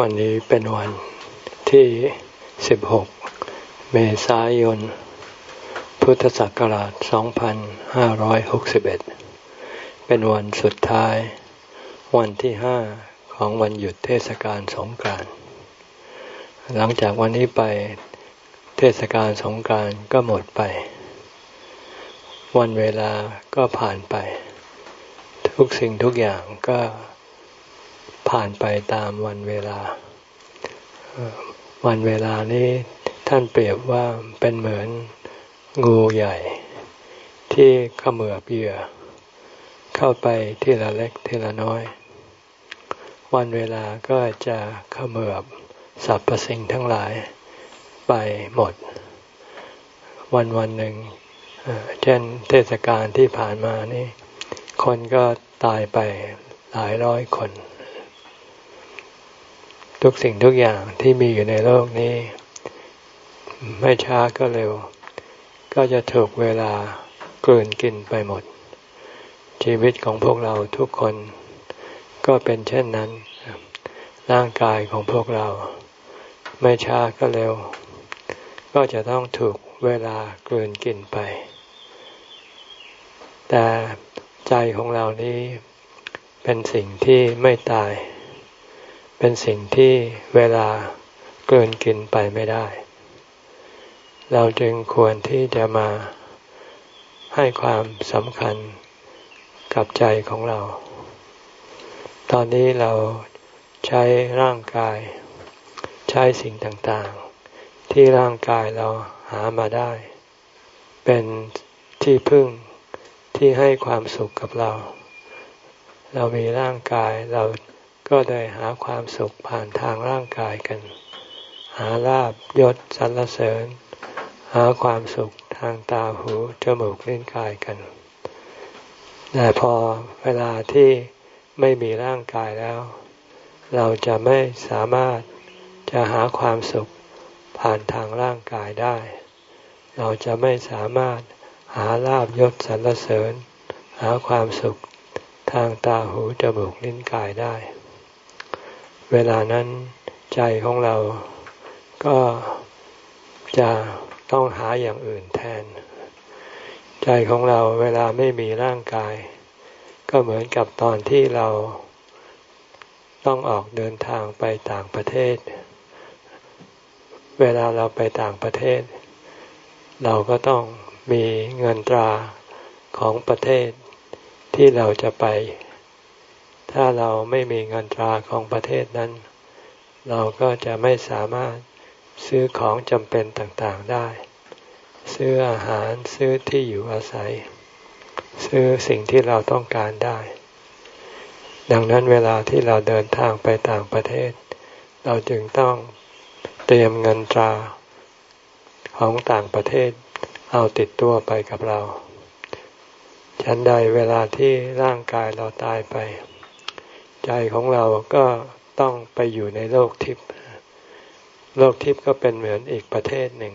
วันนี้เป็นวันที่ 16 เมษายน พุทธศักราช 2561 เป็นวันสุดท้าย วันที่ห้าของวันหยุดเทศกาลสงกานต์หลังจากวันนี้ไปเทศกาลสงกานต์ก็หมดไป วันเวลาก็ผ่านไป ทุกสิ่งทุกอย่างก็ ผ่านไปตามวันเวลา วันเวลานี้ท่านเปรียบว่าเป็นเหมือนงูใหญ่ ที่ขมือบเหยื่อ เข้าไปทีละเล็กทีละน้อย วันเวลาก็จะขมือบสรรพสิ่งทั้งหลายไปหมด วันวันหนึ่งเช่นเทศกาลที่ผ่านมานี่ คนก็ตายไปหลายร้อยคน ทุกสิ่งทุกอย่างที่มีอยู่ในโลกนี้ ไม่ช้าก็เร็ว ก็จะถูกเวลากลืนกินไปหมด ชีวิตของพวกเราทุกคน ก็เป็นเช่นนั้น ร่างกายของพวกเรา ไม่ช้าก็เร็ว ก็จะต้องถูกเวลากลืนกินไป แต่ใจของเรานี้เป็นสิ่งที่ไม่ตาย เป็นสิ่งที่เวลาเกินกินไปไม่ได้ เราจึงควรที่จะมาให้ความสำคัญกับใจของเรา ตอนนี้เราใช้ร่างกาย ใช้สิ่งต่างๆ ที่ร่างกายเราหามาได้ เป็นที่พึ่งที่ให้ความสุขกับเรา เรามีร่างกายเรา ก็ได้หาความสุขผ่านทางร่างกายกัน หาลาบยศสรรเสริญ หาความสุขทางตาหูจมูกลิ้นกายกันแต่พอเวลาที่ไม่มีร่างกายแล้ว เราจะไม่สามารถจะหาความสุขผ่านทางร่างกายได้ เราจะไม่สามารถหาลาบยศสรรเสริญ หาความสุขทางตาหูจมูกลิ้นกายได้ เวลานั้นใจของเราก็จะต้องหาอย่างอื่นแทน ใจของเราเวลาไม่มีร่างกาย ก็เหมือนกับตอนที่เราต้องออกเดินทางไปต่างประเทศ เวลาเราไปต่างประเทศ เราก็ต้องมีเงินตราของประเทศที่เราจะไป ถ้าเราไม่มีเงินตราของประเทศนั้น เราก็จะไม่สามารถซื้อของจำเป็นต่างๆได้ ซื้ออาหารซื้อที่อยู่อาศัย ซื้อสิ่งที่เราต้องการได้ ดังนั้นเวลาที่เราเดินทางไปต่างประเทศ เราจึงต้องเตรียมเงินตราของต่างประเทศเอาติดตัวไปกับเรา ฉันใดเวลาที่ร่างกายเราตายไป ใจของเราก็ต้องไปอยู่ในโลกทิพย์โลกทิพย์ก็เป็นเหมือนอีกประเทศหนึ่ง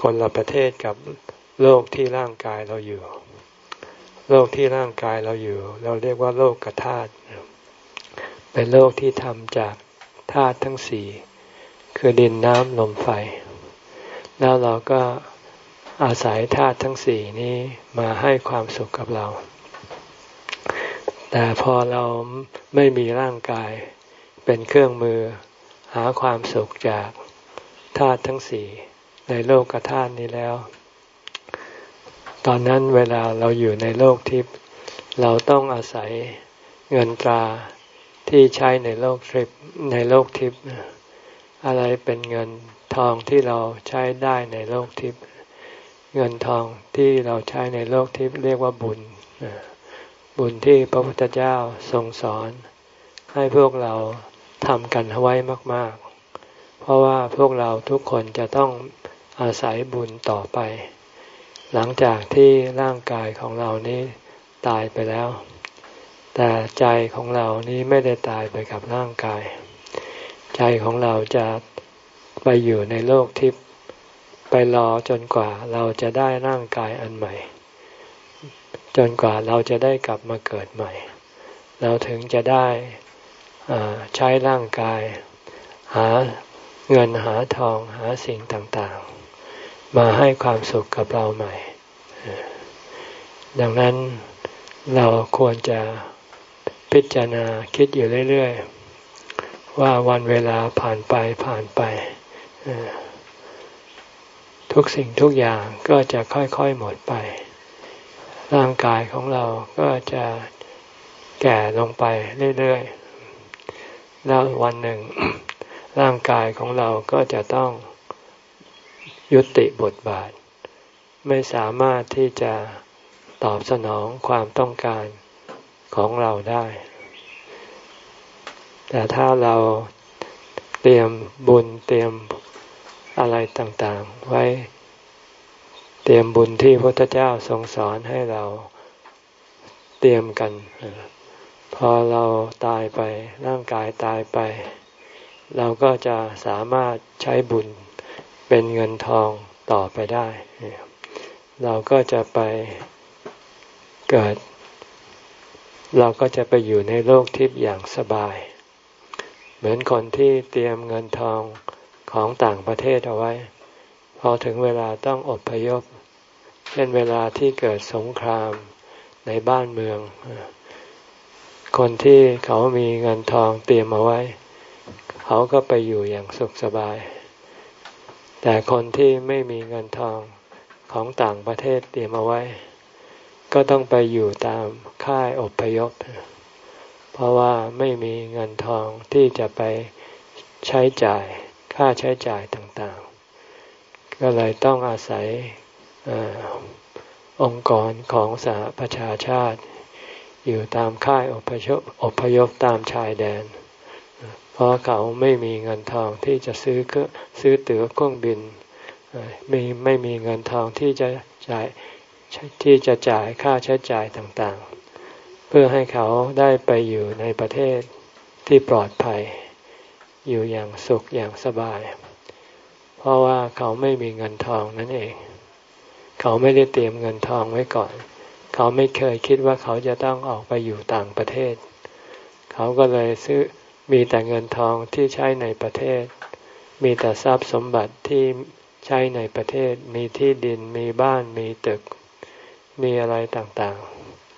คนละประเทศกับโลกที่ร่างกายเราอยู่ โลกที่ร่างกายเราอยู่ เราเรียกว่าโลกกธาตุเป็นโลกที่ทำจากธาตุทั้งสี่คือดินน้ำลมไฟ แล้วเราก็อาศัยธาตุทั้งสี่นี้มาให้ความสุขกับเรา แต่พอเราไม่มีร่างกายเป็นเครื่องมือหาความสุขจากธาตุทั้งสี่ในโลกธาตุนี้แล้ว ตอนนั้นเวลาเราอยู่ในโลกทิพย์เราต้องอาศัยเงินตราที่ใช้ในโลกทิพย์ในโลกทิพย์อะไรเป็นเงินทองที่เราใช้ได้ในโลกทิพย์เงินทองที่เราใช้ในโลกทิพย์เรียกว่าบุญ บุญที่พระพุทธเจ้าทรงสอน ให้พวกเราทำกันไว้มาก ๆ เพราะว่าพวกเราทุกคนจะต้องอาศัยบุญต่อไป หลังจากที่ร่างกายของเรานี้ตายไปแล้ว แต่ใจของเรานี้ไม่ได้ตายไปกับร่างกาย ใจของเราจะไปอยู่ในโลกทิพย์ไปรอจนกว่าเราจะได้ร่างกายอันใหม่ จนกว่าเราจะได้กลับมาเกิดใหม่ เราถึงจะได้ใช้ร่างกาย หาเงินหาทองหาสิ่งต่างๆ มาให้ความสุขกับเราใหม่ ดังนั้นเราควรจะพิจารณาคิดอยู่เรื่อย ๆ ว่าวันเวลาผ่านไปผ่านไป ทุกสิ่งทุกอย่างก็จะค่อย ๆ หมดไป ร่างกายของเราก็จะแก่ลงไปเรื่อยๆ แล้ววันหนึ่ง ร่างกายของเราก็จะต้องยุติบทบาท ไม่สามารถที่จะตอบสนองความต้องการของเราได้ แต่ถ้าเราเตรียมบุญเตรียมอะไรต่างๆ ไว้ ตรียมบุญที่พระพุทธเจ้าทรงสอนให้เราเตรียมกัน พอเราตายไปร่างกายตายไป เราก็จะสามารถใช้บุญเป็นเงินทองต่อไปได้ เราก็จะไปเกิด เราก็จะไปอยู่ในโลกทิพย์อย่างสบาย เหมือนคนที่เตรียมเงินทองของต่างประเทศเอาไว้พอถึงเวลาต้องอพยพ เช่นเวลาที่เกิดสงครามในบ้านเมือง คนที่เขามีเงินทองเตรียมเอาไว้ เขาก็ไปอยู่อย่างสุขสบาย แต่คนที่ไม่มีเงินทองของต่างประเทศเตรียมเอาไว้ ก็ต้องไปอยู่ตามค่ายอพยพ เพราะว่าไม่มีเงินทองที่จะไปใช้จ่ายค่าใช้จ่ายต่างๆ ก็เลยต้องอาศัย อองค์กรของสหประชาชาติ อยู่ตามค่ายอพยพอพยพตามชายแดน เพราะเขาไม่มีเงินทองที่จะซื้อซื้อตั๋วเครื่องบินมีไม่มีเงินทองที่จะจ่ายที่จะจ่ายค่าใช้จ่ายต่างๆ เพื่อให้เขาได้ไปอยู่ในประเทศที่ปลอดภัย อยู่อย่างสุขอย่างสบาย เพราะว่าเขาไม่มีเงินทองนั่นเอง เขาไม่ได้เตรียมเงินทองไว้ก่อน เขาไม่เคยคิดว่าเขาจะต้องออกไปอยู่ต่างประเทศ เขาก็เลยซื้อมีแต่เงินทองที่ใช้ในประเทศ มีแต่ทรัพย์สมบัติที่ใช้ในประเทศ มีที่ดินมีบ้านมีตึก มีอะไรต่าง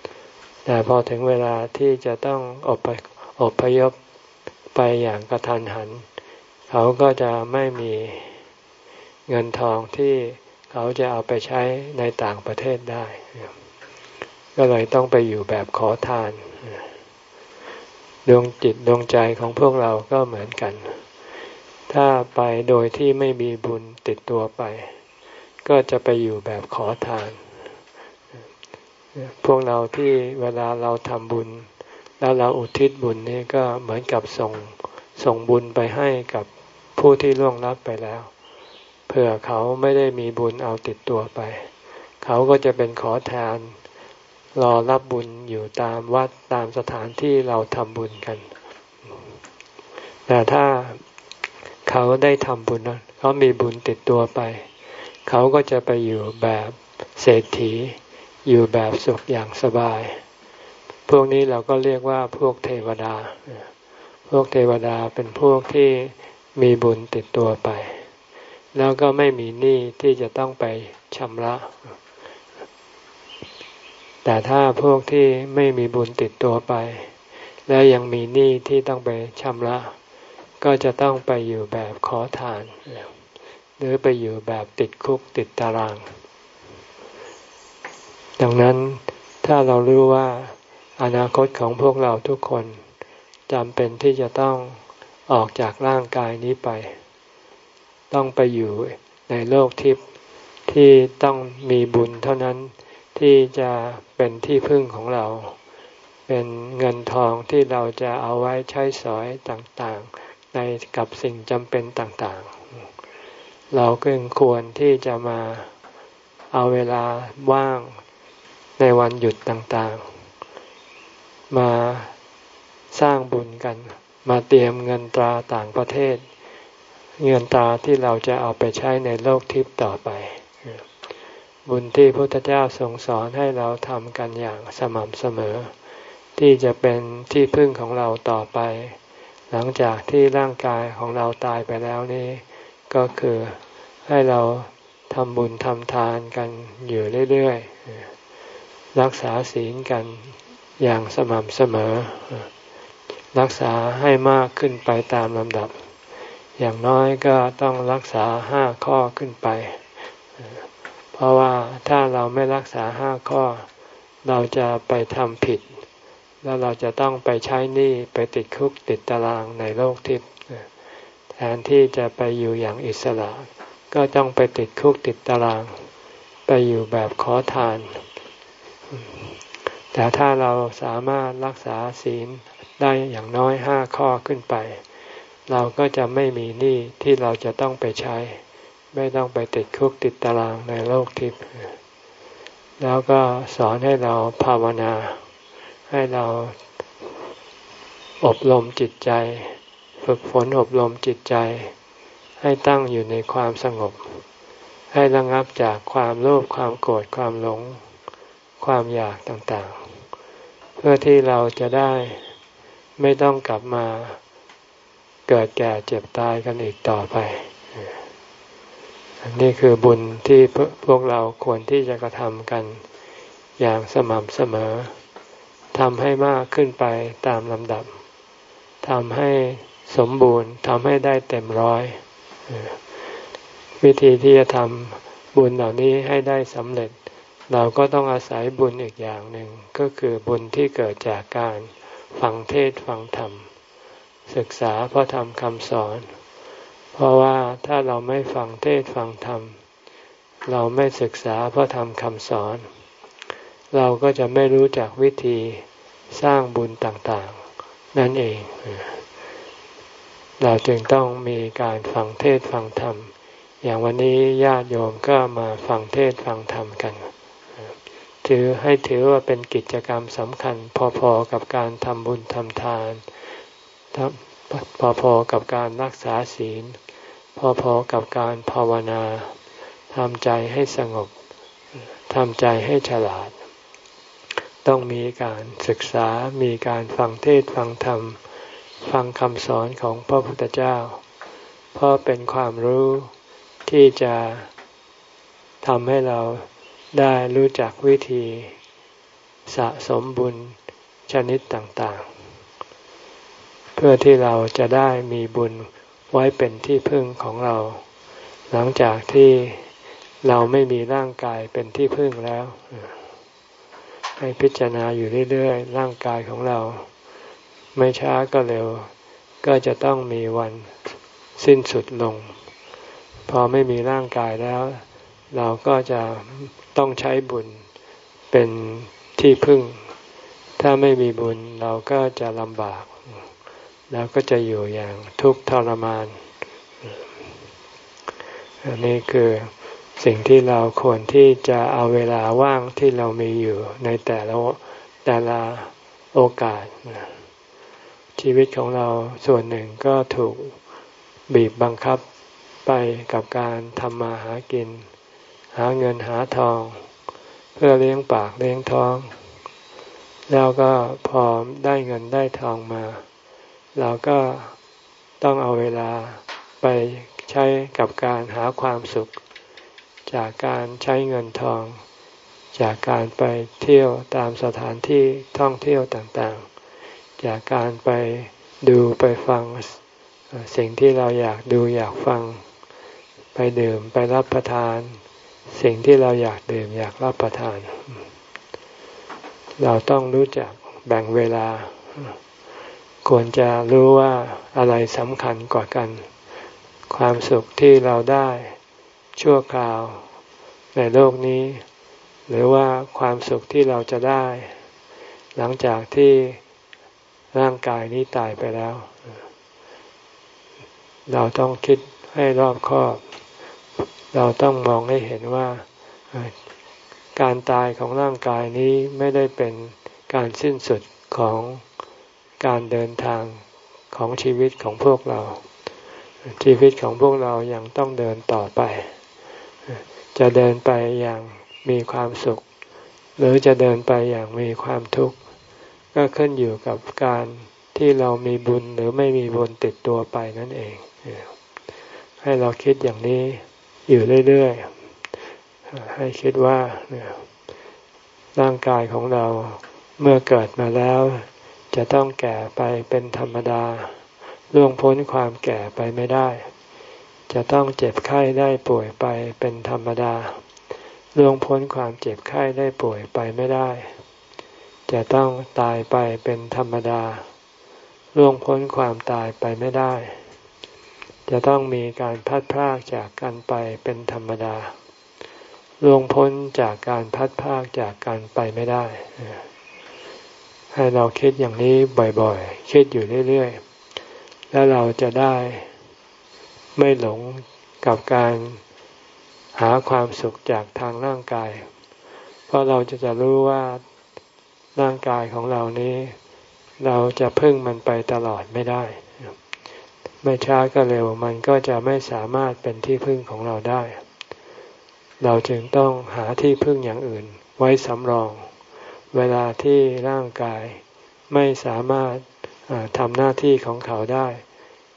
ๆ แต่พอถึงเวลาที่จะต้องอพอพยพไปอย่างกระทันหัน เขาก็จะไม่มีเงินทองที่ เขาจะเอาไปใช้ในต่างประเทศได้ ก็เลยต้องไปอยู่แบบขอทาน ดวงจิตดวงใจของพวกเราก็เหมือนกัน ถ้าไปโดยที่ไม่มีบุญติดตัวไป ก็จะไปอยู่แบบขอทาน พวกเราที่เวลาเราทำบุญ แล้วเราอุทิศบุญนี่ก็เหมือนกับส่งส่งบุญไปให้กับผู้ที่ล่วงลับไปแล้ว เผื่อเขาไม่ได้มีบุญเอาติดตัวไป เขาก็จะเป็นขอทาน รอรับบุญอยู่ตามวัดตามสถานที่เราทำบุญกัน แต่ถ้าเขาได้ทำบุญเขามีบุญติดตัวไป เขาก็จะไปอยู่แบบเศรษฐี อยู่แบบสุขอย่างสบาย พวกนี้เราก็เรียกว่าพวกเทวดา พวกเทวดาเป็นพวกที่มีบุญติดตัวไป แล้วก็ไม่มีหนี้ที่จะต้องไปชำระ แต่ถ้าพวกที่ไม่มีบุญติดตัวไป และยังมีหนี้ที่ต้องไปชำระ ก็จะต้องไปอยู่แบบขอทาน หรือไปอยู่แบบติดคุกติดตาราง ดังนั้นถ้าเรารู้ว่าอนาคตของพวกเราทุกคนจำเป็นที่จะต้องออกจากร่างกายนี้ไป ต้องไปอยู่ในโลกทิพย์ที่ต้องมีบุญเท่านั้นที่จะเป็นที่พึ่งของเรา เป็นเงินทองที่เราจะเอาไว้ใช้สอยต่างๆ ในกับสิ่งจำเป็นต่างๆ เราก็ควรที่จะมาเอาเวลาว่างในวันหยุดต่างๆ มาสร้างบุญกัน มาเตรียมเงินตราต่างประเทศ เงินตาที่เราจะเอาไปใช้ในโลกทิพย์ต่อไป บุญที่พระพุทธเจ้าทรงสอนให้เราทำกันอย่างสม่ำเสมอ ที่จะเป็นที่พึ่งของเราต่อไป หลังจากที่ร่างกายของเราตายไปแล้วนี่ก็คือให้เราทำบุญทำทานกันอยู่เรื่อยๆ รักษาศีลกันอย่างสม่ำเสมอ รักษาให้มากขึ้นไปตามลำดับ อย่างน้อยก็ต้องรักษาห้าข้อขึ้นไป เพราะว่าถ้าเราไม่รักษาห้าข้อ เราจะไปทำผิด แล้วเราจะต้องไปใช้หนี้ไปติดคุกติดตารางในโลกทิพย์แทนที่จะไปอยู่อย่างอิสระ ก็ต้องไปติดคุกติดตาราง ไปอยู่แบบขอทาน แต่ถ้าเราสามารถรักษาศีลได้อย่างน้อยห้าข้อขึ้นไป เราก็จะไม่มีหนี้ที่เราจะต้องไปใช้ ไม่ต้องไปติดคุกติดตารางในโลกทิพย์แล้วก็สอนให้เราภาวนา ให้เราอบรมจิตใจ ฝึกฝนอบรมจิตใจ ให้ตั้งอยู่ในความสงบ ให้ระงับจากความโลภความโกรธความหลง ความอยากต่างๆ เพื่อที่เราจะได้ไม่ต้องกลับมา เกิดแก่เจ็บตายกันอีกต่อไป อันนี้คือบุญที่พวกเราควรที่จะกระทำกันอย่างสม่ำเสมอทำให้มากขึ้นไปตามลำดับทำให้สมบูรณ์ทำให้ได้เต็มร้อย วิธีที่จะทำบุญเหล่านี้ให้ได้สำเร็จ เราก็ต้องอาศัยบุญอีกอย่างหนึ่ง ก็คือบุญที่เกิดจากการฟังเทศฟังธรรม ศึกษาพระธรรมคำสอน เพราะว่าถ้าเราไม่ฟังเทศฟังธรรม เราไม่ศึกษาพระธรรมคำสอน เราก็จะไม่รู้จักวิธีสร้างบุญต่างๆ นั่นเอง เราจึงต้องมีการฟังเทศฟังธรรม อย่างวันนี้ญาติโยมก็มาฟังเทศฟังธรรมกัน ถือให้ถือว่าเป็นกิจกรรมสำคัญพอๆกับการทำบุญทำทาน พอๆกับการรักษาศีล พอๆกับการภาวนาทำใจให้สงบทำใจให้ฉลาด ต้องมีการศึกษามีการฟังเทศฟังธรรม ฟังคำสอนของพระพุทธเจ้า เพราะเป็นความรู้ที่จะทำให้เราได้รู้จักวิธีสะสมบุญชนิดต่างๆ พื่อที่เราจะได้มีบุญไว้เป็นที่พึ่งของเรา หลังจากที่เราไม่มีร่างกายเป็นที่พึ่งแล้ว ให้พิจารณาอยู่เรื่อยๆ ร่างกายของเรา ไม่ช้าก็เร็ว ก็จะต้องมีวันสิ้นสุดลง พอไม่มีร่างกายแล้ว เราก็จะต้องใช้บุญเป็นที่พึ่ง ถ้าไม่มีบุญเราก็จะลำบาก เราก็จะอยู่อย่างทุกข์ทรมาน อันนี้คือสิ่งที่เราควรที่จะเอาเวลาว่างที่เรามีอยู่ในแต่ละแต่ละโอกาส ชีวิตของเราส่วนหนึ่งก็ถูกบีบบังคับไปกับการทำมาหากิน หาเงินหาทอง เพื่อเลี้ยงปากเลี้ยงท้อง แล้วก็พอได้เงินได้ทองมา เราก็ต้องเอาเวลาไปใช้กับการหาความสุข จากการใช้เงินทอง จากการไปเที่ยวตามสถานที่ท่องเที่ยวต่างๆ จากการไปดูไปฟังสิ่งที่เราอยากดูอยากฟัง ไปดื่มไปรับประทาน สิ่งที่เราอยากดื่มอยากรับประทาน เราต้องรู้จักแบ่งเวลา ควรจะรู้ว่าอะไรสำคัญกว่ากัน ความสุขที่เราได้ชั่วคราว ในโลกนี้ หรือว่าความสุขที่เราจะได้ หลังจากที่ร่างกายนี้ตายไปแล้ว เราต้องคิดให้รอบคอบ เราต้องมองให้เห็นว่าการตายของร่างกายนี้ไม่ได้เป็นการสิ้นสุดของ การเดินทางของชีวิตของพวกเรา ชีวิตของพวกเรายัางต้องเดินต่อไป จะเดินไปอย่างมีความสุข หรือจะเดินไปอย่างมีความทุกข์ ก็ขึ้นอยู่กับการทที่เรามีบุญหรือไม่มีบุญติดตัวไปนั่นเอง ให้เราคิดอย่างนี้อยู่เรื่อยๆ ให้คิดว่าร่างกายของเราเมื่อเกิดมาแล้ว จะต้องแก่ไปเป็นธรรมดา ล่วงพ้นความแก่ไปไม่ได้ จะต้องเจ็บไข้ได้ป่วยไปเป็นธรรมดา ล่วงพ้นความเจ็บไข้ได้ป่วยไปไม่ได้ จะต้องตายไปเป็นธรรมดา ล่วงพ้นความตายไปไม่ได้ จะต้องมีการพัดพรากจากกันไปเป็นธรรมดาล่วงพ้นจากการพัดพรากจากกันไปไม่ได้ ให้เราคิดอย่างนี้บ่อยๆ คิดอยู่เรื่อยๆ แล้วเราจะได้ไม่หลงกับการหาความสุขจากทางร่างกาย เพราะเราจะจะรู้ว่าร่างกายของเรานี้ เราจะพึ่งมันไปตลอดไม่ได้ ไม่ช้าก็เร็วมันก็จะไม่สามารถเป็นที่พึ่งของเราได้ เราจึงต้องหาที่พึ่งอย่างอื่นไว้สำรอง เวลาที่ร่างกายไม่สามารถทำหน้าที่ของเขาได้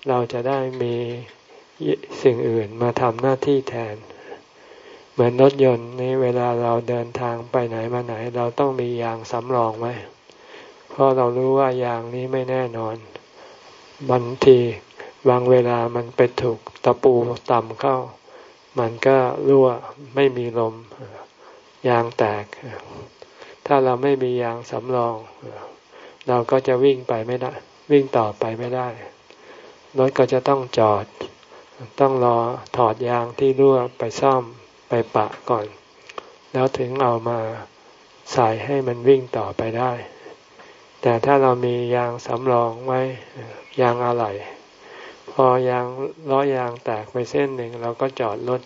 เราจะได้มีสิ่งอื่นมาทำหน้าที่แทน เหมือนรถยนต์นี่เวลาเราเดินทางไปไหนมาไหน เราต้องมียางสำรองไว้เพราะเรารู้ว่ายางนี้ไม่แน่นอนบางทีบางเวลามันไปถูกตะปูต่ำเข้า มันก็รั่วไม่มีลมยางแตก ถ้าเราไม่มียางสำรอง เราก็จะวิ่งไปไม่ได้ วิ่งต่อไปไม่ได้รถก็จะต้องจอด ต้องรอถอดยางที่รั่วไปซ่อมไปปะก่อน แล้วถึงเอามาใส่ให้มันวิ่งต่อไปได้ แต่ถ้าเรามียางสำรองไว้ยางอะไหล่พอยางล้อยางแตกไปเส้นหนึ่งเราก็จอดรถ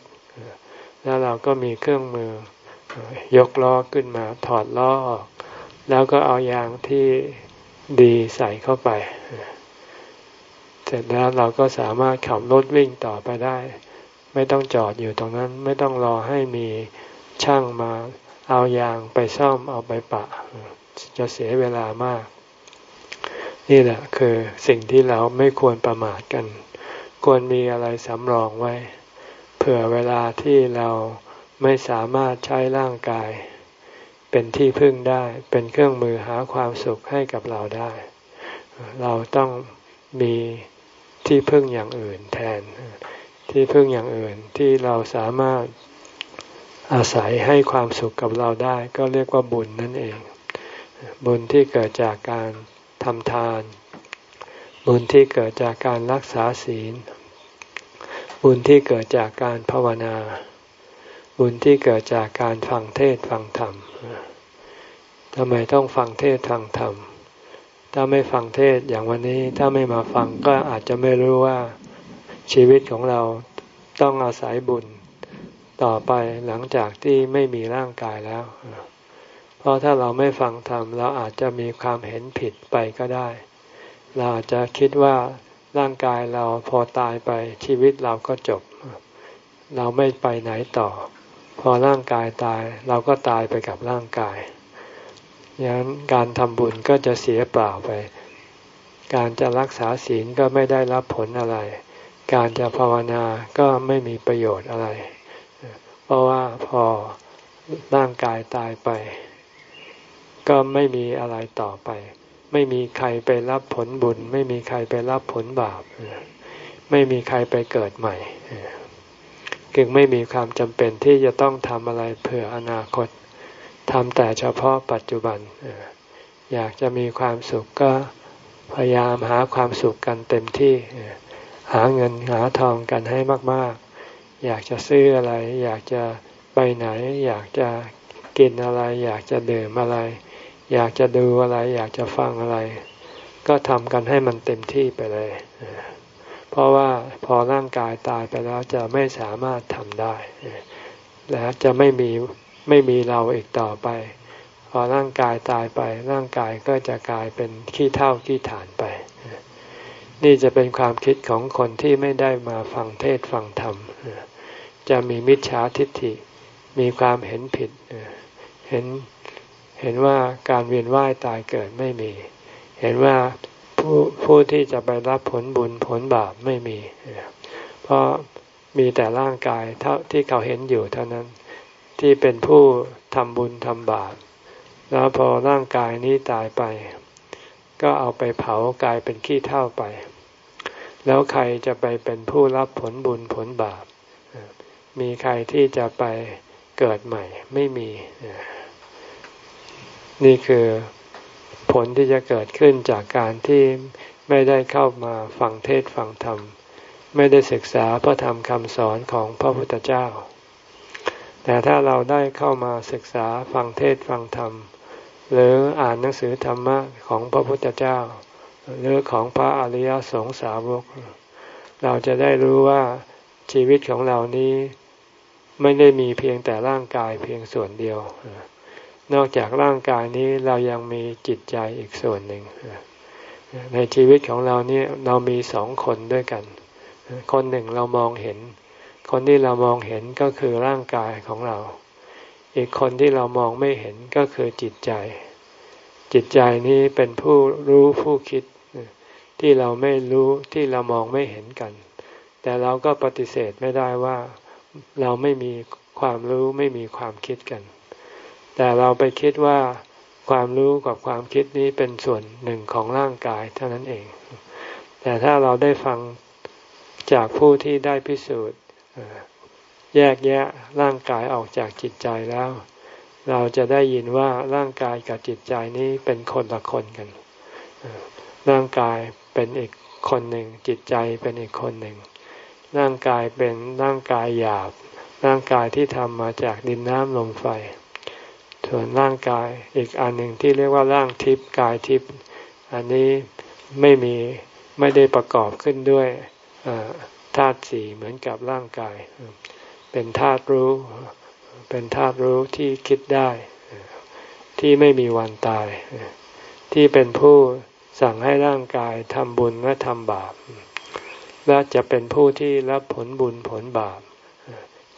แล้วเราก็มีเครื่องมือ ยกล้อขึ้นมาถอดล้อออกแล้วก็เอายางที่ดีใส่เข้าไป เสร็จแล้วเราก็สามารถขับรถวิ่งต่อไปได้ ไม่ต้องจอดอยู่ตรงนั้น ไม่ต้องรอให้มีช่างมาเอายางไปซ่อมเอาไปปะ จะเสียเวลามาก นี่แหละคือสิ่งที่เราไม่ควรประมาทกัน ควรมีอะไรสำรองไว้ เผื่อเวลาที่เรา ไม่สามารถใช้ร่างกาย เป็นที่พึ่งได้ เป็นเครื่องมือหาความสุขให้กับเราได้ เราต้องมีที่พึ่งอย่างอื่นแทน ที่พึ่งอย่างอื่นที่เราสามารถอาศัยให้ความสุขกับเราได้ ก็เรียกว่าบุญนั่นเอง บุญที่เกิดจากการทำทาน บุญที่เกิดจากการรักษาศีล บุญที่เกิดจากการภาวนา บุญที่เกิดจากการฟังเทศฟังธรรมทำไมต้องฟังเทศฟังธรรม ถ้าไม่ฟังเทศอย่างวันนี้ถ้าไม่มาฟังก็อาจจะไม่รู้ว่าชีวิตของเราต้องอาศัยบุญต่อไปหลังจากที่ไม่มีร่างกายแล้ว เพราะถ้าเราไม่ฟังธรรมเราอาจจะมีความเห็นผิดไปก็ได้ เราอาจจะคิดว่าร่างกายเราพอตายไปชีวิตเราก็จบ เราไม่ไปไหนต่อ พอร่างกายตายเราก็ตายไปกับร่างกายย่างนั้นการทำบุญก็จะเสียเปล่าไป การจะรักษาศีลก็ไม่ได้รับผลอะไร การจะภาวนาก็ไม่มีประโยชน์อะไร เพราะว่าพอร่างกายตายไป ก็ไม่มีอะไรต่อไป ไม่มีใครไปรับผลบุญ ไม่มีใครไปรับผลบาป ไม่มีใครไปเกิดใหม่ จึงไม่มีความจำเป็นที่จะต้องทำอะไรเพื่ออนาคตทำแต่เฉพาะปัจจุบัน อยากจะมีความสุขก็พยายามหาความสุขกันเต็มที่ หาเงินหาทองกันให้มาก ๆ อยากจะซื้ออะไร อยากจะไปไหน อยากจะกินอะไร อยากจะดื่มอะไร อยากจะดูอะไร อยากจะฟังอะไร ก็ทำกันให้มันเต็มที่ไปเลย เพราะว่าพอร่างกายตายไปแล้วจะไม่สามารถทำได้ และจะไม่มีไม่มีเราอีกต่อไป พอร่างกายตายไป ร่างกายก็จะกลายเป็นขี้เท่าขี้ฐานไป นี่จะเป็นความคิดของคนที่ไม่ได้มาฟังเทศฟังธรรม จะมีมิจฉาทิฏฐิ มีความเห็นผิด เห็นเห็นว่าการเวียนว่ายตายเกิดไม่มี เห็นว่า ผู้ผู้ที่จะไปรับผลบุญผลบาปไม่มี เพราะมีแต่ร่างกายเท่าที่เขาเห็นอยู่เท่านั้นที่เป็นผู้ทำบุญทำบาปแล้วพอร่างกายนี้ตายไป ก็เอาไปเผากลายเป็นขี้เท่าไป แล้วใครจะไปเป็นผู้รับผลบุญผลบาป มีใครที่จะไปเกิดใหม่ไม่มี นี่คือ ผลที่จะเกิดขึ้นจากการที่ไม่ได้เข้ามาฟังเทศฟังธรรม ไม่ได้ศึกษาพระธรรมคำสอนของพระพุทธเจ้า แต่ถ้าเราได้เข้ามาศึกษาฟังเทศฟังธรรม หรืออ่านหนังสือธรรมะของพระพุทธเจ้า หรือของพระอริยสงสาวก เราจะได้รู้ว่าชีวิตของเรานี้ไม่ได้มีเพียงแต่ร่างกายเพียงส่วนเดียว นอกจากร่างกายนี้เรายังมีจิตใจอีกส่วนหนึ่ง ในชีวิตของเรานี่เรามีสองคนด้วยกัน คนหนึ่งเรามองเห็น คนที่เรามองเห็นก็คือร่างกายของเรา อีกคนที่เรามองไม่เห็นก็คือจิตใจ จิตใจนี้เป็นผู้รู้ผู้คิดที่เราไม่รู้ที่เรามองไม่เห็นกัน แต่เราก็ปฏิเสธไม่ได้ว่าเราไม่มีความรู้ไม่มีความคิดกัน แต่เราไปคิดว่าความรู้กับความคิดนี้เป็นส่วนหนึ่งของร่างกายเท่านั้นเอง แต่ถ้าเราได้ฟังจากผู้ที่ได้พิสูจน์แยกแยะร่างกายออกจากจิตใจแล้ว เราจะได้ยินว่าร่างกายกับจิตใจนี้เป็นคนละคนกัน ร่างกายเป็นอีกคนหนึ่ง จิตใจเป็นอีกคนหนึ่ง ร่างกายเป็นร่างกายหยาบ ร่างกายที่ทำมาจากดินน้ำลมไฟ ส่วนร่างกายอีกอันหนึ่งที่เรียกว่าร่างทิพย์กายทิพย์อันนี้ไม่มีไม่ได้ประกอบขึ้นด้วยธาตุสี่เหมือนกับร่างกาย เป็นธาตุรู้ เป็นธาตุรู้ที่คิดได้ ที่ไม่มีวันตาย ที่เป็นผู้สั่งให้ร่างกายทำบุญและทำบาป และจะเป็นผู้ที่รับผลบุญผลบาป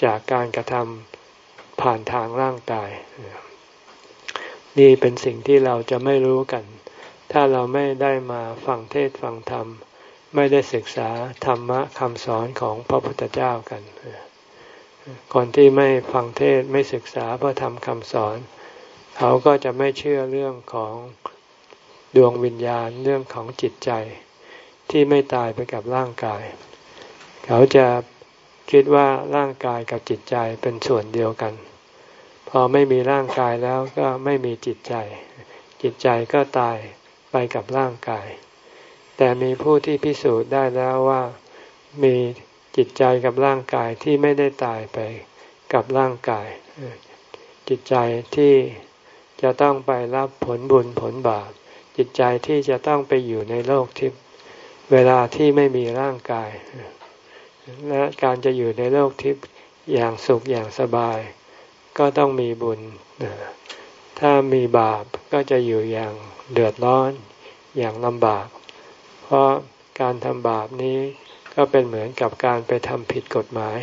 จากการกระทำผ่านทางร่างกาย นี่เป็นสิ่งที่เราจะไม่รู้กัน ถ้าเราไม่ได้มาฟังเทศฟังธรรม ไม่ได้ศึกษาธรรมะคำสอนของพระพุทธเจ้ากันคนที่ไม่ฟังเทศไม่ศึกษาพระธรรมคำสอน เขาก็จะไม่เชื่อเรื่องของดวงวิญญาณเรื่องของจิตใจ ที่ไม่ตายไปกับร่างกาย เขาจะคิดว่าร่างกายกับจิตใจเป็นส่วนเดียวกัน พอไม่มีร่างกายแล้วก็ไม่มีจิตใจ จิตใจก็ตายไปกับร่างกาย แต่มีผู้ที่พิสูจน์ได้แล้วว่ามีจิตใจกับร่างกายที่ไม่ได้ตายไปกับร่างกาย จิตใจที่จะต้องไปรับผลบุญผลบาป จิตใจที่จะต้องไปอยู่ในโลกทิพย์เวลาที่ไม่มีร่างกาย และการจะอยู่ในโลกทิพย์อย่างสุขอย่างสบาย ก็ต้องมีบุญ ถ้ามีบาปก็จะอยู่อย่างเดือดร้อนอย่างลำบาก เพราะการทำบาปนี้ก็เป็นเหมือนกับการไปทำผิดกฎหมาย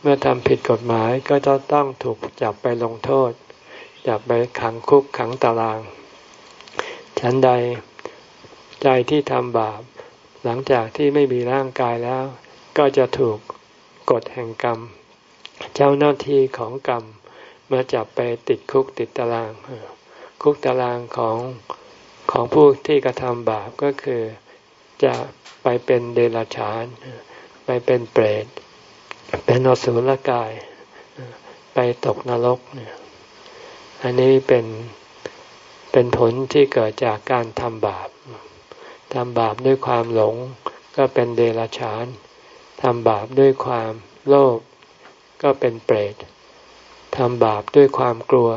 เมื่อทำผิดกฎหมายก็จะต้องถูกจับไปลงโทษ จับไปขังคุกขังตาราง ฉันใดใจที่ทำบาป หลังจากที่ไม่มีร่างกายแล้ว ก็จะถูกกฎแห่งกรรม เจ้าหน้าที่ของกรรมมาจับไปติดคุกติดตาราง คุกตารางของของผู้ที่กระทำบาปก็คือจะไปเป็นเดรัจฉาน ไปเป็นเปรต เป็นอสุรกาย ไปตกนรกเนี่ยอันนี้เป็นเป็นผลที่เกิดจากการทำบาปทำบาปด้วยความหลง ก็เป็นเดรัจฉานทำบาปด้วยความโลภ ก็เป็นเปรตทำบาปด้วยความกลัว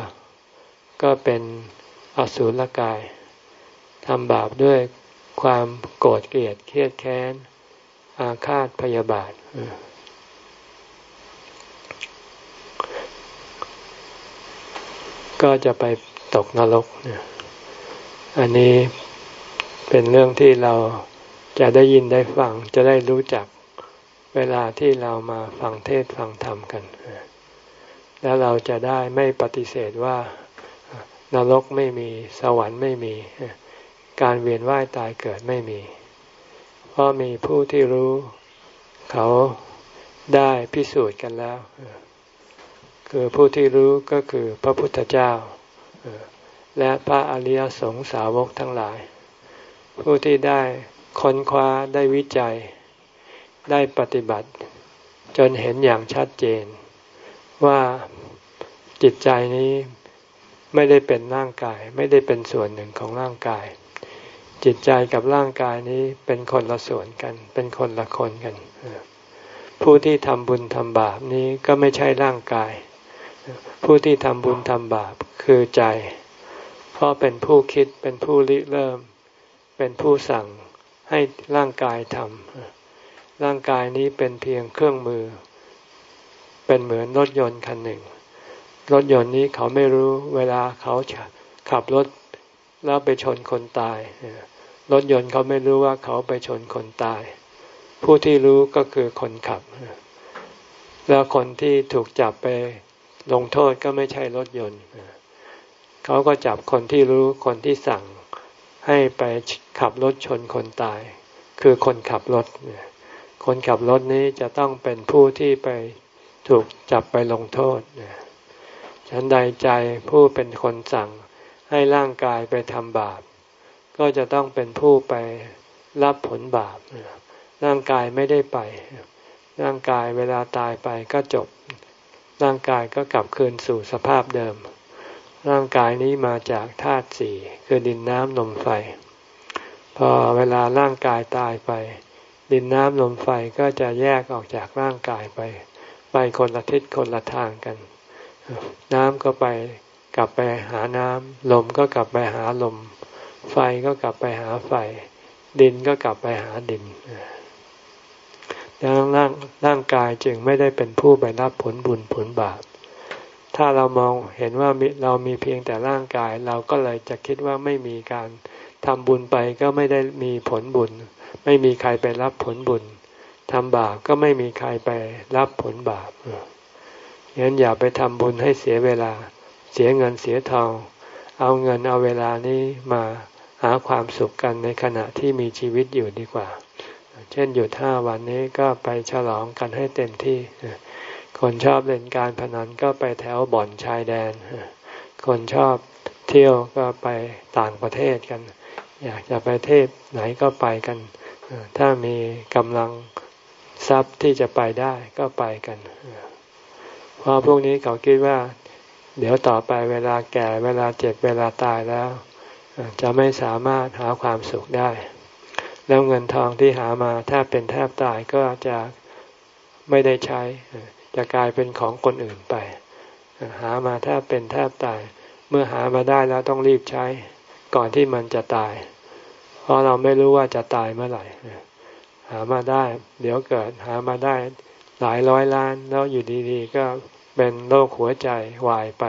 ก็เป็นอสุรกายทำบาปด้วยความโกรธเกลียดเครียดแค้น อาฆาตพยาบาท ก็จะไปตกนรก อันนี้เป็นเรื่องที่เราจะได้ยินได้ฟังจะได้รู้จัก เวลาที่เรามาฟังเทศฟังธรรมกัน แล้วเราจะได้ไม่ปฏิเสธว่านรกไม่มีสวรรค์ไม่มี การเวียนว่ายตายเกิดไม่มี เพราะมีผู้ที่รู้เขาได้พิสูจน์กันแล้ว คือผู้ที่รู้ก็คือพระพุทธเจ้า และพระอริยสงสาวกทั้งหลาย ผู้ที่ได้ค้นคว้าได้วิจัย ได้ปฏิบัติ จนเห็นอย่างชัดเจน ว่าจิตใจนี้ไม่ได้เป็นร่างกาย ไม่ได้เป็นส่วนหนึ่งของร่างกาย จิตใจกับร่างกายนี้เป็นคนละส่วนกัน เป็นคนละคนกัน ผู้ที่ทำบุญทำบาปนี้ก็ไม่ใช่ร่างกาย ผู้ที่ทำบุญทำบาปคือใจ เพราะเป็นผู้คิดเป็นผู้ริเริ่ม เป็นผู้สั่งให้ร่างกายทำ ร่างกายนี้เป็นเพียงเครื่องมือ เป็นเหมือนรถยนต์คันหนึ่ง รถยนต์นี้เขาไม่รู้เวลาเขาขับรถแล้วไปชนคนตาย รถยนต์เขาไม่รู้ว่าเขาไปชนคนตาย ผู้ที่รู้ก็คือคนขับ แล้วคนที่ถูกจับไปลงโทษก็ไม่ใช่รถยนต์ เขาก็จับคนที่รู้คนที่สั่งให้ไปขับรถชนคนตาย คือคนขับรถ คนขับรถนี้จะต้องเป็นผู้ที่ไปถูกจับไปลงโทษฉันใดใจผู้เป็นคนสั่งให้ร่างกายไปทำบาป ก็จะต้องเป็นผู้ไปรับผลบาป ร่างกายไม่ได้ไป ร่างกายเวลาตายไปก็จบ ร่างกายก็กลับคืนสู่สภาพเดิม ร่างกายนี้มาจากธาตุสี่คือดินน้ำลมไฟ พอเวลาร่างกายตายไป ดินน้ำลมไฟก็จะแยกออกจากร่างกายไป ไปคนละทิศคนละทางกัน น้ำก็ไปกลับไปหาน้ำลมก็กลับไปหาลม ไฟก็กลับไปหาไฟ ดินก็กลับไปหาดินดังร่างร่างกายจึงไม่ได้เป็นผู้ไปรับผลบุญผลบาป ถ้าเรามองเห็นว่าเรามีเพียงแต่ร่างกาย เราก็เลยจะคิดว่าไม่มีการทำบุญไปก็ไม่ได้มีผลบุญ ไม่มีใครไปรับผลบุญทำบาปก็ไม่มีใครไปรับผลบาปงั้นอย่าไปทำบุญให้เสียเวลา เสียเงินเสียทอง เอาเงินเอาเวลานี้มาหาความสุขกันในขณะที่มีชีวิตอยู่ดีกว่า เช่นหยุดห้าวันนี้ก็ไปฉลองกันให้เต็มที่ คนชอบเล่นการพนันก็ไปแถวบ่อนชายแดน คนชอบเที่ยวก็ไปต่างประเทศกัน อยากจะไปเทศไหนก็ไปกัน ถ้ามีกำลังทรัพย์ที่จะไปได้ก็ไปกันเพราะพวกนี้เขาคิดว่า เดี๋ยวต่อไปเวลาแก่เวลาเจ็บเวลาตายแล้ว จะไม่สามารถหาความสุขได้ แล้วเงินทองที่หามาแทบเป็นแทบตายก็จะไม่ได้ใช้ จะกลายเป็นของคนอื่นไป หามาแทบเป็นแทบตาย เมื่อหามาได้แล้วต้องรีบใช้ ก่อนที่มันจะตาย ราะเราไม่รู้ว่าจะตายเมื่อไหร่หามาได้ เดี๋ยวเกิดหามาได้หลายร้อยล้าน แล้วอยู่ดีๆ ก็เป็นโรคหัวใจวายไป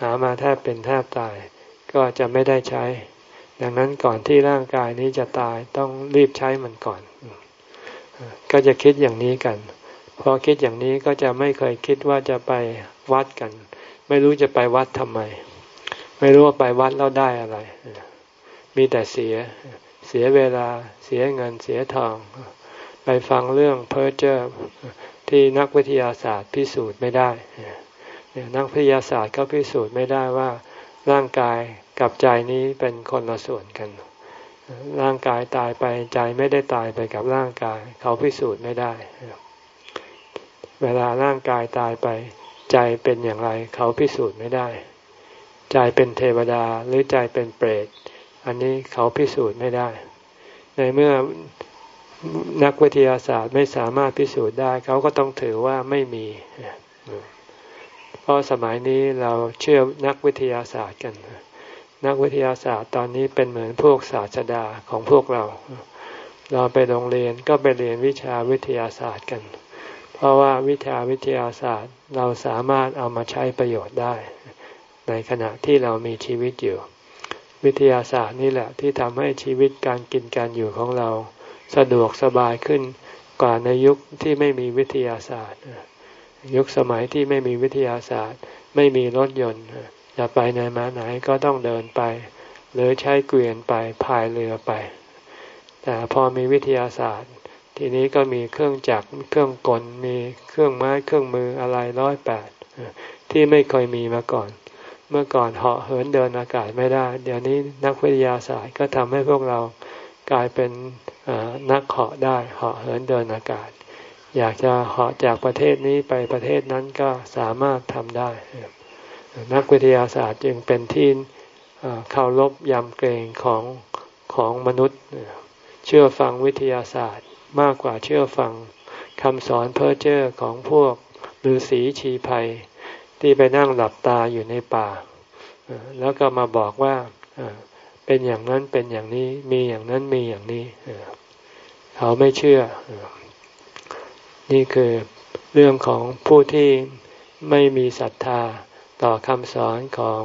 หามาแทบเป็นแทบตาย ก็จะไม่ได้ใช้ ดังนั้นก่อนที่ร่างกายนี้จะตายต้องรีบใช้มันก่อน ก็จะคิดอย่างนี้กัน พอคิดอย่างนี้ก็จะไม่เคยคิดว่าจะไปวัดกัน ไม่รู้จะไปวัดทำไม ไม่รู้ว่าไปวัดแล้วได้อะไร มีแต่เสีย เสียเวลา เสียเงิน เสียทอง ไปฟังเรื่องเพ้อเจ้อที่นักวิทยาศาสตร์พิสูจน์ไม่ได้ นักวิทยาศาสตร์ก็พิสูจน์ไม่ได้ว่า ร่างกายกับใจนี้เป็นคนละส่วนกัน ร่างกายตายไปใจไม่ได้ตายไปกับร่างกาย เขาพิสูจน์ไม่ได้ เวลาร่างกายตายไป ใจเป็นอย่างไร เขาพิสูจน์ไม่ได้ ใจเป็นเทวดาหรือใจเป็นเปรต อันนี้เขาพิสูจน์ไม่ได้ ในเมื่อนักวิทยาศาสตร์ไม่สามารถพิสูจน์ได้ เขาก็ต้องถือว่าไม่มี เพราะสมัยนี้เราเชื่อนักวิทยาศาสตร์กัน นักวิทยาศาสตร์ตอนนี้เป็นเหมือนพวกศาสดาของพวกเรา เราไปโรงเรียนก็ไปเรียนวิชาวิทยาศาสตร์กัน เพราะว่าวิชาวิทยาศาสตร์เราสามารถเอามาใช้ประโยชน์ได้ ในขณะที่เรามีชีวิตอยู่ วิทยาศาสตร์นี่แหละที่ทำให้ชีวิตการกินการอยู่ของเรา สะดวกสบายขึ้นกว่าในยุคที่ไม่มีวิทยาศาสตร์ ยุคสมัยที่ไม่มีวิทยาศาสตร์ ไม่มีรถยนต์จะไปไหนมาไหนก็ต้องเดินไป หรือใช้เกวียนไปพายเรือไป แต่พอมีวิทยาศาสตร์ ทีนี้ก็มีเครื่องจักรเครื่องกลมีเครื่องไม้เครื่องมืออะไรร้อยแปดที่ไม่เคยมีมาก่อน เมื่อก่อนเหาะเหินเดินอากาศไม่ได้ เดี๋ยวนี้นักวิทยาศาสตร์ก็ทำให้พวกเรากลายเป็นนักเหาะได้เหาะเหินเดินอากาศ อยากจะเหาะจากประเทศนี้ไปประเทศนั้นก็สามารถทำได้ นักวิทยาศาสตร์จึงเป็นที่เคารพยำเกรงของของมนุษย์ เชื่อฟังวิทยาศาสตร์มากกว่าเชื่อฟังคำสอนเพ้อเจ้อของพวกฤาษีชีภัย ที่ไปนั่งหลับตาอยู่ในป่า แล้วก็มาบอกว่าเป็นอย่างนั้นเป็นอย่างนี้มีอย่างนั้นมีอย่างนี้เขาไม่เชื่อ นี่คือเรื่องของผู้ที่ไม่มีศรัทธาต่อคำสอนของ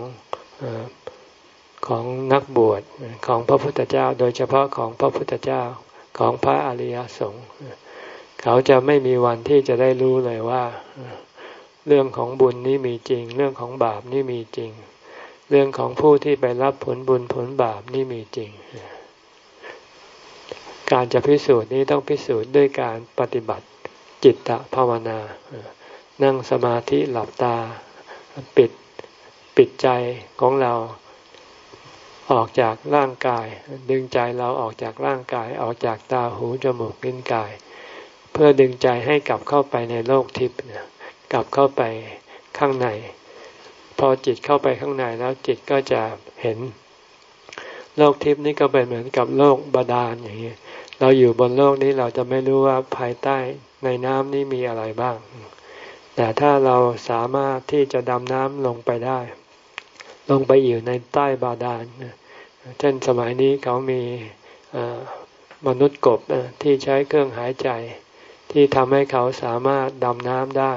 ของนักบวชของพระพุทธเจ้า โดยเฉพาะของพระพุทธเจ้าของพระอริยสงฆ์เขาจะไม่มีวันที่จะได้รู้เลยว่า เรื่องของบุญนี้มีจริง เรื่องของบาปนี่มีจริง เรื่องของผู้ที่ไปรับผลบุญผลบาปนี่มีจริง การจะพิสูจน์นี้ต้องพิสูจน์ด้วยการปฏิบัติจิตตภาวนา นั่งสมาธิหลับตาปิดปิดใจของเราออกจากร่างกาย ดึงใจเราออกจากร่างกายออกจากตาหูจมูกลิ้นกาย เพื่อดึงใจให้กลับเข้าไปในโลกทิพย์ กลับเข้าไปข้างใน พอจิตเข้าไปข้างในแล้วจิตก็จะเห็น โลกทิพย์นี่ก็เป็นเหมือนกับโลกบาดาลอย่างนี้เราอยู่บนโลกนี้เราจะไม่รู้ว่าภายใต้ในน้ำนี้มีอะไรบ้าง แต่ถ้าเราสามารถที่จะดำน้ำลงไปได้ ลงไปอยู่ในใต้บาดาลเช่นสมัยนี้เขามีมนุษย์กบที่ใช้เครื่องหายใจ ที่ทำให้เขาสามารถดำน้ำได้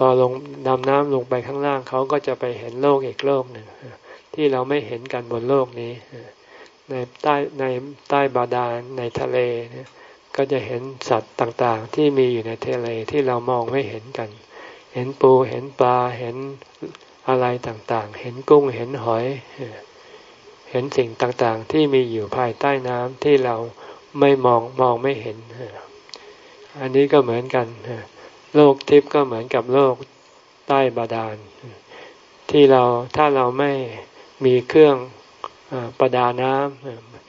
พอลงดำน้ำลงไปข้างล่างเขาก็จะไปเห็นโลกอีกโลกหนึ่งที่เราไม่เห็นกันบนโลกนี้ ในใต้ในใต้บาดาลในทะเลก็จะเห็นสัตว์ต่างๆ ที่มีอยู่ในทะเลที่เรามองไม่เห็นกัน เห็นปูเห็นปลาเห็นอะไรต่างๆ เห็นกุ้งเห็นหอย เห็นสิ่งต่างๆ ที่มีอยู่ภายใต้น้ำที่เราไม่มองมองไม่เห็น อันนี้ก็เหมือนกัน โลกทิพย์ก็เหมือนกับโลกใต้บาดาล ที่เราถ้าเราไม่มีเครื่องประดาน้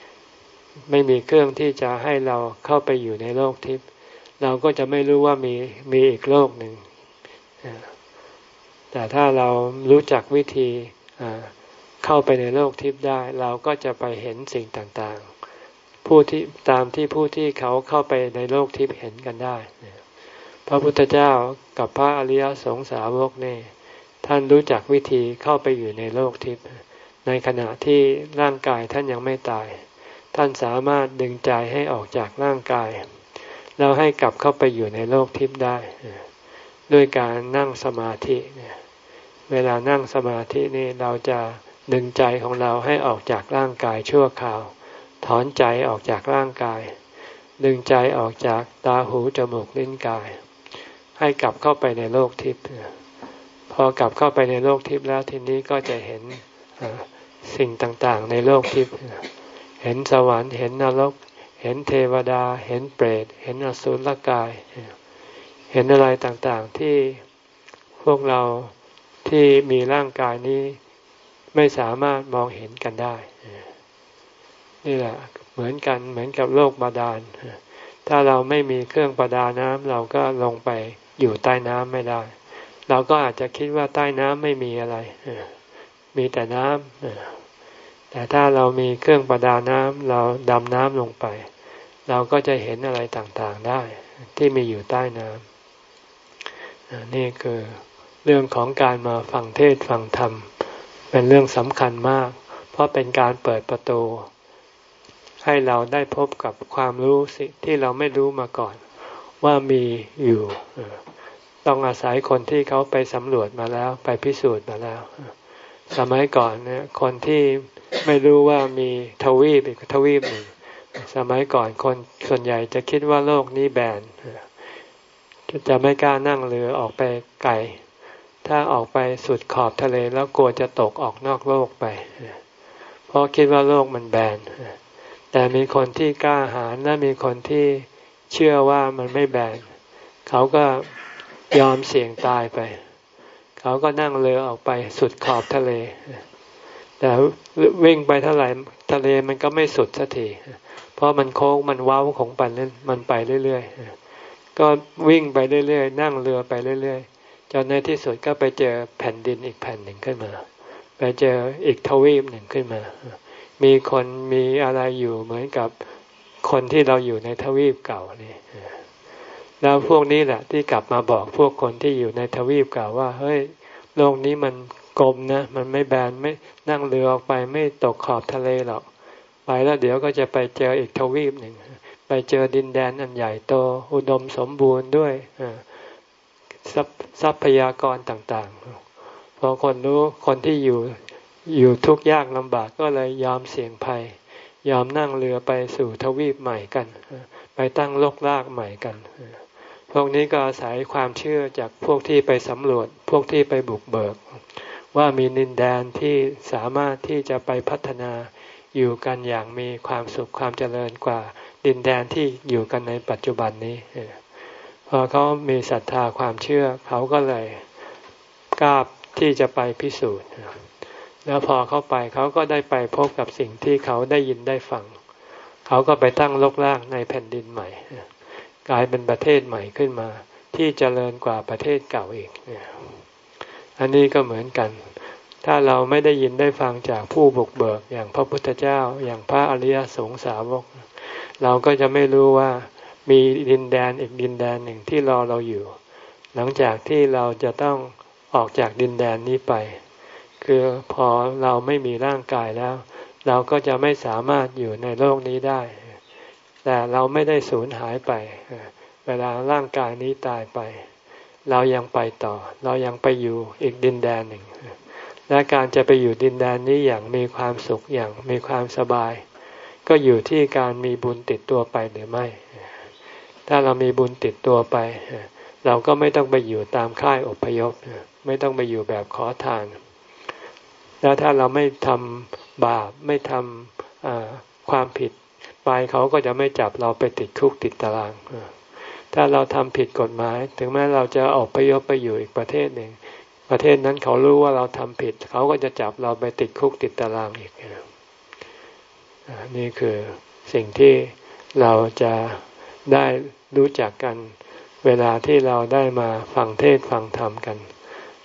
ำไม่มีเครื่องที่จะให้เราเข้าไปอยู่ในโลกทิพย์เราก็จะไม่รู้ว่ามีมีอีกโลกหนึ่งแต่ถ้าเรารู้จักวิธีเข้าไปในโลกทิพย์ได้ เราก็จะไปเห็นสิ่งต่างๆ ผู้ที่ตามที่ผู้ที่เขาเข้าไปในโลกทิพย์เห็นกันได้ พระพุทธเจ้ากับพระอริยสงสาวกนี่ท่านรู้จักวิธีเข้าไปอยู่ในโลกทิพย์ในขณะที่ร่างกายท่านยังไม่ตาย ท่านสามารถดึงใจให้ออกจากร่างกาย แล้วให้กลับเข้าไปอยู่ในโลกทิพย์ได้ ด้วยการนั่งสมาธิเวลานั่งสมาธินี่เราจะดึงใจของเราให้ออกจากร่างกายชั่วคราว ถอนใจออกจากร่างกาย ดึงใจออกจากตาหูจมูกลิ้นกาย ให้กลับเข้าไปในโลกทิพย์พอกลับเข้าไปในโลกทิพย์แล้วทีนี้ก็จะเห็นสิ่งต่างๆ ในโลกทิพย์เห็นสวรรค์เห็นนรก เห็นเทวดา เห็นเปรต เห็นอสุรกาย เห็นอะไรต่างๆที่พวกเราที่มีร่างกายนี้ไม่สามารถมองเห็นกันได้ นี่แหละเหมือนกันเหมือนกับโลกบาดาลถ้าเราไม่มีเครื่องประดาน้ำเราก็ลงไป อยู่ใต้น้ำไม่ได้ เราก็อาจจะคิดว่าใต้น้ำไม่มีอะไร มีแต่น้ำแต่ถ้าเรามีเครื่องประดาน้ำเราดำน้ำลงไป เราก็จะเห็นอะไรต่างๆได้ ที่มีอยู่ใต้น้ำนี่คือเรื่องของการมาฟังเทศฟังธรรม เป็นเรื่องสำคัญมาก เพราะเป็นการเปิดประตู ให้เราได้พบกับความรู้สิที่เราไม่รู้มาก่อน ว่ามีอยู่ต้องอาศัยคนที่เขาไปสำรวจมาแล้วไปพิสูจน์มาแล้ว สมัยก่อนเนี่ยคนที่ไม่รู้ว่ามีทวีปอีกทวีปหนึ่งสมัยก่อนคนส่วนใหญ่จะคิดว่าโลกนี้แบนจะไม่กล้านั่งเรือออกไปไกล ถ้าออกไปสุดขอบทะเลแล้วกลัวจะตกออกนอกโลกไป เพราะคิดว่าโลกมันแบน แต่มีคนที่กล้าหาญและมีคนที่ เชื่อว่ามันไม่แบนเขาก็ยอมเสี่ยงตายไป เขาก็นั่งเรือออกไปสุดขอบทะเล แต่วิ่งไปเท่าไหร่ทะเลมันก็ไม่สุดสักทีเพราะมันโค้งมันเว้าของปันมันไปเรื่อยๆก็วิ่งไปเรื่อยๆนั่งเรือไปเรื่อยๆจนในที่สุดก็ไปเจอแผ่นดินอีกแผ่นหนึ่งขึ้นมา ไปเจออีกทวีปหนึ่งขึ้นมา มีคนมีอะไรอยู่เหมือนกับ คนที่เราอยู่ในทวีปเก่านี่แล้วพวกนี้แหละที่กลับมาบอกพวกคนที่อยู่ในทวีปเก่าว่า เฮ้ยโลกนี้มันกลมนะ มันไม่แบนไม่นั่งเรือออกไปไม่ตกขอบทะเลหรอกไปแล้วเดี๋ยวก็จะไปเจออีกทวีปหนึ่งไปเจอดินแดนอันใหญ่โตอุดมสมบูรณ์ด้วยทรัพยากรต่างๆพอคนรู้คนที่อยู่อยู่ทุกข์ยากลำบากก็เลยยอมเสี่ยงภัย ยอมนั่งเรือไปสู่ทวีปใหม่กัน ไปตั้งโลกลากใหม่กัน พวกนี้ก็อาศัยความเชื่อจากพวกที่ไปสำรวจ พวกที่ไปบุกเบิก ว่ามีนินแดนที่สามารถที่จะไปพัฒนาอยู่กันอย่างมีความสุขความเจริญกว่า ดินแดนที่อยู่กันในปัจจุบันนี้พอเขามีศรัทธาความเชื่อเขาก็เลยกล้าที่จะไปพิสูจน์ แล้วพอเข้าไปเขาก็ได้ไปพบกับสิ่งที่เขาได้ยินได้ฟัง เขาก็ไปตั้งลกล่างในแผ่นดินใหม่ กลายเป็นประเทศใหม่ขึ้นมา ที่เจริญกว่าประเทศเก่าอีก อันนี้ก็เหมือนกัน ถ้าเราไม่ได้ยินได้ฟังจากผู้บุกเบิกอย่างพระพุทธเจ้าอย่างพระอริยสงสาวก เราก็จะไม่รู้ว่ามีดินแดนอีกดินแดนหนึ่งที่รอเราอยู่ หลังจากที่เราจะต้องออกจากดินแดนนี้ไป คือพอเราไม่มีร่างกายแล้ว เราก็จะไม่สามารถอยู่ในโลกนี้ได้ แต่เราไม่ได้สูญหายไป เวลาร่างกายนี้ตายไป เรายังไปต่อ เรายังไปอยู่อีกดินแดนหนึ่ง และการจะไปอยู่ดินแดนนี้อย่างมีความสุขอย่างมีความสบาย ก็อยู่ที่การมีบุญติดตัวไปหรือไม่ ถ้าเรามีบุญติดตัวไป เราก็ไม่ต้องไปอยู่ตามค่ายอพยพ ไม่ต้องไปอยู่แบบขอทาน แล้วถ้าเราไม่ทำบาปไม่ทำความผิดไปเขาก็จะไม่จับเราไปติดคุกติดตาราง ถ้าเราทำผิดกฎหมาย ถึงแม้เราจะออกไปยบไปอยู่อีกประเทศหนึ่ง ประเทศนั้นเขารู้ว่าเราทำผิด เขาก็จะจับเราไปติดคุกติดตารางอีกนี่คือสิ่งที่เราจะได้รู้จักกัน เวลาที่เราได้มาฟังเทศฟังธรรมกัน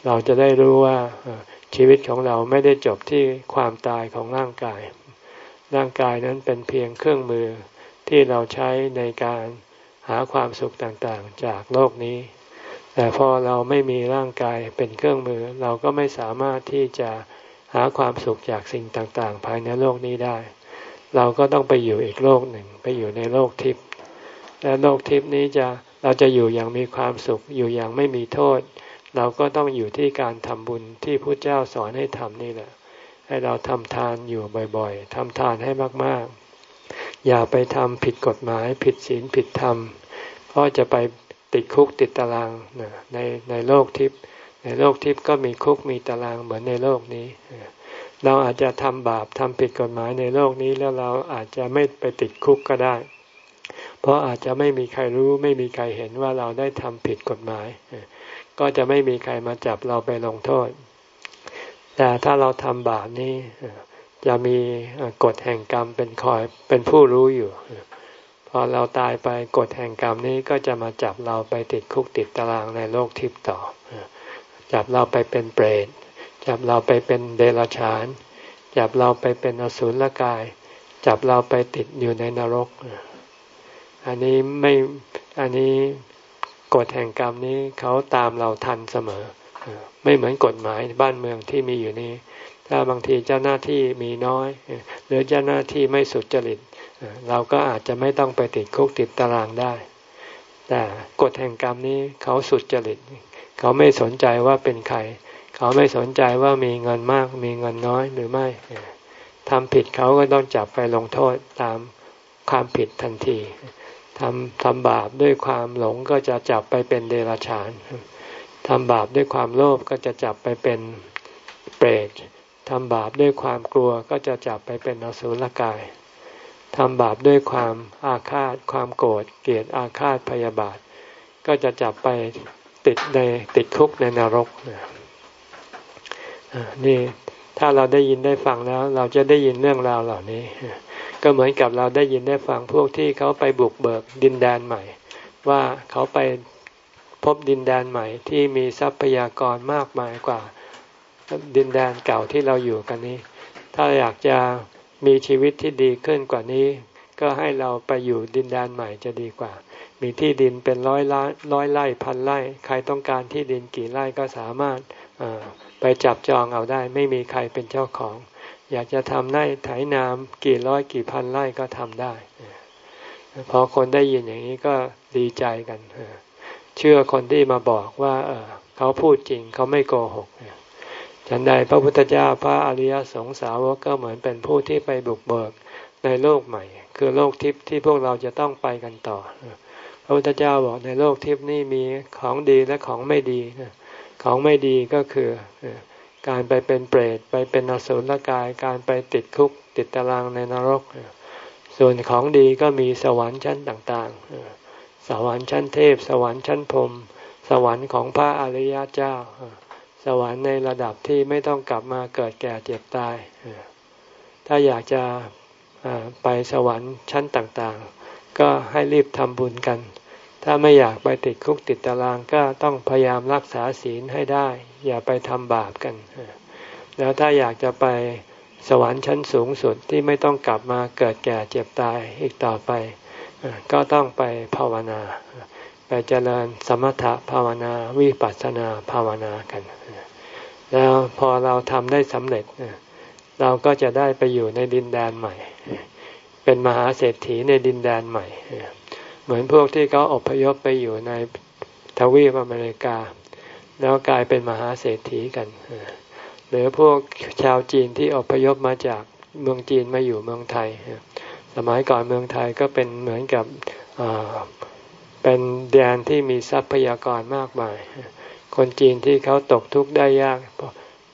เราจะได้รู้ว่า ชีวิตของเราไม่ได้จบที่ความตายของร่างกาย ร่างกายนั้นเป็นเพียงเครื่องมือที่เราใช้ในการหาความสุขต่างๆ จากโลกนี้ แต่พอเราไม่มีร่างกายเป็นเครื่องมือ เราก็ไม่สามารถที่จะหาความสุขจากสิ่งต่างๆ ภายในโลกนี้ได้ เราก็ต้องไปอยู่อีกโลกหนึ่ง ไปอยู่ในโลกทิพย์ และโลกทิพย์นี้จะเราจะอยู่อย่างมีความสุข อยู่อย่างไม่มีโทษ เราก็ต้องอยู่ที่การทำบุญที่พระเจ้าสอนให้ทำนี่แหละ ให้เราทำทานอยู่บ่อยๆทำทานให้มากๆ อย่าไปทำผิดกฎหมาย ผิดศีลผิดธรรม เพราะจะไปติดคุกติดตารางในในโลกทิพย์ในโลกทิพย์ก็มีคุกมีตารางเหมือนในโลกนี้ เราอาจจะทำบาปทำผิดกฎหมายในโลกนี้แล้วเราอาจจะไม่ไปติดคุกก็ได้ เพราะอาจจะไม่มีใครรู้ไม่มีใครเห็นว่าเราได้ทำผิดกฎหมาย ก็จะไม่มีใครมาจับเราไปลงโทษ แต่ถ้าเราทำบาปนี้จะมีกฎแห่งกรรมเป็นคอยเป็นผู้รู้อยู่ พอเราตายไปกฎแห่งกรรมนี้ก็จะมาจับเราไปติดคุกติดตารางในโลกทิพย์ต่อ จับเราไปเป็นเปรต จับเราไปเป็นเดรัจฉาน จับเราไปเป็นอสุรกาย จับเราไปติดอยู่ในนรก อันนี้ไม่ อันนี้ กฎแห่งกรรมนี้เขาตามเราทันเสมอ ไม่เหมือนกฎหมายบ้านเมืองที่มีอยู่นี้ ถ้าบางทีเจ้าหน้าที่มีน้อย หรือเจ้าหน้าที่ไม่สุจริต เราก็อาจจะไม่ต้องไปติดคุกติดตารางได้ แต่กฎแห่งกรรมนี้เขาสุจริต เขาไม่สนใจว่าเป็นใคร เขาไม่สนใจว่ามีเงินมากมีเงินน้อยหรือไม่ทำผิดเขาก็ต้องจับไปลงโทษตามความผิดทันที ทำทำบาปด้วยความหลงก็จะจับไปเป็นเดรัจฉานทำบาปด้วยความโลภก็จะจับไปเป็นเปรตทำบาปด้วยความกลัวก็จะจับไปเป็นอสุรกายทำบาปด้วยความอาฆาต ความโกรธเกลียดอาฆาตพยาบาท ก็จะจับไปติดในติดคุกในนรกนี่ถ้าเราได้ยินได้ฟังแล้ว เราจะได้ยินเรื่องราวเหล่านี้ ก็เหมือนกับเราได้ยินได้ฟังพวกที่เขาไปบุกเบิกดินแดนใหม่ ว่าเขาไปพบดินแดนใหม่ที่มีทรัพยากรมากมายกว่าดินแดนเก่าที่เราอยู่กันนี้ ถ้าอยากจะมีชีวิตที่ดีขึ้นกว่านี้ ก็ให้เราไปอยู่ดินแดนใหม่จะดีกว่า มีที่ดินเป็นร้อยล้านร้อยไร่พันไร่ ใครต้องการที่ดินกี่ไร่ก็สามารถไปจับจองเอาได้ ไม่มีใครเป็นเจ้าของ อยากจะทำไร่ไถนามกี่ร้อยกี่พันไร่ก็ทำได้ พอคนได้ยินอย่างนี้ก็ดีใจกัน เชื่อคนที่มาบอกว่าเขาพูดจริงเขาไม่โกหกฉันใดพระพุทธเจ้าพระอริยสงสาวกก็เหมือนเป็นผู้ที่ไปบุกเบิกในโลกใหม่ คือโลกทิพย์ที่พวกเราจะต้องไปกันต่อ พระพุทธเจ้าบอกในโลกทิพย์นี่มีของดีและของไม่ดีของไม่ดีก็คือ การไปเป็นเปรตไปเป็นอสุรกายการไปติดคุกติดตารางในนรก ส่วนของดีก็มีสวรรค์ชั้นต่างๆ สวรรค์ชั้นเทพ สวรรค์ชั้นพรมสวรรค์ของพระอริยเจ้า สวรรค์ในระดับที่ไม่ต้องกลับมาเกิดแก่เจ็บตาย ถ้าอยากจะไปสวรรค์ชั้นต่างๆ ก็ให้รีบทำบุญกัน ถ้าไม่อยากไปติดคุกติดตารางก็ต้องพยายามรักษาศีลให้ได้ อย่าไปทำบาปกัน แล้วถ้าอยากจะไปสวรรค์ชั้นสูงสุดที่ไม่ต้องกลับมาเกิดแก่เจ็บตายอีกต่อไป ก็ต้องไปภาวนา ไปเจริญสมถะภาวนาวิปัสสนาภาวนากัน แล้วพอเราทำได้สำเร็จ เราก็จะได้ไปอยู่ในดินแดนใหม่ เป็นมหาเศรษฐีในดินแดนใหม่ เหมือนพวกที่เขาอพยพไปอยู่ในทวีปอเมริกา แล้วกลายเป็นมหาเศรษฐีกันหรือพวกชาวจีนที่อพยพมาจากเมืองจีนมาอยู่เมืองไทย สมัยก่อนเมืองไทยก็เป็นเหมือนกับเป็นแดนที่มีทรัพยากรมากมาย คนจีนที่เขาตกทุกข์ได้ยาก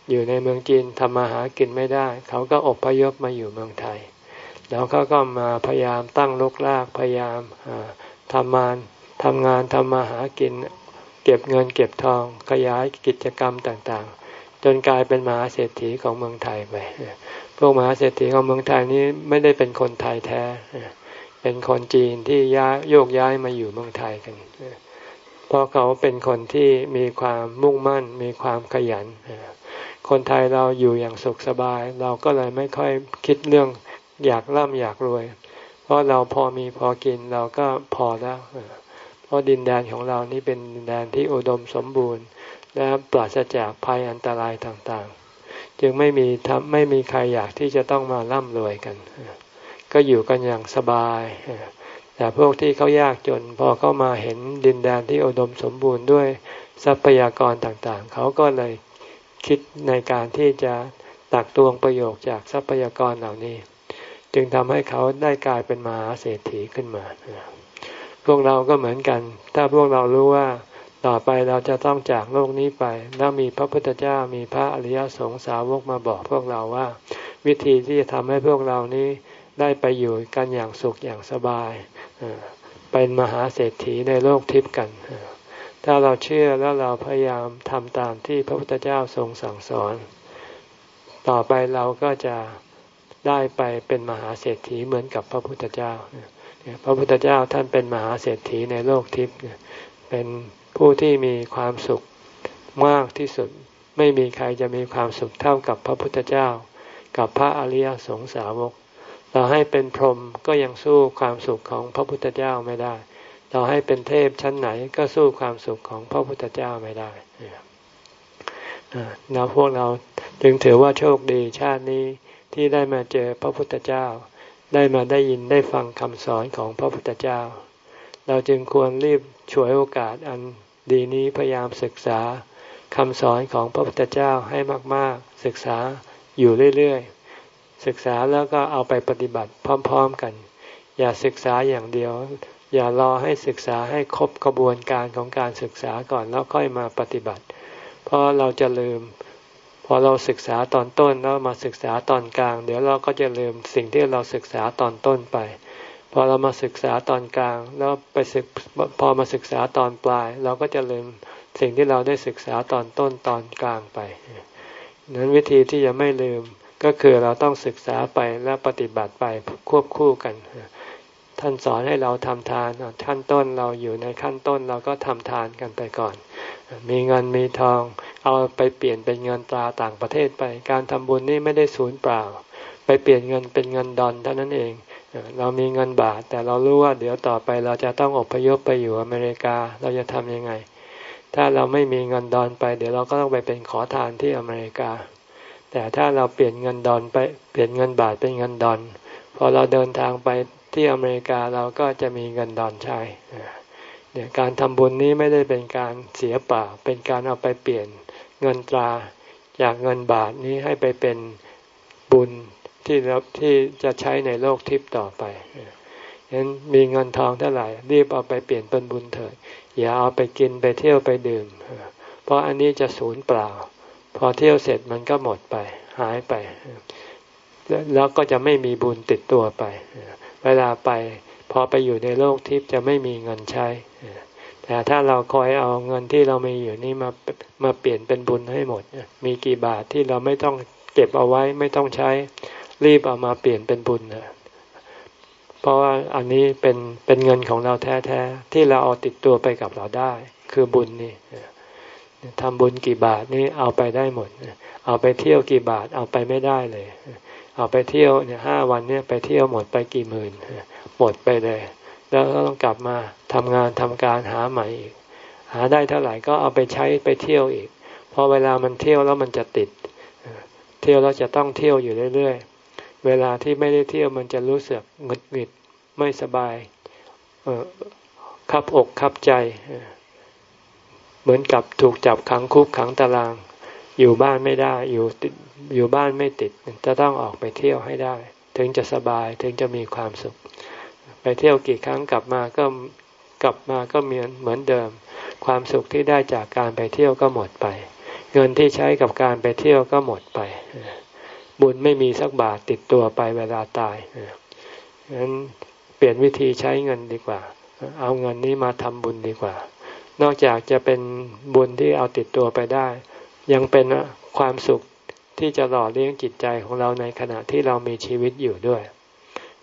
อยู่ในเมืองจีนทำมาหากินไม่ได้ เขาก็อพยพมาอยู่เมืองไทย แล้วเขาก็มาพยายามตั้งลกลากพยายามทำงานทำงานทำมาหากิน เก็บเงินเก็บทองขยายกิจกรรมต่างๆ จนกลายเป็นมหาเศรษฐีของเมืองไทยไปพวกมหาเศรษฐีของเมืองไทยนี้ไม่ได้เป็นคนไทยแท้ เป็นคนจีนที่ย้ายโยกย้ายมาอยู่เมืองไทยกันเพราะเขาเป็นคนที่มีความมุ่งมั่น มีความขยัน คนไทยเราอยู่อย่างสุขสบาย เราก็เลยไม่ค่อยคิดเรื่องอยากร่ำอยากรวย เพราะเราพอมีพอกินเราก็พอแล้ว ราะดินแดนของเรานี่เป็นดินแดนที่อุดมสมบูรณ์ และปราศจากภัยอันตรายต่างๆ จึงไม่มีทไม่มีใครอยากที่จะต้องมาร่ำรวยกัน ก็อยู่กันอย่างสบาย แต่พวกที่เขายากจน พอเข้ามาเห็นดินแดนที่อุดมสมบูรณ์ด้วยทรัพยากรต่างๆ เขาก็เลยคิดในการที่จะตักตวงประโยชน์จากทรัพยากรเหล่านี้ จึงทำให้เขาได้กลายเป็นมหาเศรษฐีขึ้นมา พวกเราก็เหมือนกัน ถ้าพวกเรารู้ว่าต่อไปเราจะต้องจากโลกนี้ไป แล้วมีพระพุทธเจ้ามีพระอริยสงสาวกมาบอกพวกเราว่า วิธีที่จะทำให้พวกเรานี้ได้ไปอยู่กันอย่างสุขอย่างสบาย เป็นมหาเศรษฐีในโลกทิพย์กัน ถ้าเราเชื่อแล้วเราพยายามทำตามที่พระพุทธเจ้าทรงสั่งสอน ต่อไปเราก็จะได้ไปเป็นมหาเศรษฐีเหมือนกับพระพุทธเจ้า พระพุทธเจ้าท่านเป็นมหาเศรษฐีในโลกทิพย์เป็นผู้ที่มีความสุขมากที่สุดไม่มีใครจะมีความสุขเท่ากับพระพุทธเจ้า กับพระอริยสงสาวก เราให้เป็นพรหมก็ยังสู้ความสุขของพระพุทธเจ้าไม่ได้ เราให้เป็นเทพชั้นไหนก็สู้ความสุขของพระพุทธเจ้าไม่ได้เราพวกเราจึงถือว่าโชคดีชาตินี้ที่ได้มาเจอพระพุทธเจ้า ได้มาได้ยินได้ฟังคำสอนของพระพุทธเจ้า เราจึงควรรีบฉวยโอกาสอันดีนี้พยายามศึกษาคำสอนของพระพุทธเจ้าให้มาก ๆ ศึกษาอยู่เรื่อย ๆ ศึกษาแล้วก็เอาไปปฏิบัติพร้อม ๆ กัน อย่าศึกษาอย่างเดียว อย่ารอให้ศึกษาให้ครบกระบวนการของการศึกษาก่อนแล้วค่อยมาปฏิบัติ เพราะเราจะลืม อพอเราศึกษาตอนต้นแล้วมาศึกษาตอนกลาง เดี๋ยวเราก็จะลืมสิ่งที่เราศึกษาตอนต้นไป พอเรามาศึกษาตอนกลาง แล้วไปศึกพอมาศึกษาตอนปลาย เราก็จะลืมสิ่งที่เราได้ศึกษาตอนต้นตอนกลางไปนั้นวิธีที่จะไม่ลืมก็คือเราต้องศึกษาไปและปฏิบัติไปควบคู่กัน ท่านสอนให้เราทำทานขั้นต้นเราอยู่ในขั้นต้นเราก็ทำทานกันไปก่อน มีเงินมีทอง เอาไปเปลี่ยนเป็นเงินตราต่างประเทศไป การทำบุญนี่ไม่ได้สูญเปล่า ไปเปลี่ยนเงินเป็นเงินดอนเท่านั้นเอง เรามีเงินบาท แต่เรารู้ว่าเดี๋ยวต่อไปเราจะต้องอพยพไปอยู่อเมริกาเราจะทำยังไง ถ้าเราไม่มีเงินดอนไป เดี๋ยวเราก็ต้องไปเป็นขอทานที่อเมริกา แต่ถ้าเราเปลี่ยนเงินดอนไปเปลี่ยนเงินบาทเป็นเงินดอนพอเราเดินทางไปที่อเมริกาเราก็จะมีเงินดอนใช้ เนี่ยการทำบุญนี้ไม่ได้เป็นการเสียเปล่า เป็นการเอาไปเปลี่ยนเงินตราจากเงินบาทนี้ให้ไปเป็นบุญที่เราที่จะใช้ในโลกทิพย์ต่อไปฉะนั้นมีเงินทองเท่าไหร่รีบเอาไปเปลี่ยนเป็นบุญเถิด อย่าเอาไปกินไปเที่ยวไปดื่ม เพราะอันนี้จะสูญเปล่า พอเที่ยวเสร็จมันก็หมดไป หายไป แล้วก็จะไม่มีบุญติดตัวไป เวลาไป พอไปอยู่ในโลกทิพย์จะไม่มีเงินใช้ แต่ถ้าเราคอยเอาเงินที่เรามีอยู่นี่มามาเปลี่ยนเป็นบุญให้หมด มีกี่บาทที่เราไม่ต้องเก็บเอาไว้ไม่ต้องใช้ รีบเอามาเปลี่ยนเป็นบุญนะเพราะว่าอันนี้เป็นเป็นเงินของเราแท้ๆที่เราเอาติดตัวไปกับเราได้ คือบุญนี่ทำบุญกี่บาทนี่เอาไปได้หมด เอาไปเที่ยวกี่บาทเอาไปไม่ได้เลย เอาไปเที่ยวเนี่ยห้าวันเนี่ยไปเที่ยวหมดไปกี่หมื่น หมดไปเลย แล้วก็ต้องกลับมาทำงานทำการหาใหม่อีก หาได้เท่าไหร่ก็เอาไปใช้ไปเที่ยวอีก พอเวลามันเที่ยวแล้วมันจะติด เที่ยวแล้วจะต้องเที่ยวอยู่เรื่อยๆ เวลาที่ไม่ได้เที่ยวมันจะรู้สึกหงุดหงิดไม่สบายขับอกขับใจ เหมือนกับถูกจับขังคุกขังตาราง อยู่บ้านไม่ได้ อยู่ติดอยู่บ้านไม่ติด จะต้องออกไปเที่ยวให้ได้ ถึงจะสบายถึงจะมีความสุข ไปเที่ยวกี่ครั้งกลับมาก็กลับมาก็เหมือนเหมือนเดิม ความสุขที่ได้จากการไปเที่ยวก็หมดไป เงินที่ใช้กับการไปเที่ยวก็หมดไป บุญไม่มีสักบาทติดตัวไปเวลาตายฉะนั้นเปลี่ยนวิธีใช้เงินดีกว่า เอาเงินนี้มาทำบุญดีกว่า นอกจากจะเป็นบุญที่เอาติดตัวไปได้ ยังเป็นความสุขที่จะหล่อเลี้ยงจิตใจของเราในขณะที่เรามีชีวิตอยู่ด้วย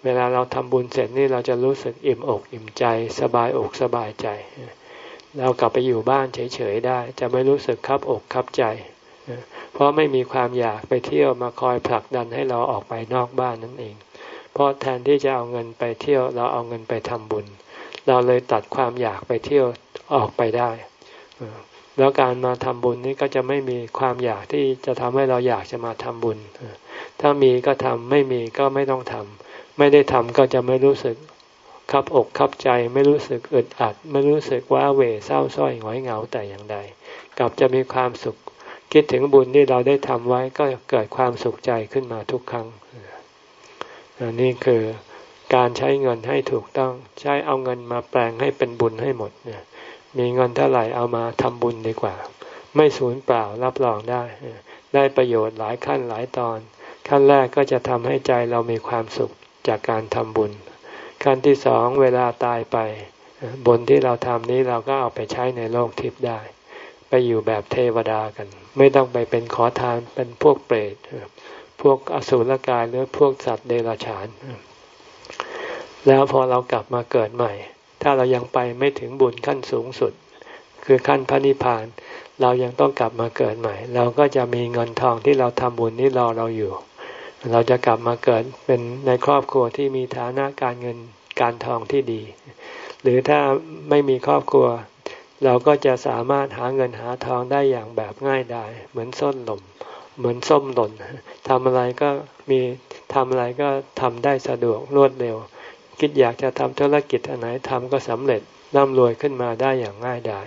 เวลาเราทำบุญเสร็จนี่เราจะรู้สึกอิ่มอกอิ่มใจ สบายอกสบายใจ เรากลับไปอยู่บ้านเฉยๆได้ จะไม่รู้สึกคับอกคับใจ เพราะไม่มีความอยากไปเที่ยวมาคอยผลักดันให้เราออกไปนอกบ้านนั่นเอง เพราะแทนที่จะเอาเงินไปเที่ยวเราเอาเงินไปทำบุญ เราเลยตัดความอยากไปเที่ยวออกไปได้ แล้วการมาทำบุญนี้ก็จะไม่มีความอยากที่จะทำให้เราอยากจะมาทำบุญ ถ้ามีก็ทำไม่มีก็ไม่ต้องทำ ไม่ได้ทำก็จะไม่รู้สึกคับอกคับใจไม่รู้สึกอึดอัด ไม่รู้สึกว่าเวเศร้าส้อยหงอยเหงาแต่อย่างใด กลับจะมีความสุข คิดถึงบุญที่เราได้ทำไว้ก็เกิดความสุขใจขึ้นมาทุกครั้งอันนี่คือการใช้เงินให้ถูกต้องใช้เอาเงินมาแปลงให้เป็นบุญให้หมดเนี่ยมีเงินเท่าไหร่เอามาทำบุญดีกว่า ไม่สูญเปล่ารับรองได้ ได้ประโยชน์หลายขั้นหลายตอน ขั้นแรกก็จะทำให้ใจเรามีความสุข จากการทำบุญ ขั้นที่สองเวลาตายไป บุญที่เราทำนี้เราก็เอาไปใช้ในโลกทิพย์ได้ ไปอยู่แบบเทวดากัน ไม่ต้องไปเป็นขอทานเป็นพวกเปรตพวกอสุรกายหรือพวกสัตว์เดรัจฉาน แล้วพอเรากลับมาเกิดใหม่ ถ้าเรายังไปไม่ถึงบุญขั้นสูงสุด คือขั้นพระนิพพาน เรายังต้องกลับมาเกิดใหม่ เราก็จะมีเงินทองที่เราทำบุญนี้รอเราอยู่ เราจะกลับมาเกิดเป็นในครอบครัวที่มีฐานะการเงินการทองที่ดี หรือถ้าไม่มีครอบครัว เราก็จะสามารถหาเงินหาทองได้อย่างแบบง่ายได้เหมือนส้นหล่มเหมือนส้มหล่นทำอะไรก็มีทำอะไรก็ทำได้สะดวกรวดเร็ว คิดอยากจะทำธุรกิจอันไหนทำก็สำเร็จร่ำรวยขึ้นมาได้อย่างง่ายดาย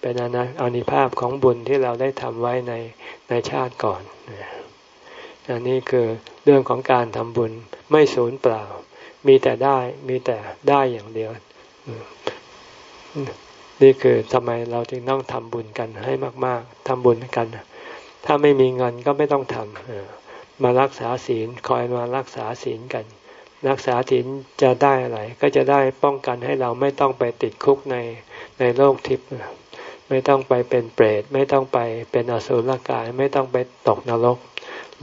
เป็นอนัอนิภาพของบุญที่เราได้ทำไว้ในในชาติก่อน อันนี้คือเรื่องของการทำบุญไม่สูญเปล่า มีแต่ได้มีแต่ได้อย่างเดียว นี่คือทำไมเราจึงต้องทำบุญกันให้มาก ๆทำบุญกัน ถ้าไม่มีเงินก็ไม่ต้องทำมารักษาศีลคอยมารักษาศีลกัน รักษาศีลจะได้อะไร ก็จะได้ป้องกันให้เราไม่ต้องไปติดคุกในในโลกทิพย์ไม่ต้องไปเป็นเปรต ไม่ต้องไปเป็นอสุรกาย ไม่ต้องไปตกนรก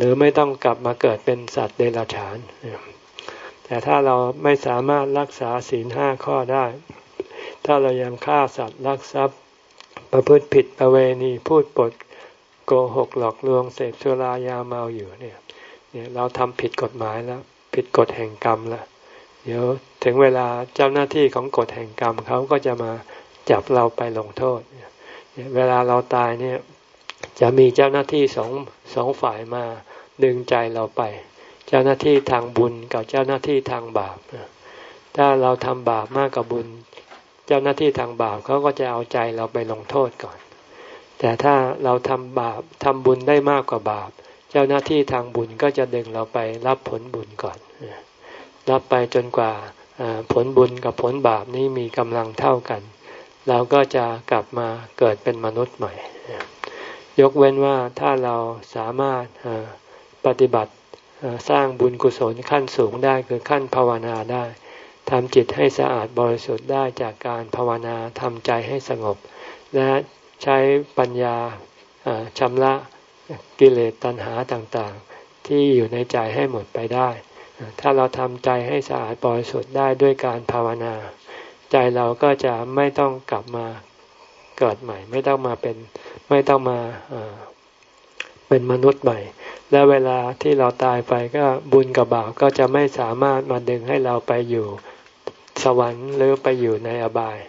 หรือไม่ต้องกลับมาเกิดเป็นสัตว์เดรัจฉาน แต่ถ้าเราไม่สามารถรักษาศีลห้าข้อได้ ถ้าเรายังฆ่าสัตว์ลักทรัพย์ ประพฤติผิดประเวณีพูดปดโกหกหลอกลวงเสพสุรายาเมาอยู่เนี่ยเนี่ยเราทำผิดกฎหมายแล้ว ผิดกฎแห่งกรรมแล้วเดี๋ยวถึงเวลาเจ้าหน้าที่ของกฎแห่งกรรมเขาก็จะมาจับเราไปลงโทษ เวลาเราตายเนี่ยจะมีเจ้าหน้าที่สองสองฝ่ายมา ดึงใจเราไป เจ้าหน้าที่ทางบุญกับเจ้าหน้าที่ทางบาปถ้าเราทำบาปมากกว่าบุญ เจ้าหน้าที่ทางบาปเขาก็จะเอาใจเราไปลงโทษก่อน แต่ถ้าเราทำบาปทำบุญได้มากกว่าบาป เจ้าหน้าที่ทางบุญก็จะดึงเราไปรับผลบุญก่อน รับไปจนกว่าผลบุญกับผลบาปนี้มีกำลังเท่ากัน เราก็จะกลับมาเกิดเป็นมนุษย์ใหม่ ยกเว้นว่าถ้าเราสามารถ ปฏิบัติสร้างบุญกุศลขั้นสูงได้คือขั้นภาวนาได้ทำจิตให้สะอาดบริสุทธิ์ได้จากการภาวนาทำใจให้สงบ และใช้ปัญญาชำระกิเลสตัณหาต่างๆ ที่อยู่ในใจให้หมดไปได้ ถ้าเราทำใจให้สะอาดบริสุทธิ์ได้ด้วยการภาวนา ใจเราก็จะไม่ต้องกลับมาเกิดใหม่ ไม่ต้องมาเป็นไม่ต้องมา เป็นมนุษย์ใหม่ และเวลาที่เราตายไปก็บุญกับบาปก็จะไม่สามารถมาดึงให้เราไปอยู่สวรรค์หรือไปอยู่ในอบาย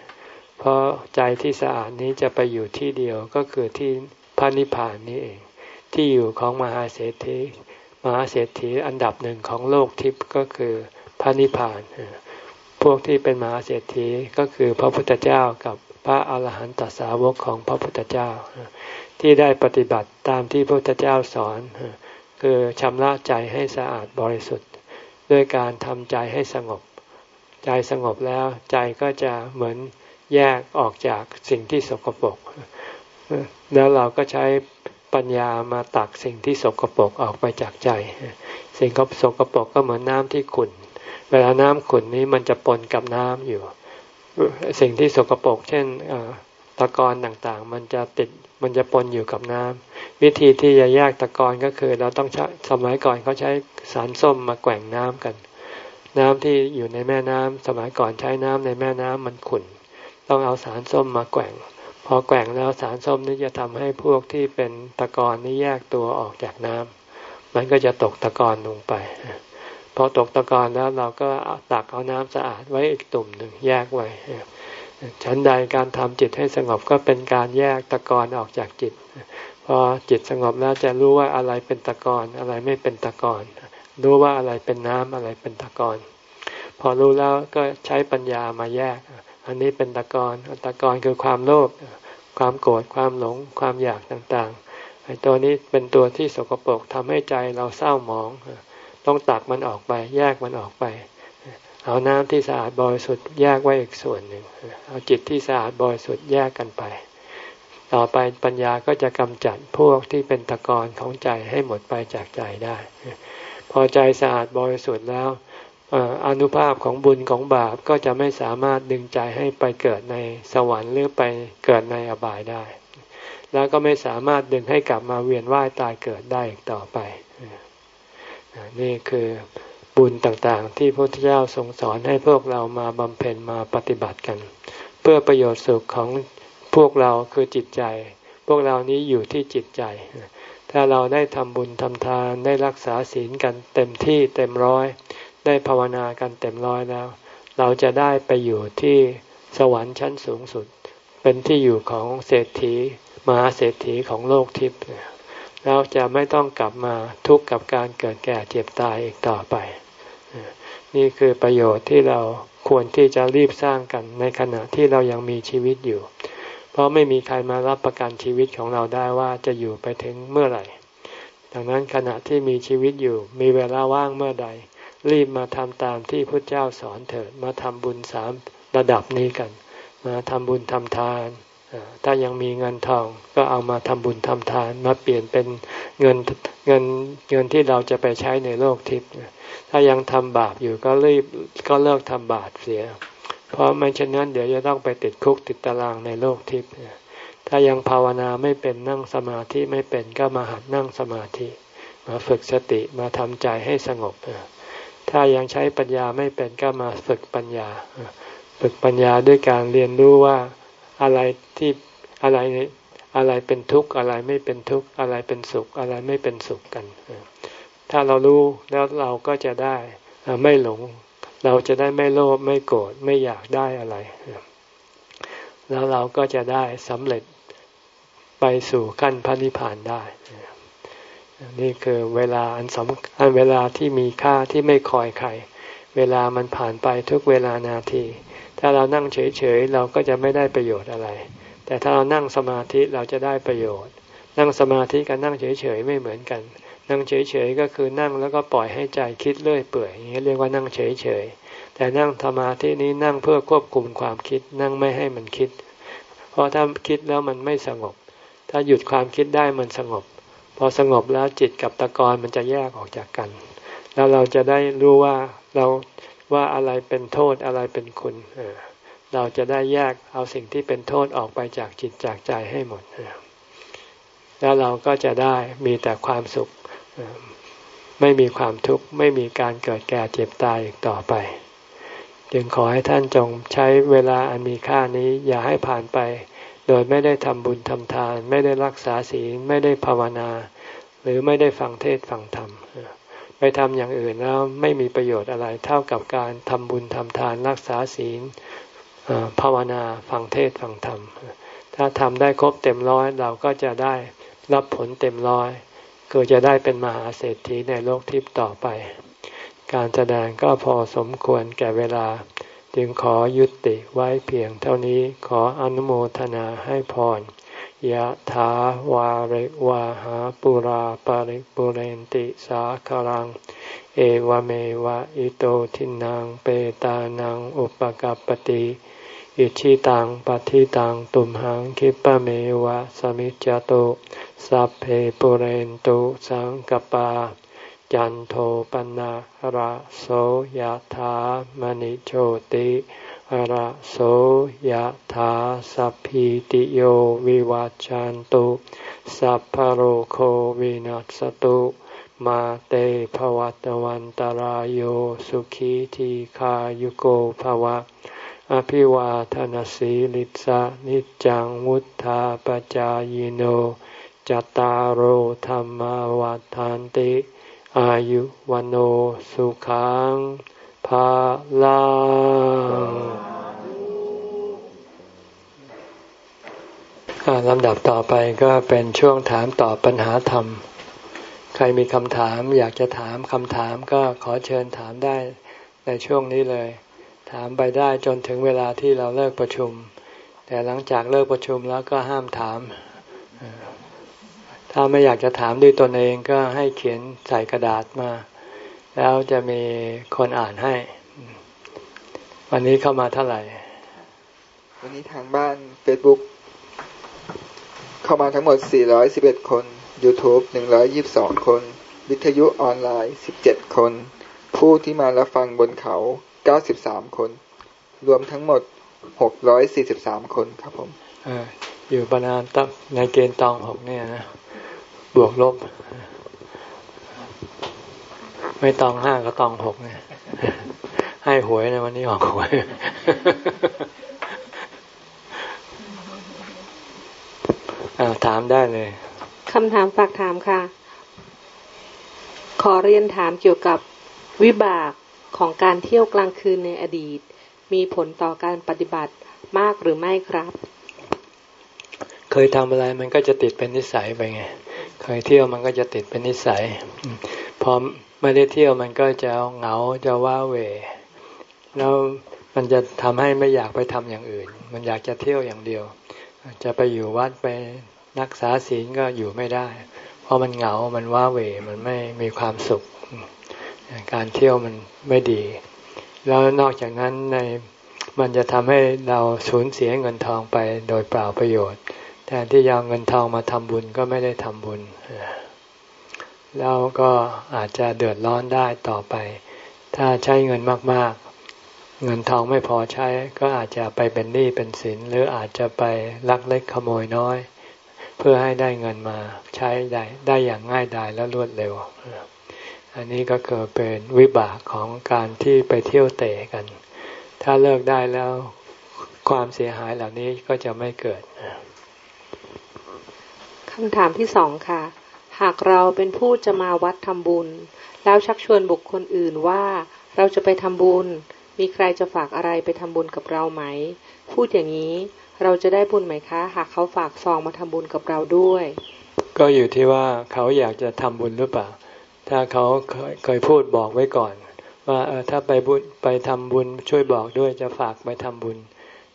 เพราะใจที่สะอาดนี้จะไปอยู่ที่เดียวก็คือที่พระนิพพานนี้เอง ที่อยู่ของมหาเศรษฐีมหาเศรษฐีอันดับหนึ่งของโลกทิพย์ก็คือพระนิพพาน พวกที่เป็นมหาเศรษฐีก็คือพระพุทธเจ้ากับพระอาหารหันตสาวกของพระพุทธเจ้า ที่ได้ปฏิบัติตามที่พระพุทธเจ้าสอน คือชำระใจให้สะอาดบริสุทธิ์ ด้วยการทำใจให้สงบ ใจสงบแล้วใจก็จะเหมือนแยกออกจากสิ่งที่สกปรกแล้วเราก็ใช้ปัญญามาตักสิ่งที่สกปรกออกไปจากใจ สิ่งสกปรกก็เหมือนน้ำที่ขุ่น เวลาน้ำขุ่นนี้มันจะปนกับน้ำอยู่ สิ่งที่สกปรกเช่นตะกอนต่างๆ มันจะติด มันจะปนอยู่กับน้ำวิธีที่จะแยกตะกอนก็คือ เราต้องใช้สมัยก่อนเขาใช้สารส้มมาแกว่งน้ำกัน น้ำที่อยู่ในแม่น้ำสมัยก่อนใช้น้ำในแม่น้ำมันขุ่น ต้องเอาสารส้มมาแกว่ง พอแกว่งแล้วสารส้มนี้จะทำให้พวกที่เป็นตะกอนนี้แยกตัวออกจากน้ำมันก็จะตกตะกอนลงไปพอตกตะกอนแล้วเราก็ตักเอาน้ำสะอาดไว้อีกตุ่มหนึ่งแยกไว้ ชั้นใดการทำจิตให้สงบก็เป็นการแยกตะกอนออกจากจิต พอจิตสงบแล้วจะรู้ว่าอะไรเป็นตะกอนอะไรไม่เป็นตะกอนรู้ว่าอะไรเป็นน้ำอะไรเป็นตะกอนพอรู้แล้วก็ใช้ปัญญามาแยก อันนี้เป็นตะกอนตะกอนคือความโลภความโกรธความหลงความอยากต่างๆไอ้ตัวนี้เป็นตัวที่สกปรกทำให้ใจเราเศร้าหมอง ต้องตักมันออกไป แยกมันออกไป เอาน้ำที่สะอาดบริสุทธิ์แยกไว้อีกส่วนหนึ่ง เอาจิตที่สะอาดบริสุทธิ์แยกกันไป ต่อไปปัญญาก็จะกำจัดพวกที่เป็นตะกอนของใจให้หมดไปจากใจได้ พอใจสะอาดบริสุทธิ์แล้วอนุภาพของบุญของบาปก็จะไม่สามารถดึงใจให้ไปเกิดในสวรรค์หรือไปเกิดในอบายได้ แล้วก็ไม่สามารถดึงให้กลับมาเวียนว่ายตายเกิดได้อีกต่อไป นี่คือ บุญต่างๆ ที่พระพุทธเจ้าทรงสอนให้พวกเรามาบำเพ็ญมาปฏิบัติกัน เพื่อประโยชน์สุขของพวกเราคือจิตใจ พวกเรานี้อยู่ที่จิตใจ ถ้าเราได้ทำบุญทำทานได้รักษาศีลกันเต็มที่เต็มร้อย ได้ภาวนากันเต็มร้อยแล้ว เราจะได้ไปอยู่ที่สวรรค์ชั้นสูงสุด เป็นที่อยู่ของเศรษฐีมหาเศรษฐีของโลกทิพย์ แล้วจะไม่ต้องกลับมาทุกข์กับการเกิดแก่เจ็บตายอีกต่อไป นี่คือประโยชน์ที่เราควรที่จะรีบสร้างกันในขณะที่เรายังมีชีวิตอยู่ เพราะไม่มีใครมารับประกันชีวิตของเราได้ว่าจะอยู่ไปถึงเมื่อไหร่ ดังนั้นขณะที่มีชีวิตอยู่ มีเวลาว่างเมื่อใด รีบมาทำตามที่พระเจ้าสอนเถิดมาทำบุญสามระดับนี้กัน มาทำบุญทำทาน ถ้ายังมีเงินทองก็เอามาทำบุญทำทานมาเปลี่ยนเป็นเงินเงินเงินที่เราจะไปใช้ในโลกทิพย์ถ้ายังทำบาปอยู่ก็รีบก็เลิกทำบาปเสีย เพราะไม่เช่นนั้นเดี๋ยวจะต้องไปติดคุกติดตารางในโลกทิพย์ถ้ายังภาวนาไม่เป็นนั่งสมาธิไม่เป็นก็มาหัดนั่งสมาธิ มาฝึกสติมาทำใจให้สงบ ถ้ายังใช้ปัญญาไม่เป็นก็มาฝึกปัญญา ฝึกปัญญาด้วยการเรียนรู้ว่า อะไรที่อะไรอะไรเป็นทุกข์อะไรไม่เป็นทุกข์อะไรเป็นสุขอะไรไม่เป็นสุขกัน ถ้าเรารู้แล้วเราก็จะได้ไม่หลง เราจะได้ไม่โลภไม่โกรธไม่อยากได้อะไร แล้วเราก็จะได้สำเร็จไปสู่ขั้นพระนิพพานได้นี่คือเวลาอันสำคัญเวลาที่มีค่าที่ไม่คอยใคร เวลามันผ่านไปทุกเวลานาที ถ้าเรานั่งเฉยๆเราก็จะไม่ได้ประโยชน์อะไร แต่ถ้าเรานั่งสมาธิเราจะได้ประโยชน์ นั่งสมาธิกับนั่งเฉยๆไม่เหมือนกัน นั่งเฉยๆก็คือนั่งแล้วก็ปล่อยให้ใจคิดเรื่อยเปื่อยอย่างนี้เรียกว่านั่งเฉยๆแต่นั่งสมาธินี้นั่งเพื่อควบคุมความคิด นั่งไม่ให้มันคิด เพราะถ้าคิดแล้วมันไม่สงบ ถ้าหยุดความคิดได้มันสงบ พอสงบแล้วจิตกับตะกอนมันจะแยกออกจากกัน แล้วเราจะได้รู้ว่าเรา ว่าอะไรเป็นโทษอะไรเป็นคุณเราจะได้แยกเอาสิ่งที่เป็นโทษออกไปจากจิตจากใจให้หมด แล้วเราก็จะได้มีแต่ความสุข ไม่มีความทุกข์ไม่มีการเกิดแก่เจ็บตายอีกต่อไป จึงขอให้ท่านจงใช้เวลาอันมีค่านี้อย่าให้ผ่านไป โดยไม่ได้ทำบุญทำทาน ไม่ได้รักษาศีลไม่ได้ภาวนา หรือไม่ได้ฟังเทศฟังธรรม ไปทำอย่างอื่นแล้วไม่มีประโยชน์อะไร เท่ากับการทำบุญทำทานรักษาศีลภาวนาฟังเทศฟังธรรม ถ้าทำได้ครบเต็มร้อยเราก็จะได้รับผลเต็มร้อยก็จะได้เป็นมหาเศรษฐีในโลกทิพย์ต่อไป การแสดงก็พอสมควรแก่เวลา จึงขอยุติไว้เพียงเท่านี้ขออนุโมทนาให้พร ยะถาวาริวาหาปุราปาริปุเรนติสาคลัง เอวเมวะอิโตทินังเปตานังอุปกัปติอิชิตังปฏิตังตุมหังคิปะเมวะสมิจจโตสัพเพปุเรนตุสังกปา จันโทปนะระโสยธามณิโชติ ระโสยธาสัพพิติโยวิวัจจันตุ สัพพโรโควินัสตุ มาเตภวัตวันตารโยสุขีทีขายุโกภวะ อภิวาทนสีลิสานิจังวุธาปจายโนจตารโหธรรมวาทานติ อายุวันโอสุขัง ภาลังลำดับต่อไปก็เป็นช่วงถามตอบปัญหาธรรม ใครมีคำถามอยากจะถามคำถามก็ขอเชิญถามได้ในช่วงนี้เลย ถามไปได้จนถึงเวลาที่เราเลิกประชุม แต่หลังจากเลิกประชุมแล้วก็ห้ามถาม ถ้าไม่อยากจะถามด้วยตนเองก็ให้เขียนใส่กระดาษมา แล้วจะมีคนอ่านให้ วันนี้เข้ามาเท่าไหร่ วันนี้ทางบ้าน Facebook เข้ามาทั้งหมด 411 คน YouTube 122 คน วิทยุออนไลน์ 17 คน ผู้ที่มารับฟังบนเขา 93 คน รวมทั้งหมด 643 คนครับผมออยู่ประมาณตั้งในเกณฑ์ตองหกเนี่ยนะ บวกลบ ไม่ตองห้าก็ตองหกเนี่ยให้หวยในวันนี้ออกหวย ถามได้เลยคำถามฝากถามค่ะ ขอเรียนถามเกี่ยวกับวิบากของการเที่ยวกลางคืนในอดีต มีผลต่อการปฏิบัติมากหรือไม่ครับ เคยทำอะไรมันก็จะติดเป็นนิสัยไปไง เคยเที่ยวมันก็จะติดเป็นนิสัย พอ ไม่ได้เที่ยวมันก็จะเหงาจะว้าเหวแล้วมันจะทำให้ไม่อยากไปทำอย่างอื่น มันอยากจะเที่ยวอย่างเดียว จะไปอยู่วัดไปนักษาศีลก็อยู่ไม่ได้ เพราะมันเหงา มันว้าเหวมันไม่มีความสุข การเที่ยวมันไม่ดี แล้วนอกจากนั้นในมันจะทำให้เราสูญเสียเงินทองไปโดยเปล่าประโยชน์ แทนที่จะเอาเงินทองมาทำบุญก็ไม่ได้ทำบุญ แล้วก็อาจจะเดือดร้อนได้ต่อไป ถ้าใช้เงินมาก ๆ เงินทองไม่พอใช้ก็อาจจะไปเป็นหนี้เป็นสิน หรืออาจจะไปลักเล็กขโมยน้อย เพื่อให้ได้เงินมาใช้ได้ได้อย่างง่ายดายและรวดเร็ว อันนี้ก็เกิดเป็นวิบากของการที่ไปเที่ยวเตะกัน ถ้าเลิกได้แล้วความเสียหายเหล่านี้ก็จะไม่เกิดคำถามที่สองค่ะ หากเราเป็นผู้จะมาวัดทำบุญ แล้วชักชวนบุคคลอื่นว่าเราจะไปทำบุญ มีใครจะฝากอะไรไปทำบุญกับเราไหม พูดอย่างนี้เราจะได้บุญไหมคะ หากเขาฝากซองมาทำบุญกับเราด้วย ก็อยู่ที่ว่าเขาอยากจะทำบุญหรือเปล่า ถ้าเขาเคยพูดบอกไว้ก่อน ว่าเออถ้าไปบุญไปทำบุญช่วยบอกด้วยจะฝากไปทำบุญ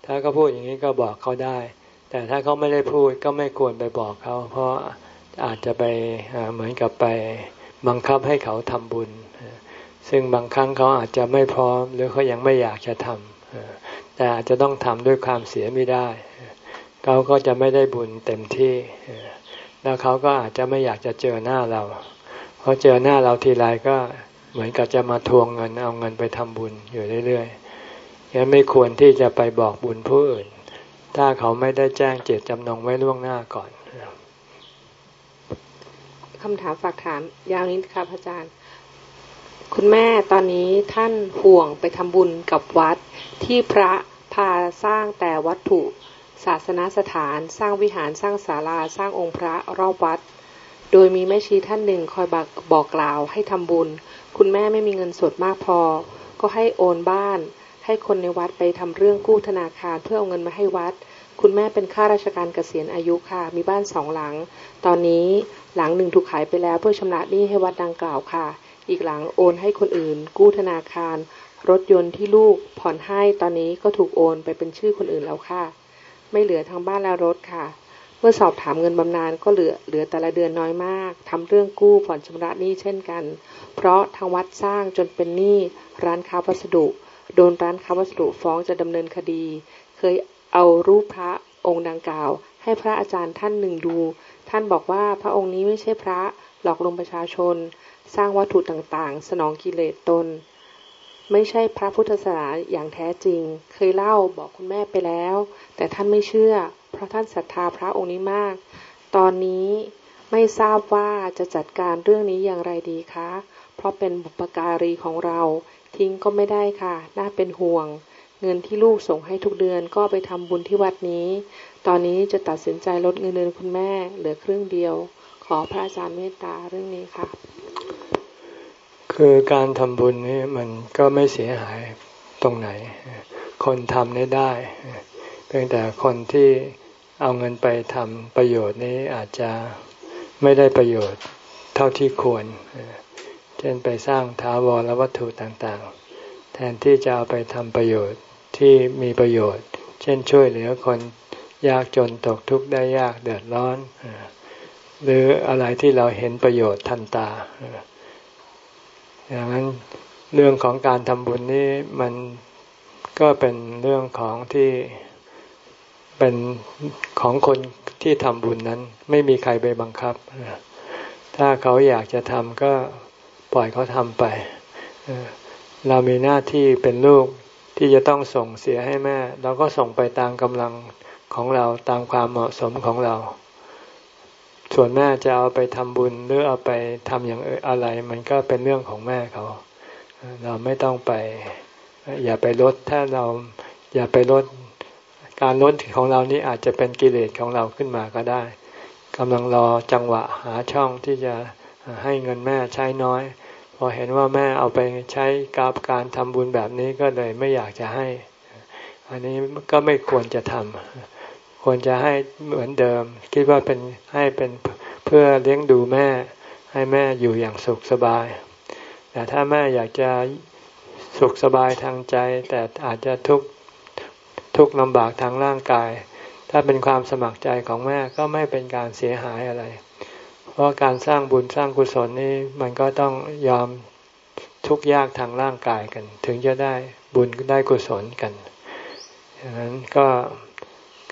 ถ้าเขาพูดอย่างนี้ก็บอกเขาได้ แต่ถ้าเขาไม่ได้พูดก็ไม่ควรไปบอกเขา เพราะ อาจจะไปเหมือนกับไปบังคับให้เขาทำบุญ ซึ่งบางครั้งเขาอาจจะไม่พร้อมหรือเขายังไม่อยากจะทำแต่อาจจะต้องทำด้วยความเสียไม่ได้เขาก็จะไม่ได้บุญเต็มที่ แล้วเขาก็อาจจะไม่อยากจะเจอหน้าเรา เพราะเจอหน้าเราทีไรก็เหมือนกับจะมาทวงเงินเอาเงินไปทำบุญอยู่เรื่อยๆยังไม่ควรที่จะไปบอกบุญผู้อื่น ถ้าเขาไม่ได้แจ้งเจตจำนงไว้ล่วงหน้าก่อน คำถามฝากถาม ยาวนี้ค่ะพระอาจารย์ คุณแม่ตอนนี้ท่านห่วงไปทำบุญกับวัดที่พระพาสร้างแต่วัตถุ ศาสนาสถานสร้างวิหารสร้างศาลาสร้างองค์พระรอบวัด โดยมีแม่ชีท่านหนึ่งคอยบอกบอกกล่าวให้ทำบุญ คุณแม่ไม่มีเงินสดมากพอ ก็ให้โอนบ้าน ให้คนในวัดไปทำเรื่องกู้ธนาคารเพื่อเอาเงินมาให้วัด คุณแม่เป็นข้าราชการเกษียณอายุค่ะ มีบ้านสองหลัง ตอนนี้หลังหนึ่งถูกขายไปแล้วเพื่อชำระหนี้ให้วัดดังกล่าวค่ะ อีกหลังโอนให้คนอื่น กู้ธนาคาร รถยนต์ที่ลูกผ่อนให้ตอนนี้ก็ถูกโอนไปเป็นชื่อคนอื่นแล้วค่ะ ไม่เหลือทางบ้านและรถค่ะ เมื่อสอบถามเงินบำนาญก็เหลือเหลือแต่ละเดือนน้อยมากทำเรื่องกู้ผ่อนชำระหนี้เช่นกัน เพราะทางวัดสร้างจนเป็นหนี้ร้านค้าวัสดุ โดนร้านค้าวัสดุฟ้องจะดำเนินคดี เคย เอารูปพระองค์ดังกล่าว ให้พระอาจารย์ท่านหนึ่งดู ท่านบอกว่าพระองค์นี้ไม่ใช่พระหลอกลวงประชาชน สร้างวัตถุต่างๆ สนองกิเลสตน ไม่ใช่พระพุทธศาสนาอย่างแท้จริง เคยเล่าบอกคุณแม่ไปแล้ว แต่ท่านไม่เชื่อ เพราะท่านศรัทธาพระองค์นี้มาก ตอนนี้ไม่ทราบว่าจะจัดการเรื่องนี้อย่างไรดีคะ เพราะเป็นบุปการีของเรา ทิ้งก็ไม่ได้ค่ะ น่าเป็นห่วง เงินที่ลูกส่งให้ทุกเดือนก็ไปทำบุญที่วัดนี้ ตอนนี้จะตัดสินใจลดเงินเดือนคุณแม่เหลือครึ่งเดียว ขอพระอาจารย์เมตตาเรื่องนี้ค่ะ คือการทำบุญนี่มันก็ไม่เสียหายตรงไหน คนทำได้ได้เพียงแต่คนที่เอาเงินไปทำประโยชน์นี้อาจจะไม่ได้ประโยชน์เท่าที่ควร เช่นไปสร้างทาวรวัตถุต่างๆ แทนที่จะเอาไปทำประโยชน์ ที่มีประโยชน์ เช่นช่วยเหลือคนยากจนตกทุกข์ได้ยากเดือดร้อน หรืออะไรที่เราเห็นประโยชน์ทันตาอย่างนั้นเรื่องของการทำบุญนี่มันก็เป็นเรื่องของที่เป็นของคนที่ทำบุญนั้น ไม่มีใครไปบังคับ ถ้าเขาอยากจะทำก็ปล่อยเขาทำไป เรามีหน้าที่เป็นลูก ที่จะต้องส่งเสียให้แม่เราก็ส่งไปตามกำลังของเราตามความเหมาะสมของเรา ส่วนแม่จะเอาไปทำบุญหรือเอาไปทำอย่างอะไร มันก็เป็นเรื่องของแม่เขา เราไม่ต้องไป อย่าไปลดถ้าเราอย่าไปลดการลดของเรานี้อาจจะเป็นกิเลสของเราขึ้นมาก็ได้กำลังรอจังหวะหาช่องที่จะให้เงินแม่ใช้น้อย พอเห็นว่าแม่เอาไปใช้กับการทำบุญแบบนี้ก็เลยไม่อยากจะให้ อันนี้ก็ไม่ควรจะทำควรจะให้เหมือนเดิม คิดว่าเป็นให้เป็นเพื่อเลี้ยงดูแม่ ให้แม่อยู่อย่างสุขสบาย แต่ถ้าแม่อยากจะสุขสบายทางใจ แต่อาจจะทุกทุกลำบากทางร่างกาย ถ้าเป็นความสมัครใจของแม่ก็ไม่เป็นการเสียหายอะไร เพราะการสร้างบุญสร้างกุศลนี่มันก็ต้องยอมทุกยากทางร่างกายกัน ถึงจะได้บุญได้กุศลกันดังนั้นก็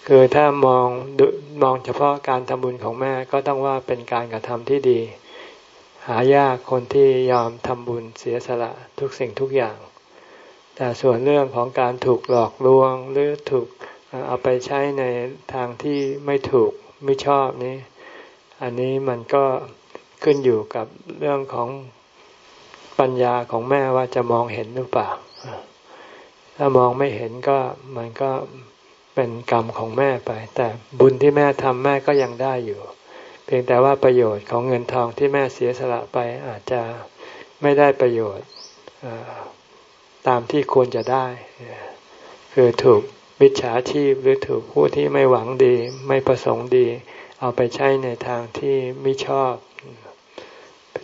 คือถ้ามองมองเฉพาะการทำบุญของแม่ก็ต้องว่าเป็นการกระทำที่ดี หายากคนที่ยอมทำบุญเสียสละทุกสิ่งทุกอย่าง แต่ส่วนเรื่องของการถูกหลอกลวงหรือถูกเอาไปใช้ในทางที่ไม่ถูกไม่ชอบนี้ อันนี้มันก็ขึ้นอยู่กับเรื่องของปัญญาของแม่ว่าจะมองเห็นหรือเปล่า ถ้ามองไม่เห็นก็มันก็เป็นกรรมของแม่ไป แต่บุญที่แม่ทำแม่ก็ยังได้อยู่ เพียงแต่ว่าประโยชน์ของเงินทองที่แม่เสียสละไปอาจจะไม่ได้ประโยชน์ตามที่ควรจะได้ คือถูกมิจฉาชีพหรือถูกผู้ที่ไม่หวังดี ไม่ประสงค์ดี เอาไปใช้ในทางที่ไม่ชอบ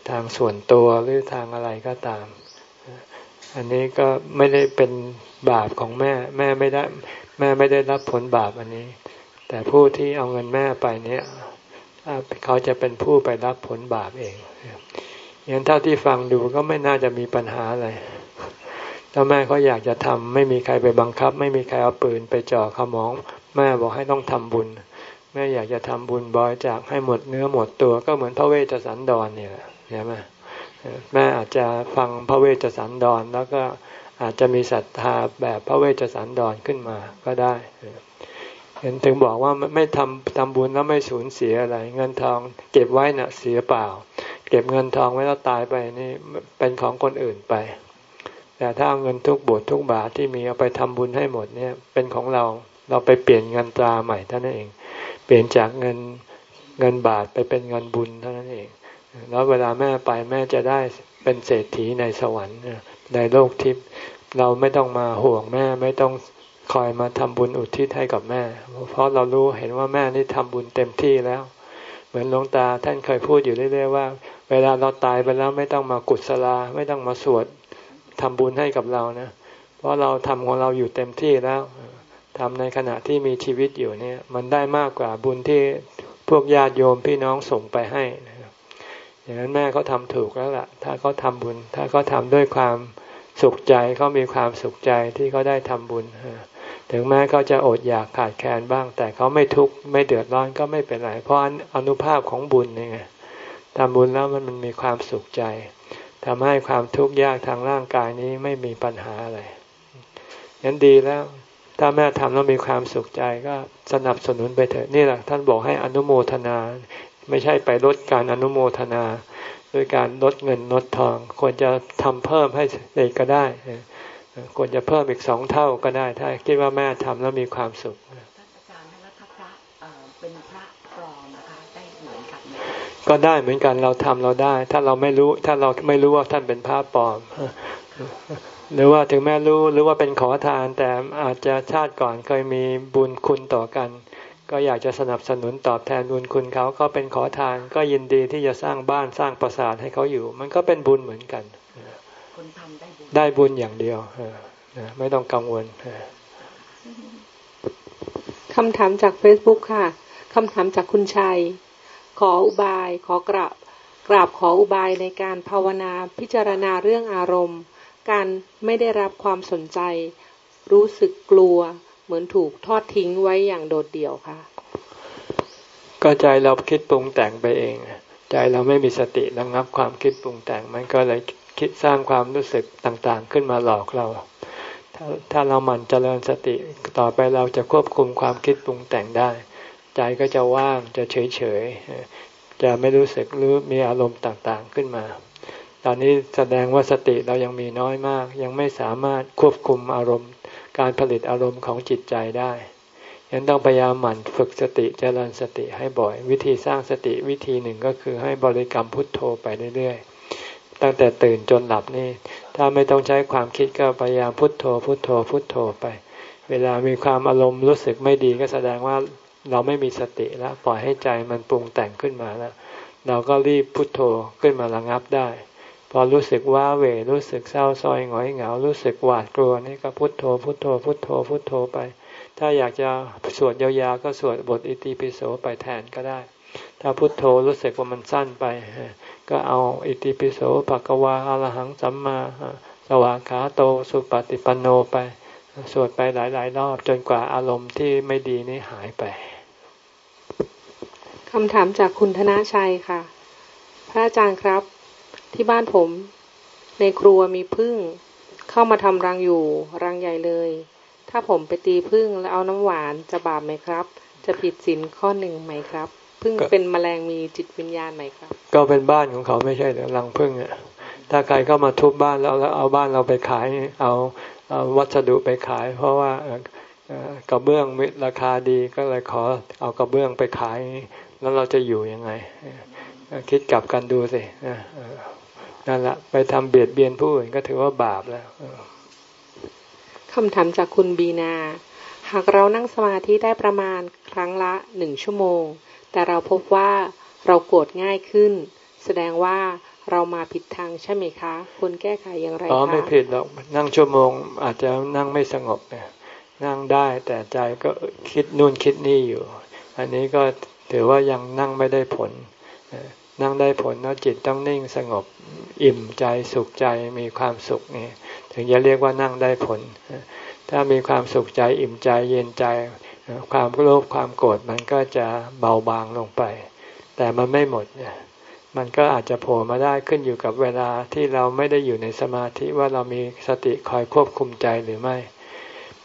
ทางส่วนตัวหรือทางอะไรก็ตาม อันนี้ก็ไม่ได้เป็นบาปของแม่ แม่ไม่ได้แม่ไม่ได้รับผลบาปอันนี้ แต่ผู้ที่เอาเงินแม่ไปเนี่ยเขาจะเป็นผู้ไปรับผลบาปเองอย่างเท่าที่ฟังดูก็ไม่น่าจะมีปัญหาอะไรถ้าแม่เขาอยากจะทำไม่มีใครไปบังคับ ไม่มีใครเอาปืนไปจ่อขมอง แม่บอกให้ต้องทำบุญ แม่อยากจะทำบุญบอยจากให้หมดเนื้อหมดตัวก็เหมือนพระเวชสันดรเนี่ยใช่ไหมแม่อาจจะฟังพระเวชสันดรแล้วก็อาจจะมีศรัทธาแบบพระเวชสันดรขึ้นมาก็ได้เห็นถึงบอกว่าไม่ทำทำบุญแล้วไม่สูญเสียอะไร เงินทองเก็บไว้นะ่ะเสียเปล่า เก็บเงินทองไว้แล้วตายไปนี่เป็นของคนอื่นไป แต่ถ้าเอาเงินทุกบททุกบาทที่มีเอาไปทำบุญให้หมดเนี่ยเป็นของเราเราไปเปลี่ยนเงินตราใหม่เท่านั้นเอง ปลี่ยนจากเงินเงินบาทไปเป็นเงินบุญเท่านั้นเอง แล้วเวลาแม่ไปแม่จะได้เป็นเศรษฐีในสวรรค์ในโลกทิพย์เราไม่ต้องมาห่วงแม่ไม่ต้องคอยมาทำบุญอุทิศให้กับแม่ เพราะเรารู้เห็นว่าแม่นี่ทำบุญเต็มที่แล้ว เหมือนหลวงตาท่านเคยพูดอยู่เรื่อยๆว่า เวลาเราตายไปแล้วไม่ต้องมากุศลา ไม่ต้องมาสวดทำบุญให้กับเรานะ เพราะเราทำของเราอยู่เต็มที่แล้ว ทำในขณะที่มีชีวิตอยู่เนี่ย มันได้มากกว่าบุญที่พวกญาติโยมพี่น้องส่งไปให้อย่างนั้นแม่เขาทาถูกแล้วล่ะ ถ้าเขาทาบุญ ถ้าเขาทาด้วยความสุขใจเขามีความสุขใจที่เขาได้ทำบุญถึงแม้เขาจะอดอยากขาดแคลนบ้าง แต่เขาไม่ทุกข์ไม่เดือดร้อนก็ไม่เป็นไรเพราะอนุภาพของบุญนี่ไงทำบุญแล้วมันมันมีความสุขใจทำให้ความทุกข์ยากทางร่างกายนี้ไม่มีปัญหาอะไรยันดีแล้ว ถ้าแม่ทำแล้วมีความสุขใจก็สนับสนุนไปเถอะนี่แหละท่านบอกให้อนุโมทนา ไม่ใช่ไปลดการอนุโมทนาด้วยการลดเงินลดทอง ควรจะทำเพิ่มให้เองก็ได้ควรจะเพิ่มอีกสองเท่าก็ได้ ถ้าคิดว่าแม่ทำแล้วมีความสุขก็ได้เหมือนกันเราทำเราได้ ถ้าเราไม่รู้ ถ้าเราไม่รู้ว่าท่านเป็นพระปลอม หรือว่าถึงแม่รู้หรือว่าเป็นขอทาน แต่อาจจะชาติก่อนเคยมีบุญคุณต่อกัน ก็อยากจะสนับสนุนตอบแทนบุญคุณเขาก็เป็นขอทาน ก็ยินดีที่จะสร้างบ้านสร้างปราสาทให้เขาอยู่ มันก็เป็นบุญเหมือนกันได้บุญอย่างเดียวไม่ต้องกังวลคำถามจากเฟซบุ๊กค่ะคำถามจากคุณชัย ขออุบาย ขอกราบกราบขออุบายในการภาวนาพิจารณาเรื่องอารมณ์ การไม่ได้รับความสนใจ รู้สึกกลัว เหมือนถูกทอดทิ้งไว้อย่างโดดเดี่ยวค่ะ ก็ใจเราคิดปรุงแต่งไปเอง ใจเราไม่มีสติระงับความคิดปรุงแต่ง มันก็เลยคิดสร้างความรู้สึกต่างๆ ขึ้นมาหลอกเรา ถ้าถ้าเราหมั่นเจริญสติต่อไปเราจะควบคุมความคิดปรุงแต่งได้ ใจก็จะว่างจะเฉยๆจะไม่รู้สึกหรู้มีอารมณ์ต่างๆขึ้นมา ตอนนี้แสดงว่าสติเรายังมีน้อยมาก ยังไม่สามารถควบคุมอารมณ์ การผลิตอารมณ์ของจิตใจได้ยังต้องพยายามหมั่นฝึกสติเจริญสติให้บ่อย วิธีสร้างสติวิธีหนึ่งก็คือให้บริกรรมพุทโธไปเรื่อยๆ ตั้งแต่ตื่นจนหลับนี่ ถ้าไม่ต้องใช้ความคิดก็พยายามพุทโธ พุทโธ พุทโธไป เวลามีความอารมณ์รู้สึกไม่ดีก็แสดงว่าเราไม่มีสติแล้ว ปล่อยให้ใจมันปรุงแต่งขึ้นมาแล้ว เราก็รีบพุทโธขึ้นมาระงับได้ พอรู้สึกว่าเวรู้สึกเศร้าซอยหงอยเหงา รู้สึกหวาดกลัวนี่ก็พุทโธ พุทโธ พุทโธ พุทโธไป ถ้าอยากจะสวดยาวๆก็สวดบทอิติปิโสไปแทนก็ได้ ถ้าพุทโธรู้สึกว่ามันสั้นไป ก็เอาอิติปิโสภะกวาอรหังสัมมาสวากขาโตสุปฏิปันโนไป สวดไปหลายๆรอบจนกว่าอารมณ์ที่ไม่ดีนี้หายไปคำถามจากคุณธนาชัยค่ะ พระอาจารย์ครับ ที่บ้านผม ในครัวมีพึ่ง เข้ามาทำรังอยู่ รังใหญ่เลย ถ้าผมไปตีพึ่งแล้วเอาน้ำหวานจะบาปไหมครับ จะผิดศีลข้อหนึ่งไหมครับ พึ่งเป็นแมลงมีจิตวิญญาณไหมครับ ก็เป็นบ้านของเขาไม่ใช่หรือรังพึ่งอะถ้าใครเข้ามาทุบบ้านแล้วแล้วเอาบ้านเราไปขายเอาเอาวัสดุไปขาย เพราะว่ากระเบื้องราคาดีก็เลยขอเอากระเบื้องไปขาย แล้วเราจะอยู่ยังไง คิดกลับกันดูสิ นั่นแหละไปทำเบียดเบียนผู้อื่นก็ถือว่าบาปแล้วคำถามจากคุณบีนา หากเรานั่งสมาธิได้ประมาณครั้งละหนึ่งชั่วโมง แต่เราพบว่าเราโกรธง่ายขึ้น แสดงว่าเรามาผิดทางใช่ไหมคะควรแก้ไขอย่างไรคะอ๋อไม่ผิดหรอกนั่งชั่วโมง อาจจะนั่งไม่สงบเนี่ยนั่งได้แต่ใจก็คิดนู่นคิดนี่อยู่ อันนี้ก็ถือว่ายังนั่งไม่ได้ผลนั่งได้ผลแล้วจิตต้องนิ่งสงบ อิ่มใจสุขใจมีความสุขนี่ถึงจะเรียกว่านั่งได้ผล ถ้ามีความสุขใจอิ่มใจเย็นใจ ความโลภความโกรธมันก็จะเบาบางลงไป แต่มันไม่หมดเนี่ยมันก็อาจจะโผล่มาได้ขึ้นอยู่กับเวลาที่เราไม่ได้อยู่ในสมาธิว่าเรามีสติคอยควบคุมใจหรือไม่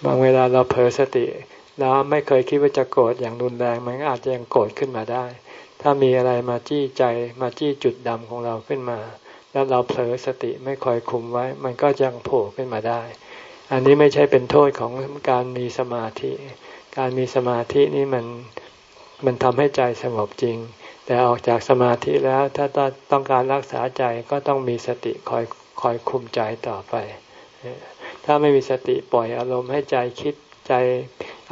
บางเวลาเราเผลอสติแล้วไม่เคยคิดว่าจะโกรธอย่างรุนแรง มันอาจจะยังโกรธขึ้นมาได้ ถ้ามีอะไรมาจี้ใจมาจี้จุดดำของเราขึ้นมา แล้วเราเผลอสติไม่คอยคุมไว้ มันก็ยังโผล่ขึ้นมาได้ อันนี้ไม่ใช่เป็นโทษของการมีสมาธิ การมีสมาธินี่มันมันทำให้ใจสงบจริง แต่ออกจากสมาธิแล้วถ้าต้องการรักษาใจก็ต้องมีสติคอยคอยคุมใจต่อไป ถ้าไม่มีสติปล่อยอารมณ์ให้ใจคิดใจ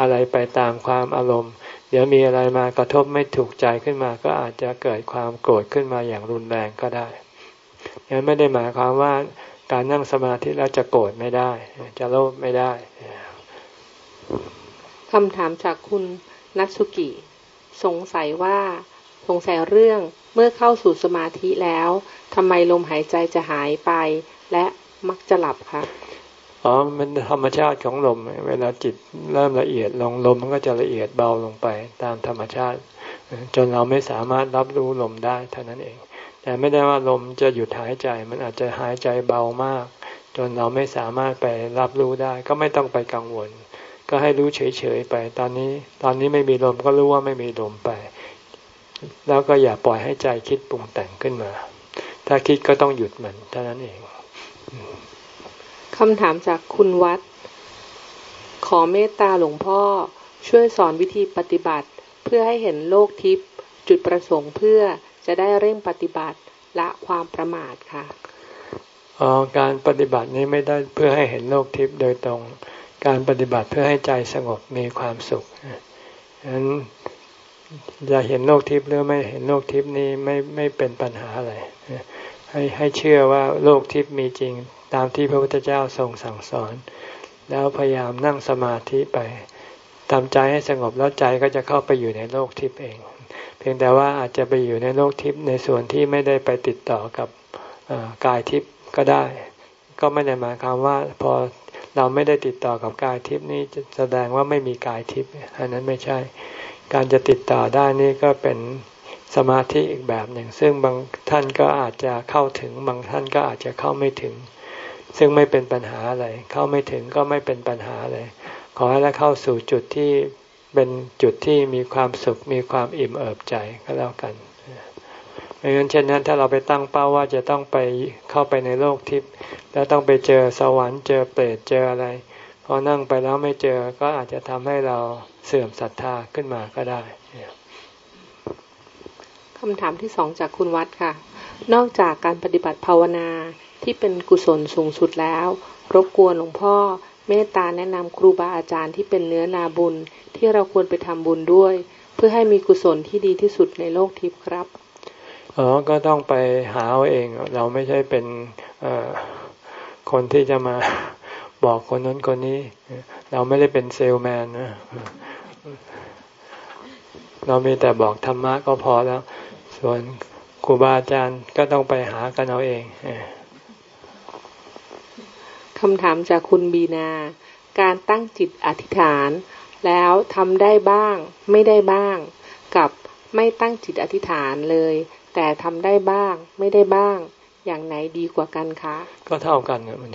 อะไรไปตามความอารมณ์ เดี๋ยวมีอะไรมากระทบไม่ถูกใจขึ้นมา ก็อาจจะเกิดความโกรธขึ้นมาอย่างรุนแรงก็ได้ ยังไม่ได้หมายความว่าการนั่งสมาธิแล้วจะโกรธไม่ได้ จะโลภไม่ได้คำถามจากคุณนัทสุกิ สงสัยว่าสงสัยเรื่องเมื่อเข้าสู่สมาธิแล้วทำไมลมหายใจจะหายไป และมักจะหลับคะอ๋อมันธรรมชาติของลม เวลาจิตเริ่มละเอียดลงลมมันก็จะละเอียดเบาลงไปตามธรรมชาติ จนเราไม่สามารถรับรู้ลมได้เท่านั้นเอง แต่ไม่ได้ว่าลมจะหยุดหายใจ มันอาจจะหายใจเบามาก จนเราไม่สามารถไปรับรู้ได้ ก็ไม่ต้องไปกังวล ก็ให้รู้เฉยๆไป ตอนนี้ ตอนนี้ไม่มีลมก็รู้ว่าไม่มีลมไป แล้วก็อย่าปล่อยให้ใจคิดปรุงแต่งขึ้นมา ถ้าคิดก็ต้องหยุดมันเท่านั้นเองคำถามจากคุณวัด ขอเมตตาหลวงพ่อช่วยสอนวิธีปฏิบัติ เพื่อให้เห็นโลกทิพย์จุดประสงค์เพื่อ จะได้เร่งปฏิบัติละความประมาทค่ะอ๋อการปฏิบัตินี้ไม่ได้เพื่อให้เห็นโลกทิพย์โดยตรง การปฏิบัติเพื่อให้ใจสงบมีความสุขฉะนั้นจะเห็นโลกทิพย์หรือไม่เห็นโลกทิพย์นี้ไม่ไม่เป็นปัญหาอะไรให้ให้เชื่อว่าโลกทิพย์มีจริงตามที่พระพุทธเจ้าทรงสั่งสอน แล้วพยายามนั่งสมาธิไปทำใจให้สงบแล้วใจก็จะเข้าไปอยู่ในโลกทิพย์เอง พียงแต่ว่าอาจจะไปอยู่ในโลกทิพย์ในส่วนที่ไม่ได้ไปติดต่อกับกายทิพย์ก็ได้ ก็ไม่ได้หมายความว่าพอเราไม่ได้ติดต่อกับกายทิพย์นี้จะแสดงว่าไม่มีกายทิพย์อันนั้นไม่ใช่ การจะติดต่อได้นี่ก็เป็นสมาธิอีกแบบหนึ่ง ซึ่งบางท่านก็อาจจะเข้าถึงบางท่านก็อาจจะเข้าไม่ถึง ซึ่งไม่เป็นปัญหาอะไร เข้าไม่ถึงก็ไม่เป็นปัญหาเลยขอให้เราเข้าสู่จุดที่ เป็นจุดที่มีความสุขมีความอิ่มเอิบใจก็แล้วกันไม่งั้นเช่นนั้นถ้าเราไปตั้งเป้าว่าจะต้องไปเข้าไปในโลกทิพย์แล้วต้องไปเจอสวรรค์เจอเปรตเจออะไรพอนั่งไปแล้วไม่เจอก็อาจจะทำให้เราเสื่อมศรัทธาขึ้นมาก็ได้คำถามที่สองจากคุณวัดค่ะ นอกจากการปฏิบัติภาวนาที่เป็นกุศลสูงสุดแล้ว รบกวนหลวงพ่อ เมตตาแนะนำครูบาอาจารย์ที่เป็นเนื้อนาบุญที่เราควรไปทำบุญด้วย เพื่อให้มีกุศลที่ดีที่สุดในโลกทิพย์ครับอ๋อก็ต้องไปหาเอาเอง เราไม่ใช่เป็นคนที่จะมาบอกคนนั้นคนนี้ เราไม่ได้เป็นเซลแมนนะเรามีแต่บอกธรรมะก็พอแล้ว ส่วนครูบาอาจารย์ก็ต้องไปหากันเอาเอง คำถามจากคุณบีนา การตั้งจิตอธิษฐาน แล้วทำได้บ้าง ไม่ได้บ้าง กับไม่ตั้งจิตอธิษฐานเลย แต่ทำได้บ้าง ไม่ได้บ้าง อย่างไหนดีกว่ากันคะ ก็เท่ากันเนี่ยมัน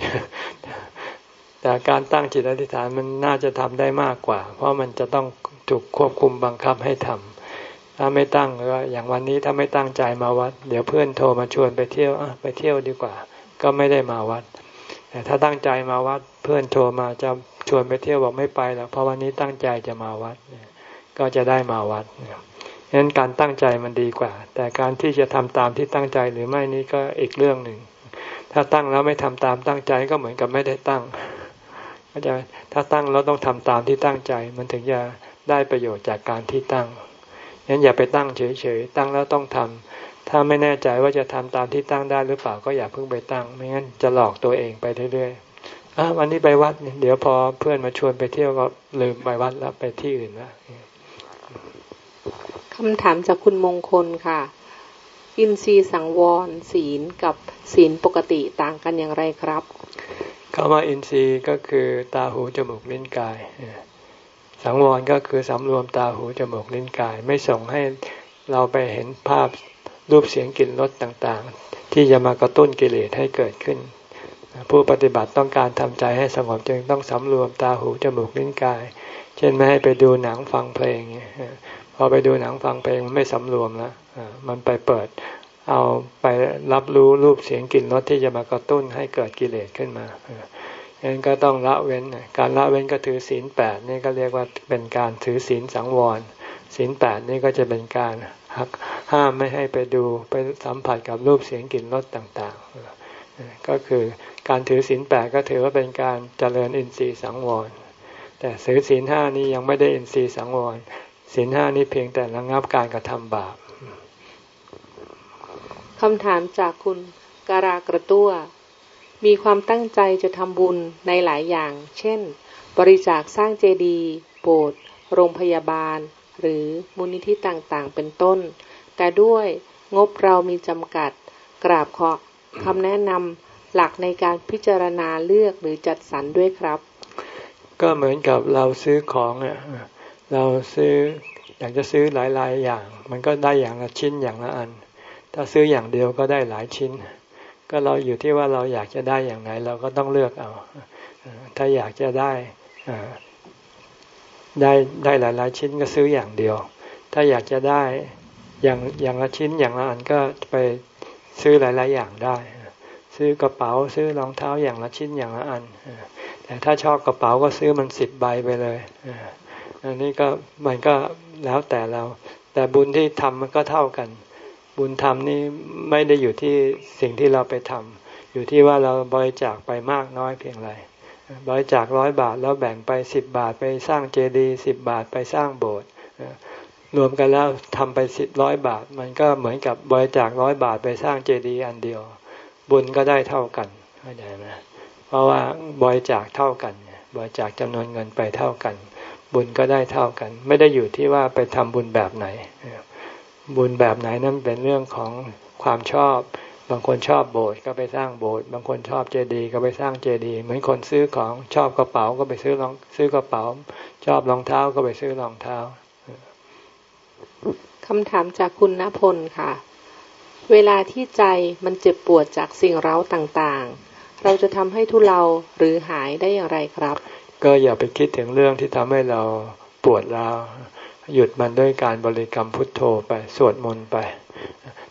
แต่การตั้งจิตอธิษฐานมันน่าจะทำได้มากกว่า เพราะมันจะต้องถูกควบคุมบังคับให้ทำถ้าไม่ตั้งก็อย่างวันนี้ถ้าไม่ตั้งใจมาวัด เดี๋ยวเพื่อนโทรมาชวนไปเที่ยวไปเที่ยวดีกว่า ก็ไม่ได้มาวัด แต่ถ้าตั้งใจมาวัดเพื่อนโทรมาจะชวนไปเที่ยวบอกไม่ไปแล้วเพราะวันนี้ตั้งใจจะมาวัด ก็จะได้มาวัดฉะนั้นการตั้งใจมันดีกว่า แต่การที่จะทำตามที่ตั้งใจหรือไม่นี้ก็อีกเรื่องหนึ่ง ถ้าตั้งแล้วไม่ทำตามตั้งใจก็เหมือนกับไม่ได้ตั้งก็จะถ้าตั้งแล้วต้องทำตามที่ตั้งใจ มันถึงจะได้ประโยชน์จากการที่ตั้งงั้นอย่าไปตั้งเฉยๆตั้งแล้วต้องทำ ถ้าไม่แน่ใจว่าจะทำตามที่ตั้งได้หรือเปล่าก็อย่าเพิ่งไปตั้ง ไม่งั้นจะหลอกตัวเองไปเรื่อยๆวันนี้ไปวัดเดี๋ยวพอเพื่อนมาชวนไปเที่ยวก็ลืมไปวัดแล้วไปที่อื่นแล้วคำถามจากคุณมงคลค่ะ อินทรีย์สังวรศีลกับศีลปกติต่างกันอย่างไรครับคำว่าอินทรีย์ก็คือตาหูจมูกลิ้นกาย สังวรก็คือสำรวมตาหูจมูกลิ้นกาย ไม่ส่งให้เราไปเห็นภาพ รูปเสียงกลิ่นรสต่างๆ ที่จะมากระตุ้นกิเลสให้เกิดขึ้น ผู้ปฏิบัติต้องการทำใจให้สงบจึงต้องสำรวมตาหูจมูกลิ้นกาย เช่นไม่ให้ไปดูหนังฟังเพลงพอไปดูหนังฟังเพลงมันไม่สำรวมแล้วมันไปเปิดเอาไปรับรู้รูปเสียงกลิ่นรสที่จะมากระตุ้นให้เกิดกิเลสขึ้นมาฉะนั้นก็ต้องละเว้น การละเว้นก็ถือศีลแปดนี่ก็เรียกว่าเป็นการถือศีลสังวรศีลแปดนี่ก็จะเป็นการ หักห้ามไม่ให้ไปดูไปสัมผัสกับรูปเสียงกลิ่นรสต่างๆ ก็คือการถือศีลแปดก็ถือว่าเป็นการเจริญอินทรีย์สังวร แต่ถือศีลห้านี้ยังไม่ได้อินทรีย์สังวรศีลห้านี้เพียงแต่ระงับการกระทำบาปคำถามจากคุณการากระตั้วมีความตั้งใจจะทำบุญในหลายอย่าง เช่น บริจาคสร้างเจดีย์โบสถ์โรงพยาบาล หรือมูลนิธิต่างๆ เป็นต้น แต่ด้วยงบเรามีจำกัด กราบขอคำแนะนำหลักในการพิจารณาเลือกหรือจัดสรรด้วยครับ ก็เหมือนกับเราซื้อของอะเราซื้ออยากจะซื้อหลายๆ อย่าง มันก็ได้อย่างละชิ้นอย่างละอัน ถ้าซื้ออย่างเดียวก็ได้หลายชิ้น ก็เราอยู่ที่ว่าเราอยากจะได้อย่างไรเราก็ต้องเลือกเอา ถ้าอยากจะได้ ได้ได้หลาย ๆ ชิ้นก็ซื้ออย่างเดียว ถ้าอยากจะได้อย่างอย่างละชิ้นอย่างละอันก็ไปซื้อหลาย ๆ อย่างได้ ซื้อกระเป๋าซื้อรองเท้าอย่างละชิ้นอย่างละอัน แต่ถ้าชอบกระเป๋าก็ซื้อมันสิบใบไปเลยอันนี้ก็มันก็แล้วแต่เรา แต่บุญที่ทำมันก็เท่ากัน บุญธรรมนี่ไม่ได้อยู่ที่สิ่งที่เราไปทำอยู่ที่ว่าเราบริจาคไปมากน้อยเพียงไร บริจาคร้อยบาทแล้วแบ่งไปสิบบาทไปสร้างเจดีย์สิบบาทไปสร้างโบสถ์รวมกันแล้วทำไปสิบร้อยบาท มันก็เหมือนกับบริจาคร้อยบาทไปสร้างเจดีย์อันเดียว บุญก็ได้เท่ากันเข้าใจไหมเพราะว่าบริจาคเท่ากันบริจาคจำนวนเงินไปเท่ากัน บุญก็ได้เท่ากัน ไม่ได้อยู่ที่ว่าไปทำบุญแบบไหน บุญแบบไหนนั่นเป็นเรื่องของความชอบ บางคนชอบโบสถ์ก็ไปสร้างโบสถ์บางคนชอบเจดีย์ก็ไปสร้างเจดีย์เหมือนคนซื้อของชอบกระเป๋าก็ไปซื้อรองซื้อกระเป๋า ชอบรองเท้าก็ไปซื้อรองเท้าคำถามจากคุณณพลค่ะ เวลาที่ใจมันเจ็บปวดจากสิ่งเร้าต่างๆ เราจะทำให้ทุเลาหรือหายได้อย่างไรครับ ก็อย่าไปคิดถึงเรื่องที่ทำให้เราปวดร้าวหยุดมันด้วยการบริกรรมพุทโธไปสวดมนต์ไป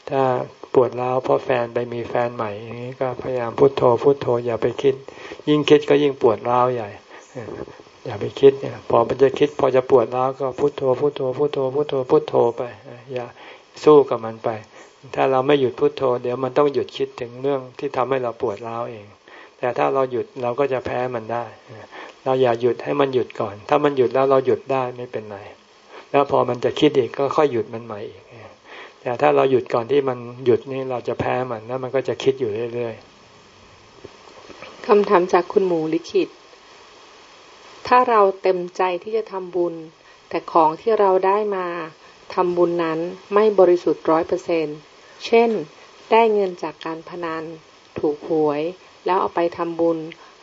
ถ้า ปวดร้าวเพราะแฟนไปมีแฟนใหม่อย่างนี้ก็พยายามพุทโธพุทโธอย่าไปคิด ยิ่งคิดก็ยิ่งปวดร้าวใหญ่อย่าไปคิดเนี่ยพอมันจะคิด พอจะปวดร้าวก็พุทโธพุทโธพุทโธพุทโธพุทโธไปอย่าสู้กับมันไป ถ้าเราไม่หยุดพุทโธ เดี๋ยวมันต้องหยุดคิดถึงเรื่องที่ทำให้เราปวดร้าวเอง แต่ถ้าเราหยุดเราก็จะแพ้มันได้ เราอย่าหยุดให้มันหยุดก่อน ถ้ามันหยุดแล้วเราหยุดได้ไม่เป็นไรแล้วพอมันจะคิดอีกก็ค่อยหยุดมันใหม่อีก แต่ถ้าเราหยุดก่อนที่มันหยุดนี่เราจะแพ้มันแล้วมันก็จะคิดอยู่เรื่อยๆคำถามจากคุณหมูลิขิต ถ้าเราเต็มใจที่จะทำบุญ แต่ของที่เราได้มาทำบุญนั้นไม่บริสุทธิ์ร้อยเปอร์เซนเช่น ได้เงินจากการพนัน ถูกหวย แล้วเอาไปทำบุญ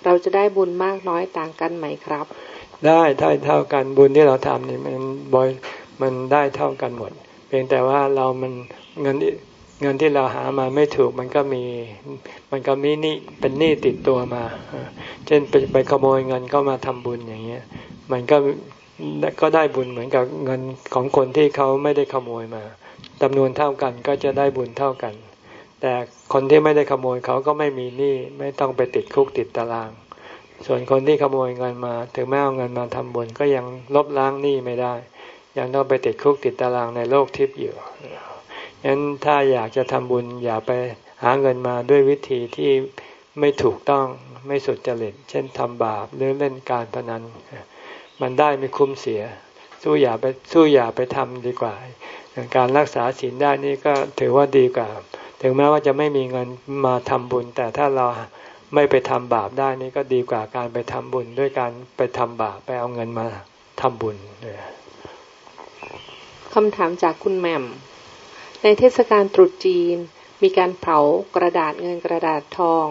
เราจะได้บุญมากน้อยต่างกันไหมครับ ได้เท่าเท่ากันบุญที่เราทำนี่มันบอยมันได้เท่ากันหมดเพียงแต่ว่าเรามันเงินเงินที่เราหามาไม่ถูกมันก็มี มันก็มีหนี่เป็นหนี้ติดตัวมา เช่นไปไปขโมยเงินเข้ามาทำบุญอย่างเงี้ย มันก็ก็ได้บุญเหมือนกับเงินของคนที่เขาไม่ได้ขโมยมาจำนวนเท่ากันก็จะได้บุญเท่ากัน แต่คนที่ไม่ได้ขโมยเขาก็ไม่มีหนี้ไม่ต้องไปติดคุกติดตาราง ส่วนคนที่ขโมยเงินมา ถึงแม้เอาเงินมาทำบุญก็ยังลบล้างหนี้ไม่ได้ ยังต้องไปติดคุกติดตารางในโลกทิพย์อยู่งั้นถ้าอยากจะทำบุญอย่าไปหาเงินมาด้วยวิธีที่ไม่ถูกต้องไม่สุดจริต เช่นทำบาปหรือเล่นการพนัน มันได้ไม่คุ้มเสีย สู้อย่าไปสู้อย่าไปทำดีกว่า การรักษาศีลได้นี่ก็ถือว่าดีกว่า ถึงแม้ว่าจะไม่มีเงินมาทำบุญ แต่ถ้าเราไม่ไปทำบาปได้นี่ก็ดีกว่าการไปทำบุญ ด้วยการไปทำบาปไปเอาเงินมาทำบุญ คำถามจากคุณแหม่ม ในเทศกาลตรุษจีน มีการเผากระดาษเงินกระดาษทอง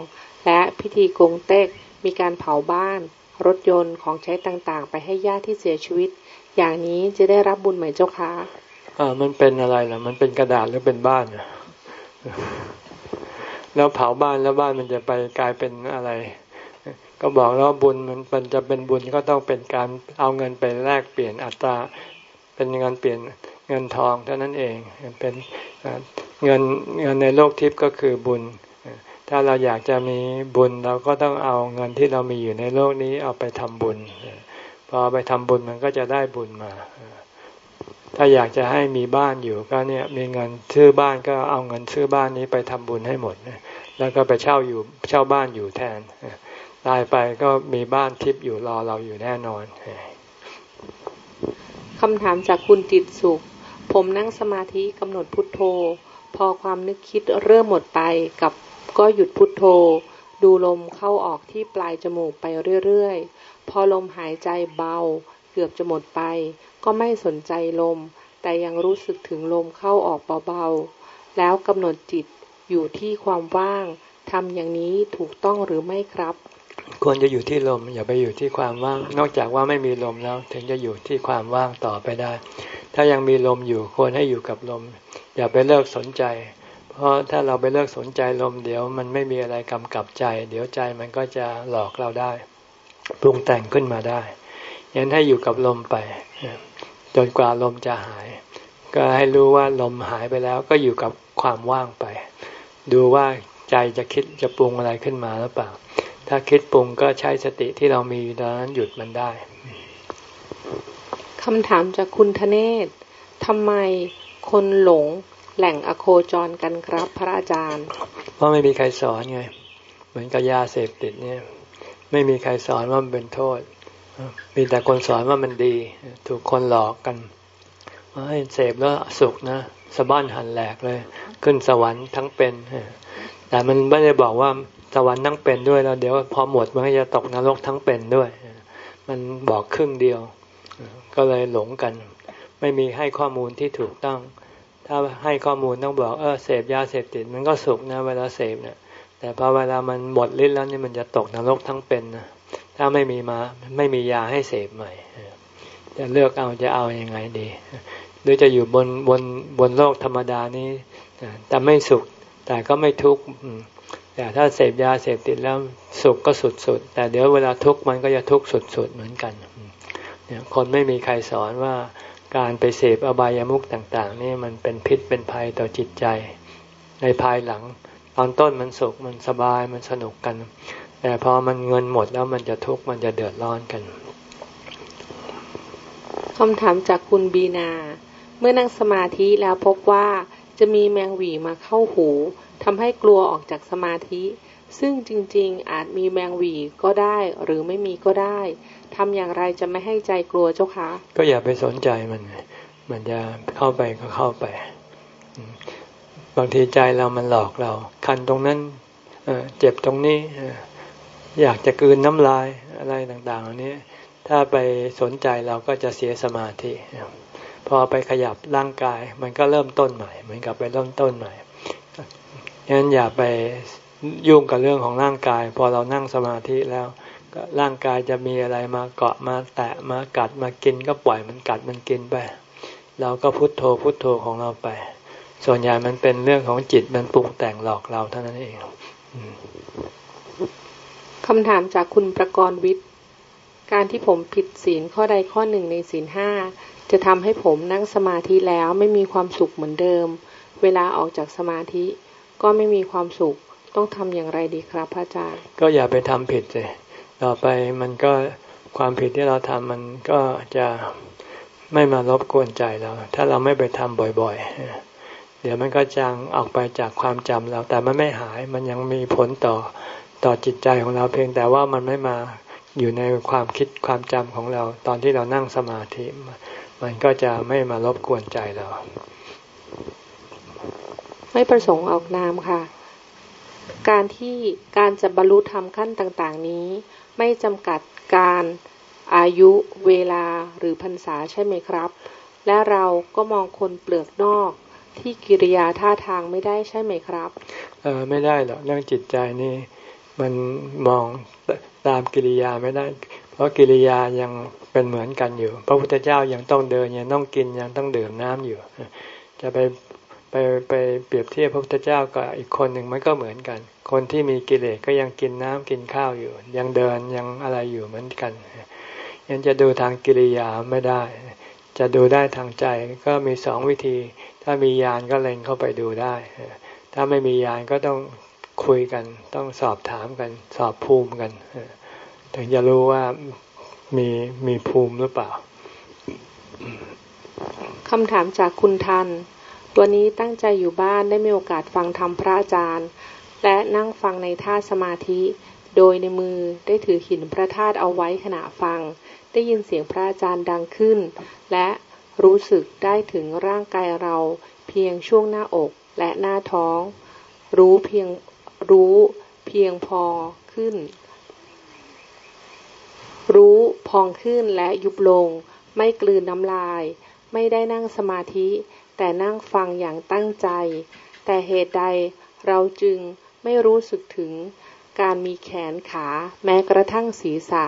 และพิธีกงเต็ก มีการเผาบ้าน รถยนต์ของใช้ต่างๆ ไปให้ญาติที่เสียชีวิต อย่างนี้จะได้รับบุญไหมเจ้าคะอ่ามันเป็นอะไรล่ะ มันเป็นกระดาษหรือเป็นบ้านแล้วเผาบ้านแล้วบ้านมันจะไปกลายเป็นอะไร ก็บอกแล้วบุญมันมันจะเป็นบุญก็ต้องเป็นการเอาเงินไปแลกเปลี่ยนอัตราเป็นเงินเปลี่ยน เงินทองเท่านั้นเองเป็นเงินเงินในโลกทิพย์ก็คือบุญ ถ้าเราอยากจะมีบุญเราก็ต้องเอาเงินที่เรามีอยู่ในโลกนี้เอาไปทำบุญ พอไปทำบุญมันก็จะได้บุญมา ถ้าอยากจะให้มีบ้านอยู่ก็เนี่ยมีเงินซื้อบ้านก็เอาเงินซื้อบ้านนี้ไปทำบุญให้หมด แล้วก็ไปเช่าอยู่เช่าบ้านอยู่แทนตายไปก็มีบ้านทิพย์อยู่รอเราอยู่แน่นอนคำถามจากคุณจิตสุข ผมนั่งสมาธิกำหนดพุทโธ พอความนึกคิดเริ่มหมดไปกับก็หยุดพุทโธ ดูลมเข้าออกที่ปลายจมูกไปเรื่อยๆ พอลมหายใจเบา เกือบจะหมดไป ก็ไม่สนใจลม แต่ยังรู้สึกถึงลมเข้าออกเบาๆ แล้วกำหนดจิตอยู่ที่ความว่างทำอย่างนี้ถูกต้องหรือไม่ครับ ควรจะอยู่ที่ลม อย่าไปอยู่ที่ความว่าง นอกจากว่าไม่มีลมแล้ว ถึงจะอยู่ที่ความว่างต่อไปได้ ถ้ายังมีลมอยู่ควรให้อยู่กับลม อย่าไปเลิกสนใจ เพราะถ้าเราไปเลิกสนใจลม เดี๋ยวมันไม่มีอะไรกำกับใจ เดี๋ยวใจมันก็จะหลอกเราได้ ปรุงแต่งขึ้นมาได้ยันให้อยู่กับลมไป จนกว่าลมจะหาย ก็ให้รู้ว่าลมหายไปแล้วก็อยู่กับความว่างไป ดูว่าใจจะคิดจะปรุงอะไรขึ้นมาหรือเปล่า ถ้าคิดปรุงก็ใช้สติที่เรามีตอนนั้นหยุดมันได้คำถามจากคุณทเนศทำไมคนหลงแหล่งอโคจรกันครับพระอาจารย์ เพราะไม่มีใครสอนไง เหมือนกับยาเสพติดเนี่ย ไม่มีใครสอนว่ามันเป็นโทษ มีแต่คนสอนว่ามันดี ถูกคนหลอกกันว่าให้เสพแล้วสุขนะสะบ้านหันแหลกเลย ขึ้นสวรรค์ทั้งเป็น แต่มันไม่ได้บอกว่า สวรรค์ทั้งเป็นด้วยแล้วเดี๋ยวพอหมดมันก็จะตกนรกทั้งเป็นด้วย มันบอกครึ่งเดียว ก็เลยหลงกัน ไม่มีให้ข้อมูลที่ถูกต้อง ถ้าให้ข้อมูลต้องบอกเออเสพยาเสพติด มันก็สุขนะเวลาเสพเนี่ย แต่พอเวลามันหมดฤทธิ์แล้วนี่มันจะตกนรกทั้งเป็นนะถ้าไม่มีมาไม่มียาให้เสพใหม่จะเลือกเอาจะเอาอยัางไงดี หรือจะอยู่บนบนบนโลกธรรมดานี้แต่ไม่สุขแต่ก็ไม่ทุกข์ แต่ถ้าเสพยาเสพติดแล้วสุขก็สุดๆ แต่เดี๋ยวเวลาทุกข์มันก็จะทุกข์สุดๆ เหมือนกันเนี่ยคนไม่มีใครสอนว่าการไปเสพอบายามุขต่าง ๆ นี่มันเป็นพิษเป็นภัยต่อจิตใจ ในภายหลัง ตอนต้นมันสุขมันสบายมันสนุกกัน แต่พอมันเงินหมดแล้วมันจะทุกข์มันจะเดือดร้อนกันคำถามจากคุณบีนา เมื่อนั่งสมาธิแล้วพบว่าจะมีแมงหวีมาเข้าหู ทำให้กลัวออกจากสมาธิ ซึ่งจริงๆ อาจมีแมงหวีก็ได้หรือไม่มีก็ได้ทำอย่างไรจะไม่ให้ใจกลัวเจ้าคะก็อย่าไปสนใจมันมันจะเข้าไปก็เข้าไป บางทีใจเรามันหลอกเรา คันตรงนั้นเจ็บตรงนี้อยากจะกืนน้ำลายอะไรต่างๆอันนี้ถ้าไปสนใจเราก็จะเสียสมาธิพอไปขยับร่างกาย มันก็เริ่มต้นใหม่ เหมือนกับไปเริ่มต้นใหม่ ฉะนั้นอย่าไปยุ่งกับเรื่องของร่างกาย พอเรานั่งสมาธิแล้วร่างกายจะมีอะไรมาเกาะมาแตะมากัดมากินก็ปล่อยมันกัดมันกินไป เราก็พุโทโธพุโทโธของเราไป ส่วนใหญ่มันเป็นเรื่องของจิตมันปรุงแต่งหลอกเราเท่านั้นเองคำถามจากคุณประกรณ์วิทย์ การที่ผมผิดศีลข้อใดข้อหนึ่งในศีลห้าจะทำให้ผมนั่งสมาธิแล้วไม่มีความสุขเหมือนเดิม เวลาออกจากสมาธิ ก็ไม่มีความสุข ต้องทำอย่างไรดีครับพระอาจารย์ ก็อย่าไปทำผิดเลยต่อไปมันก็ความผิดที่เราทำมันก็จะไม่มารบกวนใจเรา ถ้าเราไม่ไปทำบ่อย ๆ เดี๋ยวมันก็จางออกไปจากความจำเรา แต่มันไม่หาย มันยังมีผลต่อต่อจิตใจของเราเพียงแต่ว่ามันไม่มาอยู่ในความคิดความจำของเรา ตอนที่เรานั่งสมาธิ มันก็จะไม่มารบกวนใจเรา ไม่ประสงค์ออกนามค่ะ การที่การจะบรรลุธรรมขั้นต่างๆ นี้ ไม่จำกัดการอายุเวลาหรือพรรษาใช่ไหมครับ และเราก็มองคนเปลือกนอกที่กิริยาท่าทางไม่ได้ใช่ไหมครับเออไม่ได้หรอกเรื่องจิตใจนี่มันมองตามกิริยาไม่ได้ เพราะกิริยายังเป็นเหมือนกันอยู่ พระพุทธเจ้ายังต้องเดินยังต้องกินยังต้องดื่มน้ำอยู่ จะไป ไปไปเปรียบเทียบพระพุทธเจ้ากับอีกคนหนึ่งมันก็เหมือนกัน คนที่มีกิเลสก็ยังกินน้ำกินข้าวอยู่ ยังเดินยังอะไรอยู่เหมือนกัน ยังจะดูทางกิริยาไม่ได้ จะดูได้ทางใจก็มีสองวิธี ถ้ามียานก็เล็งเข้าไปดูได้ ถ้าไม่มียานก็ต้องคุยกัน ต้องสอบถามกัน สอบภูมิกันถึงจะรู้ว่ามีมีภูมิหรือเปล่าคำถามจากคุณทัน วนี้ตั้งใจอยู่บ้านได้มีโอกาสฟังธรรมพระอาจารย์ และนั่งฟังในท่าสมาธิ โดยในมือได้ถือหินพระธาตุเอาไว้ขณะฟัง ได้ยินเสียงพระอาจารย์ดังขึ้น และรู้สึกได้ถึงร่างกายเรา เพียงช่วงหน้าอกและหน้าท้อง รู้เพียงรู้เพียงพอขึ้น รู้พองขึ้นและยุบลง ไม่กลืนน้ำลาย ไม่ได้นั่งสมาธิ แต่นั่งฟังอย่างตั้งใจ แต่เหตุใดเราจึงไม่รู้สึกถึงการมีแขนขาแม้กระทั่งศีรษะ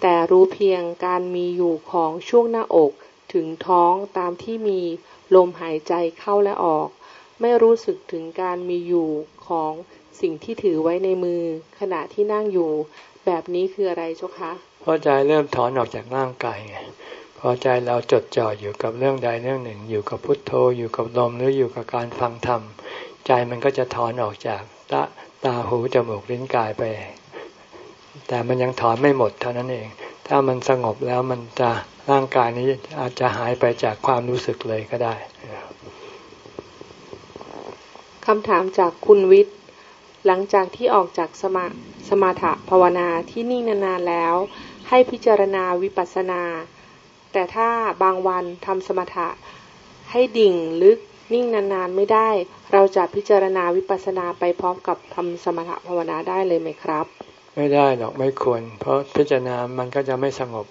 แต่รู้เพียงการมีอยู่ของช่วงหน้าอกถึงท้องตามที่มีลมหายใจเข้าและออก ไม่รู้สึกถึงการมีอยู่ของสิ่งที่ถือไว้ในมือ ขณะที่นั่งอยู่ แบบนี้คืออะไรเจ้าคะพอใจเริ่มถอนออกจากร่างกายไง อใจเราจดจ่ออยู่กับเรื่องใดเรื่องหนึ่ง อยู่กับพุทโธอยู่กับลมหรืออยู่กับการฟังธรรม ใจมันก็จะถอนออกจากตาตาหูจมูกลิ้นกายไป แต่มันยังถอนไม่หมดเท่านั้นเอง ถ้ามันสงบแล้วมันจะร่างกายนี้อาจจะหายไปจากความรู้สึกเลยก็ได้คำถามจากคุณวิทย์ หลังจากที่ออกจากสมาสมาถภาวนาที่นิ่งนานๆแล้ว ให้พิจารณาวิปัสสนา แต่ถ้าบางวันทำสมถะ ให้ดิ่งลึกนิ่งนานๆไม่ได้ เราจะพิจารณาวิปัสสนาไปพร้อมกับทำสมถภาวนาได้เลยไหมครับ ไม่ได้หรอกไม่ควร เพราะพิจารณามันก็จะไม่สงบ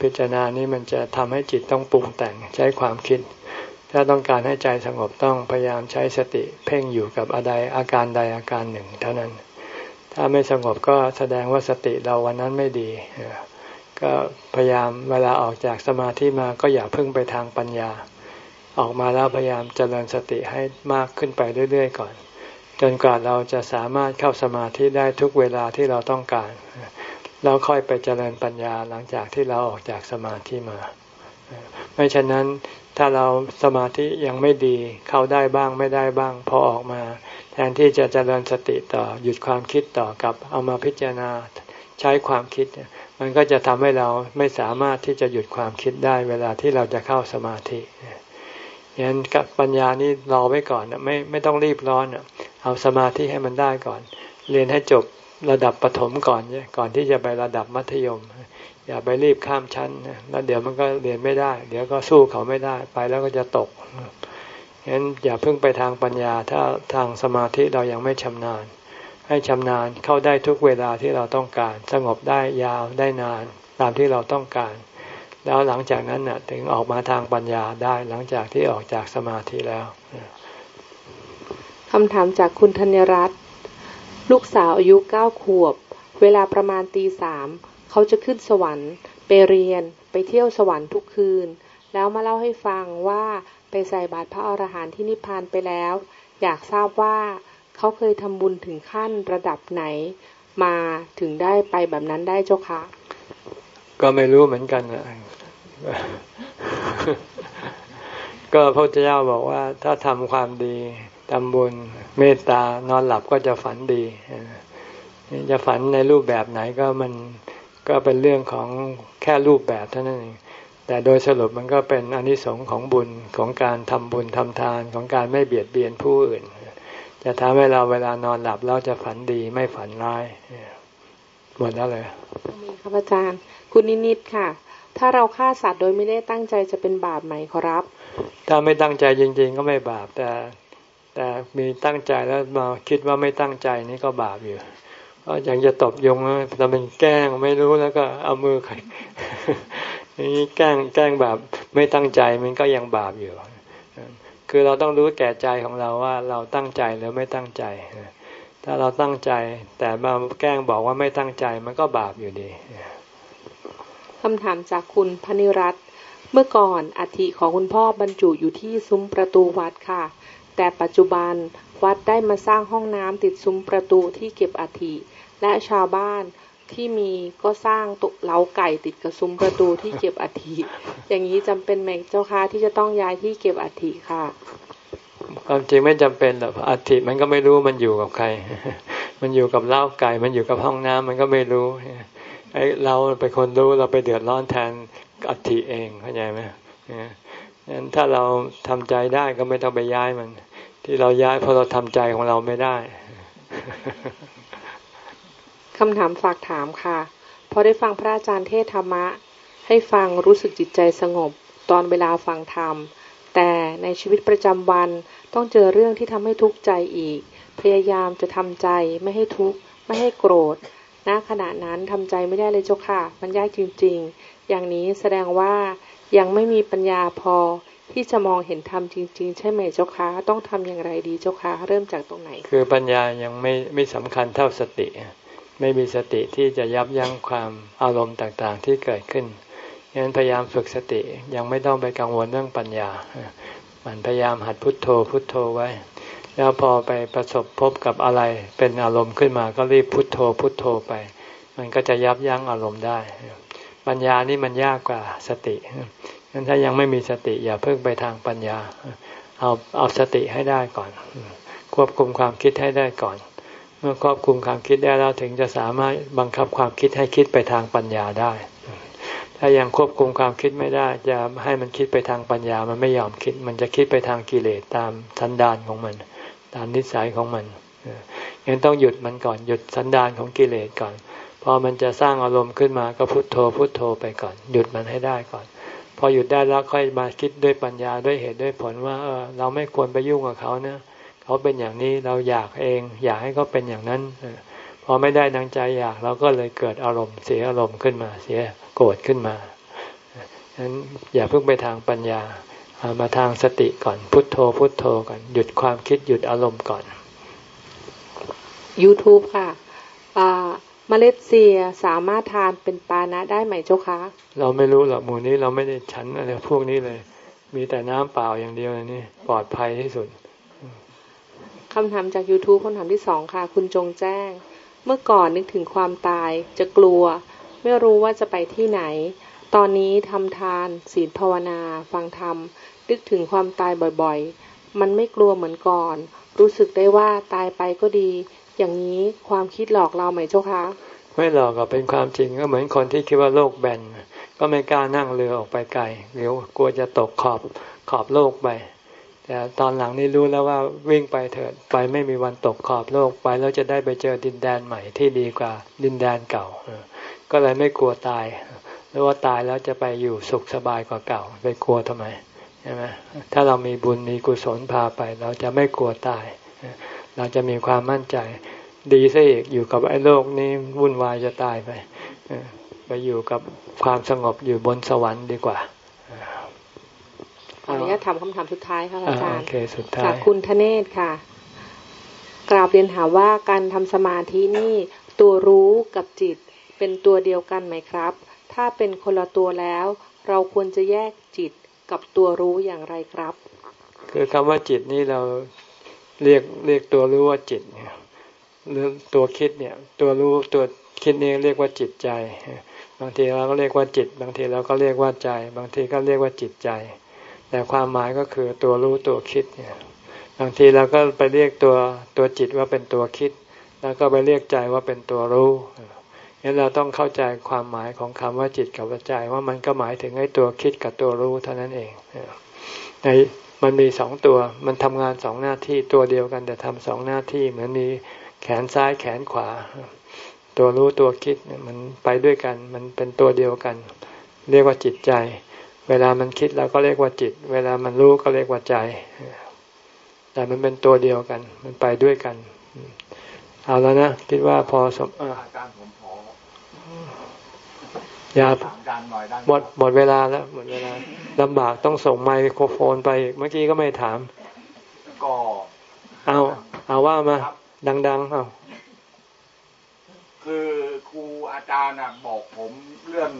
พิจารณานี้มันจะทำให้จิตต้องปรุงแต่งใช้ความคิด ถ้าต้องการให้ใจสงบต้องพยายามใช้สติเพ่งอยู่กับอะไรอาการใดอาการหนึ่ง เท่านั้น ถ้าไม่สงบก็แสดงว่าสติเราวันนั้นไม่ดี ก็พยายามเวลาออกจากสมาธิมาก็อย่าพึ่งไปทางปัญญา ออกมาแล้วพยายามเจริญสติให้มากขึ้นไปเรื่อย ๆ ก่อน จนกว่าเราจะสามารถเข้าสมาธิได้ทุกเวลาที่เราต้องการ แล้วค่อยไปเจริญปัญญาหลังจากที่เราออกจากสมาธิมา ไม่เช่นนั้นถ้าเราสมาธิยังไม่ดีเข้าได้บ้างไม่ได้บ้าง พอออกมา แทนที่จะเจริญสติต่อหยุดความคิดต่อกับเอามาพิจารณาใช้ความคิด มันก็จะทำให้เราไม่สามารถที่จะหยุดความคิดได้เวลาที่เราจะเข้าสมาธิยันกับปัญญานี้รอไว้ก่อนไม่ไม่ต้องรีบร้อนเอาสมาธิให้มันได้ก่อน เรียนให้จบระดับปฐมก่อนก่อนที่จะไประดับมัธยม อย่าไปรีบข้ามชั้นนะแล้วเดี๋ยวมันก็เรียนไม่ได้ เดี๋ยวก็สู้เขาไม่ได้ไปแล้วก็จะตกฉะนั้นอย่าเพิ่งไปทางปัญญาถ้าทางสมาธิเรายังไม่ชำนาญ ให้ชำนาญเข้าได้ทุกเวลาที่เราต้องการ สงบได้ยาวได้นานตามที่เราต้องการ แล้วหลังจากนั้นน่ะถึงออกมาทางปัญญาได้หลังจากที่ออกจากสมาธิแล้วคำถามจากคุณธัญรัตน์ลูกสาวอายุเก้าขวบ เวลาประมาณตีสามเขาจะขึ้นสวรรค์ ไปเรียนไปเที่ยวสวรรค์ทุกคืน แล้วมาเล่าให้ฟังว่าไปใส่บาตรพระอรหันต์ที่นิพพานไปแล้ว อยากทราบว่า เขาเคยทำบุญถึงขั้นระดับไหนมาถึงได้ไปแบบนั้นได้เจ้าคะก็ไม่รู้เหมือนกันนะก็พระเจ้าบอกว่า ถ้าทำความดีทำบุญเมตตานอนหลับก็จะฝันดี จะฝันในรูปแบบไหนก็มันก็เป็นเรื่องของแค่รูปแบบเท่านั้นเองแต่โดยสรุปมันก็เป็นอนิสงค์ของบุญของการทำบุญทำทานของการไม่เบียดเบียนผู้อื่น จะทำให้เราเวลานอนหลับเราจะฝันดีไม่ฝันร้ายหมดแล้วเลยมีครับอาจารย์ คุณนิดๆค่ะ ถ้าเราฆ่าสัตว์โดยไม่ได้ตั้งใจจะเป็นบาปไหมครับ ถ้าไม่ตั้งใจจริง ๆ ก็ไม่บาปแต่ แต่มีตั้งใจแล้วมาคิดว่าไม่ตั้งใจนี่ก็บาปอยู่เพราะอย่างจะตบยงเราเป็นแกล้งไม่รู้แล้วก็เอามือใครนี่แกล้งแกล้งแบบไม่ตั้งใจมันก็ยังบาปอยู่ คือเราต้องรู้แก่ใจของเราว่าเราตั้งใจหรือไม่ตั้งใจ ถ้าเราตั้งใจ แต่มาแกล้งบอกว่าไม่ตั้งใจมันก็บาปอยู่ดีคำถามจากคุณพนิรัตเมื่อก่อนอัฐิของคุณพ่อบรรจุอยู่ที่ซุ้มประตูวัดค่ะ แต่ปัจจุบันวัดได้มาสร้างห้องน้ำติดซุ้มประตูที่เก็บอัฐิและชาวบ้าน ที่มีก็สร้างตุเล้าไก่ติดกับซุ้มประตูที่เก็บอัฐิอย่างนี้จำเป็นไหมเจ้าค่ะที่จะต้องย้ายที่เก็บอัฐิค่ะความจริงไม่จำเป็นหรอกอัฐิมันก็ไม่รู้มันอยู่กับใคร มันอยู่กับเล้าไก่ มันอยู่กับห้องน้ำมันก็ไม่รู้ไอ้เราเป็นคนรู้เราไปเดือดร้อนแทนอัฐิเองเข้าใจไหมงั้นถ้าเราทำใจได้ก็ไม่ต้องไปย้ายมัน ที่เราย้ายเพราะเราทำใจของเราไม่ได้ คำถามฝากถามค่ะ พอได้ฟังพระอาจารย์เทศธรรมะ ให้ฟังรู้สึกจิตใจสงบ ตอนเวลาฟังธรรม แต่ในชีวิตประจำวันต้องเจอเรื่องที่ทำให้ทุกข์ใจอีก พยายามจะทำใจไม่ให้ทุกข์ ไม่ให้โกรธณขณะนั้นทำใจไม่ได้เลยเจ้าค่ะ มันยากจริงๆ อย่างนี้แสดงว่ายังไม่มีปัญญาพอที่จะมองเห็นธรรมจริง ๆ ใช่ไหมเจ้าคะต้องทำอย่างไรดีเจ้าคะเริ่มจากตรงไหน คือปัญญายังไม่ไม่สำคัญเท่าสติ ไม่มีสติที่จะยับยั้งความอารมณ์ต่างๆ ที่เกิดขึ้นฉะนั้นพยายามฝึกสติยังไม่ต้องไปกังวลเรื่องปัญญา มันพยายามหัดพุทโธพุทโธไว้ แล้วพอไปประสบพบกับอะไรเป็นอารมณ์ขึ้นมาก็รีบพุทโธพุทโธไป มันก็จะยับยั้งอารมณ์ได้ ปัญญานี่มันยากกว่าสติงั้นถ้ายังไม่มีสติอย่าเพิ่งไปทางปัญญา เอาเอาสติให้ได้ก่อน ควบคุมความคิดให้ได้ก่อน มื่อควบคุมความคิดได้แล้วถึงจะสามารถบังคับความคิดให้คิดไปทางปัญญาได้ ถ้ายังควบคุมความคิดไม่ได้ จะให้มันคิดไปทางปัญญา มันไม่ยอมคิด มันจะคิดไปทางกิเลสตามสันดานของมัน ตามนิสัยของมันยังต้องหยุดมันก่อนหยุดสันดานของกิเลสก่อน พอมันจะสร้างอารมณ์ขึ้นมาก็พุโทโธพุโทโธไปก่อน หยุดมันให้ได้ก่อน พอหยุดได้แล้วค่อยมาคิดด้วยปัญญาด้วยเหตุด้วยผลว่าเออเราไม่ควรไปยุ่งกับเขานะเขาเป็นอย่างนี้เราอยากเอง อยากให้เขาเป็นอย่างนั้นพอไม่ได้ดังใจอยากเราก็เลยเกิดอารมณ์เสียอารมณ์ขึ้นมาเสียโกรธขึ้นมาฉะนั้นอย่าเพิ่งไปทางปัญญามาทางสติก่อนพุทโธ พุทโธก่อนหยุดความคิดหยุดอารมณ์ก่อน YouTube ค่ะเมล็ดเซียสามารถทานเป็นปานะได้ไหมเจ้าคะ เราไม่รู้หรอกหมู่นี้เราไม่ได้ฉันอะไรพวกนี้เลย มีแต่น้ำเปล่าอย่างเดียวนี่ปลอดภัยที่สุด คำถามจาก YouTube คำถามที่สองค่ะ คุณจงแจ้ง เมื่อก่อนนึกถึงความตาย จะกลัว ไม่รู้ว่าจะไปที่ไหน ตอนนี้ทำทาน ศีลภาวนา ฟังธรรม นึกถึงความตายบ่อยๆ มันไม่กลัวเหมือนก่อน รู้สึกได้ว่าตายไปก็ดี อย่างนี้ความคิดหลอกเราไหมเจ้าคะไม่หลอกก็เป็นความจริงก็เหมือนคนที่คิดว่าโลกแบนก็ไม่กล้านั่งเรือออกไปไกลเดี๋ยวกลัวจะตกขอบขอบโลกไป แต่ตอนหลังนี่รู้แล้วว่าวิ่งไปเถิดไปไม่มีวันตกขอบโลกไปแล้วจะได้ไปเจอดินแดนใหม่ที่ดีกว่าดินแดนเก่า ก็เลยไม่กลัวตายหรือว่าตายแล้วจะไปอยู่สุขสบายกว่าเก่า ไปกลัวทำไมใช่ไหมถ้าเรามีบุญมีกุศลพาไป เราจะไม่กลัวตาย เราจะมีความมั่นใจ ดีซะอีกอยู่กับไอ้โลกนี้วุ่นวายจะตายไปไปอยู่กับความสงบอยู่บนสวรรค์ดีกว่า ขออนุญาตถามคำถามสุดท้ายค่ะอาจารย์จากคุณทเนศค่ะ กราบเรียนถามว่าการทำสมาธินี่ตัวรู้กับจิตเป็นตัวเดียวกันไหมครับ ถ้าเป็นคนละตัวแล้ว เราควรจะแยกจิตกับตัวรู้อย่างไรครับ คือคำว่าจิตนี่เราเรียกเรียกตัวรู้ว่าจิตเนี่ยหรือตัวคิดเนี่ย ตัวรู้ตัวคิดนี่เรียกว่าจิตใจ บางทีเราก็เรียกว่าจิต บางทีเราก็เรียกว่าใจ บางทีก็เรียกว่าจิตใจ แต่ความหมายก็คือตัวรู้ตัวคิดเนี่ยบางทีเราก็ไปเรียกตัวตัวจิตว่าเป็นตัวคิด แล้วก็ไปเรียกใจว่าเป็นตัวรู้งั้นเราต้องเข้าใจความหมายของคำว่าจิตกับใจว่ามันก็หมายถึงไอ้ตัวคิดกับตัวรู้เท่านั้นเองในมันมีสองตัวมันทำงานสองหน้าที่ตัวเดียวกันแต่ทำสองหน้าที่เหมือนมีแขนซ้ายแขนขวา ตัวรู้ตัวคิดมันไปด้วยกัน มันเป็นตัวเดียวกัน เรียกว่าจิตใจ เวลามันคิดเราก็เรียกว่าจิต เวลามันรู้ก็เรียกว่าใจ แต่มันเป็นตัวเดียวกัน มันไปด้วยกัน เอาแล้วนะ คิดว่าพอสมอาจารย์ผมขอยาหมดหมดเวลาแล้วหมดเวลาลำบากต้องส่งไมโครโฟนไปเมื่อกี้ก็ไม่ถามก็เอาเอาว่ามา ดัง ๆ เอาคือครูอาจารย์น่ะบอกผมเรื่อง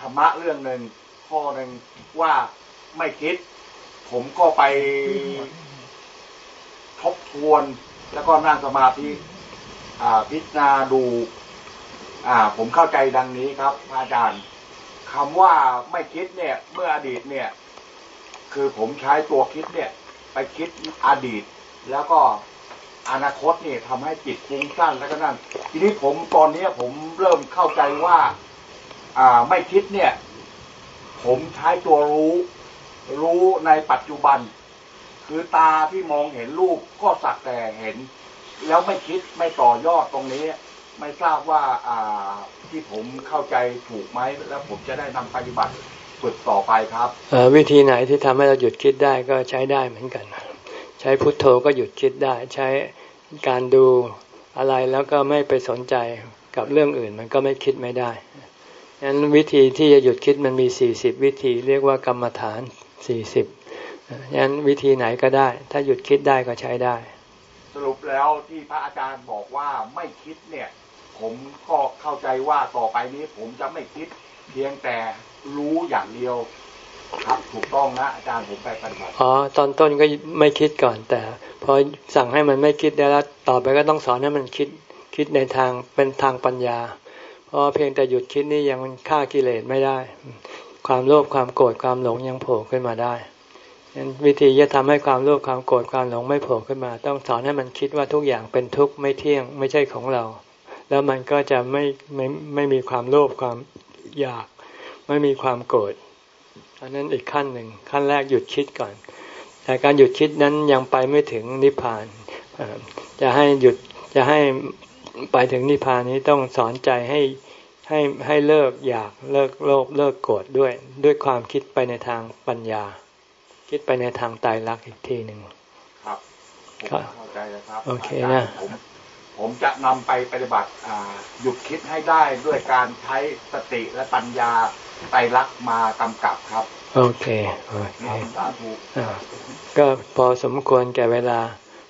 ธรรมะเรื่องหนึ่ง ข้อหนึ่งว่าไม่คิด ผมก็ไปทบทวน แล้วก็นั่งสมาธิพิจารณาดู ผมเข้าใจดังนี้ครับ อาจารย์คำว่าไม่คิดเนี่ย เมื่ออดีตเนี่ย คือผมใช้ตัวคิดเนี่ย ไปคิดอดีต แล้วก็อนาคตเนี่ยทำให้จิตฟุ้งซ่านแล้วก็นั่นทีนี้ผมตอนนี้ผมเริ่มเข้าใจว่า อ่าไม่คิดเนี่ย ผมใช้ตัวรู้ รู้ในปัจจุบัน คือตาที่มองเห็นรูปก็สักแต่เห็น แล้วไม่คิดไม่ต่อยอดตรงนี้ ไม่ทราบว่าอ่าที่ผมเข้าใจถูกไหมแล้วผมจะได้นำปฏิบัติฝึกต่อไปครับวิธีไหนที่ทำให้เราหยุดคิดได้ก็ใช้ได้เหมือนกัน ใช้พุทโธก็หยุดคิดได้ ใช้การดูอะไรแล้วก็ไม่ไปสนใจกับเรื่องอื่น มันก็ไม่คิดไม่ได้ ฉะนั้นวิธีที่จะหยุดคิดมันมีสี่สิบวิธีเรียกว่ากรรมฐานสี่สิบฉะนั้นวิธีไหนก็ได้ ถ้าหยุดคิดได้ก็ใช้ได้ สรุปแล้วที่พระอาจารย์บอกว่าไม่คิดเนี่ย ผมก็เข้าใจว่าต่อไปนี้ผมจะไม่คิดเพียงแต่รู้อย่างเดียวครับถูกต้องนะอาจารย์ผมไปปฏิบัติอ๋อตอนต้นก็ไม่คิดก่อน แต่พอสั่งให้มันไม่คิดได้แล้ว ต่อไปก็ต้องสอนให้มันคิดคิดในทางเป็นทางปัญญา เพราะเพียงแต่หยุดคิดนี่ยังฆ่ากิเลสไม่ได้ ความโลภความโกรธความหลงยังโผล่ขึ้นมาได้วิธีจะทำให้ความโลภความโกรธความหลงไม่โผล่ขึ้นมา ต้องสอนให้มันคิดว่าทุกอย่างเป็นทุกข์ไม่เที่ยงไม่ใช่ของเรา แล้วมันก็จะไม่ไม่ไม่มีความโลภความอยาก ไม่มีความโกรธอันนั้นอีกขั้นหนึ่งขั้นแรกหยุดคิดก่อน แต่การหยุดคิดนั้นยังไปไม่ถึงนิพพานจะให้หยุดจะให้ ไปถึงนิพพานนี้ต้องสอนใจให้ให้ให้เลิกอยากเลิกโลภเลิกโกรธด้วย ด้วยความคิดไปในทางปัญญา คิดไปในทางตายรักอีกทีหนึ่งครับเข้าใจแล้วครับโอเคนะผมจะนำไปปฏิบัติหยุดคิดให้ได้ด้วยการใช้สติและปัญญาไตรักมากำกับครับ โอเคโอเคก็พอสมควรแก่เวลา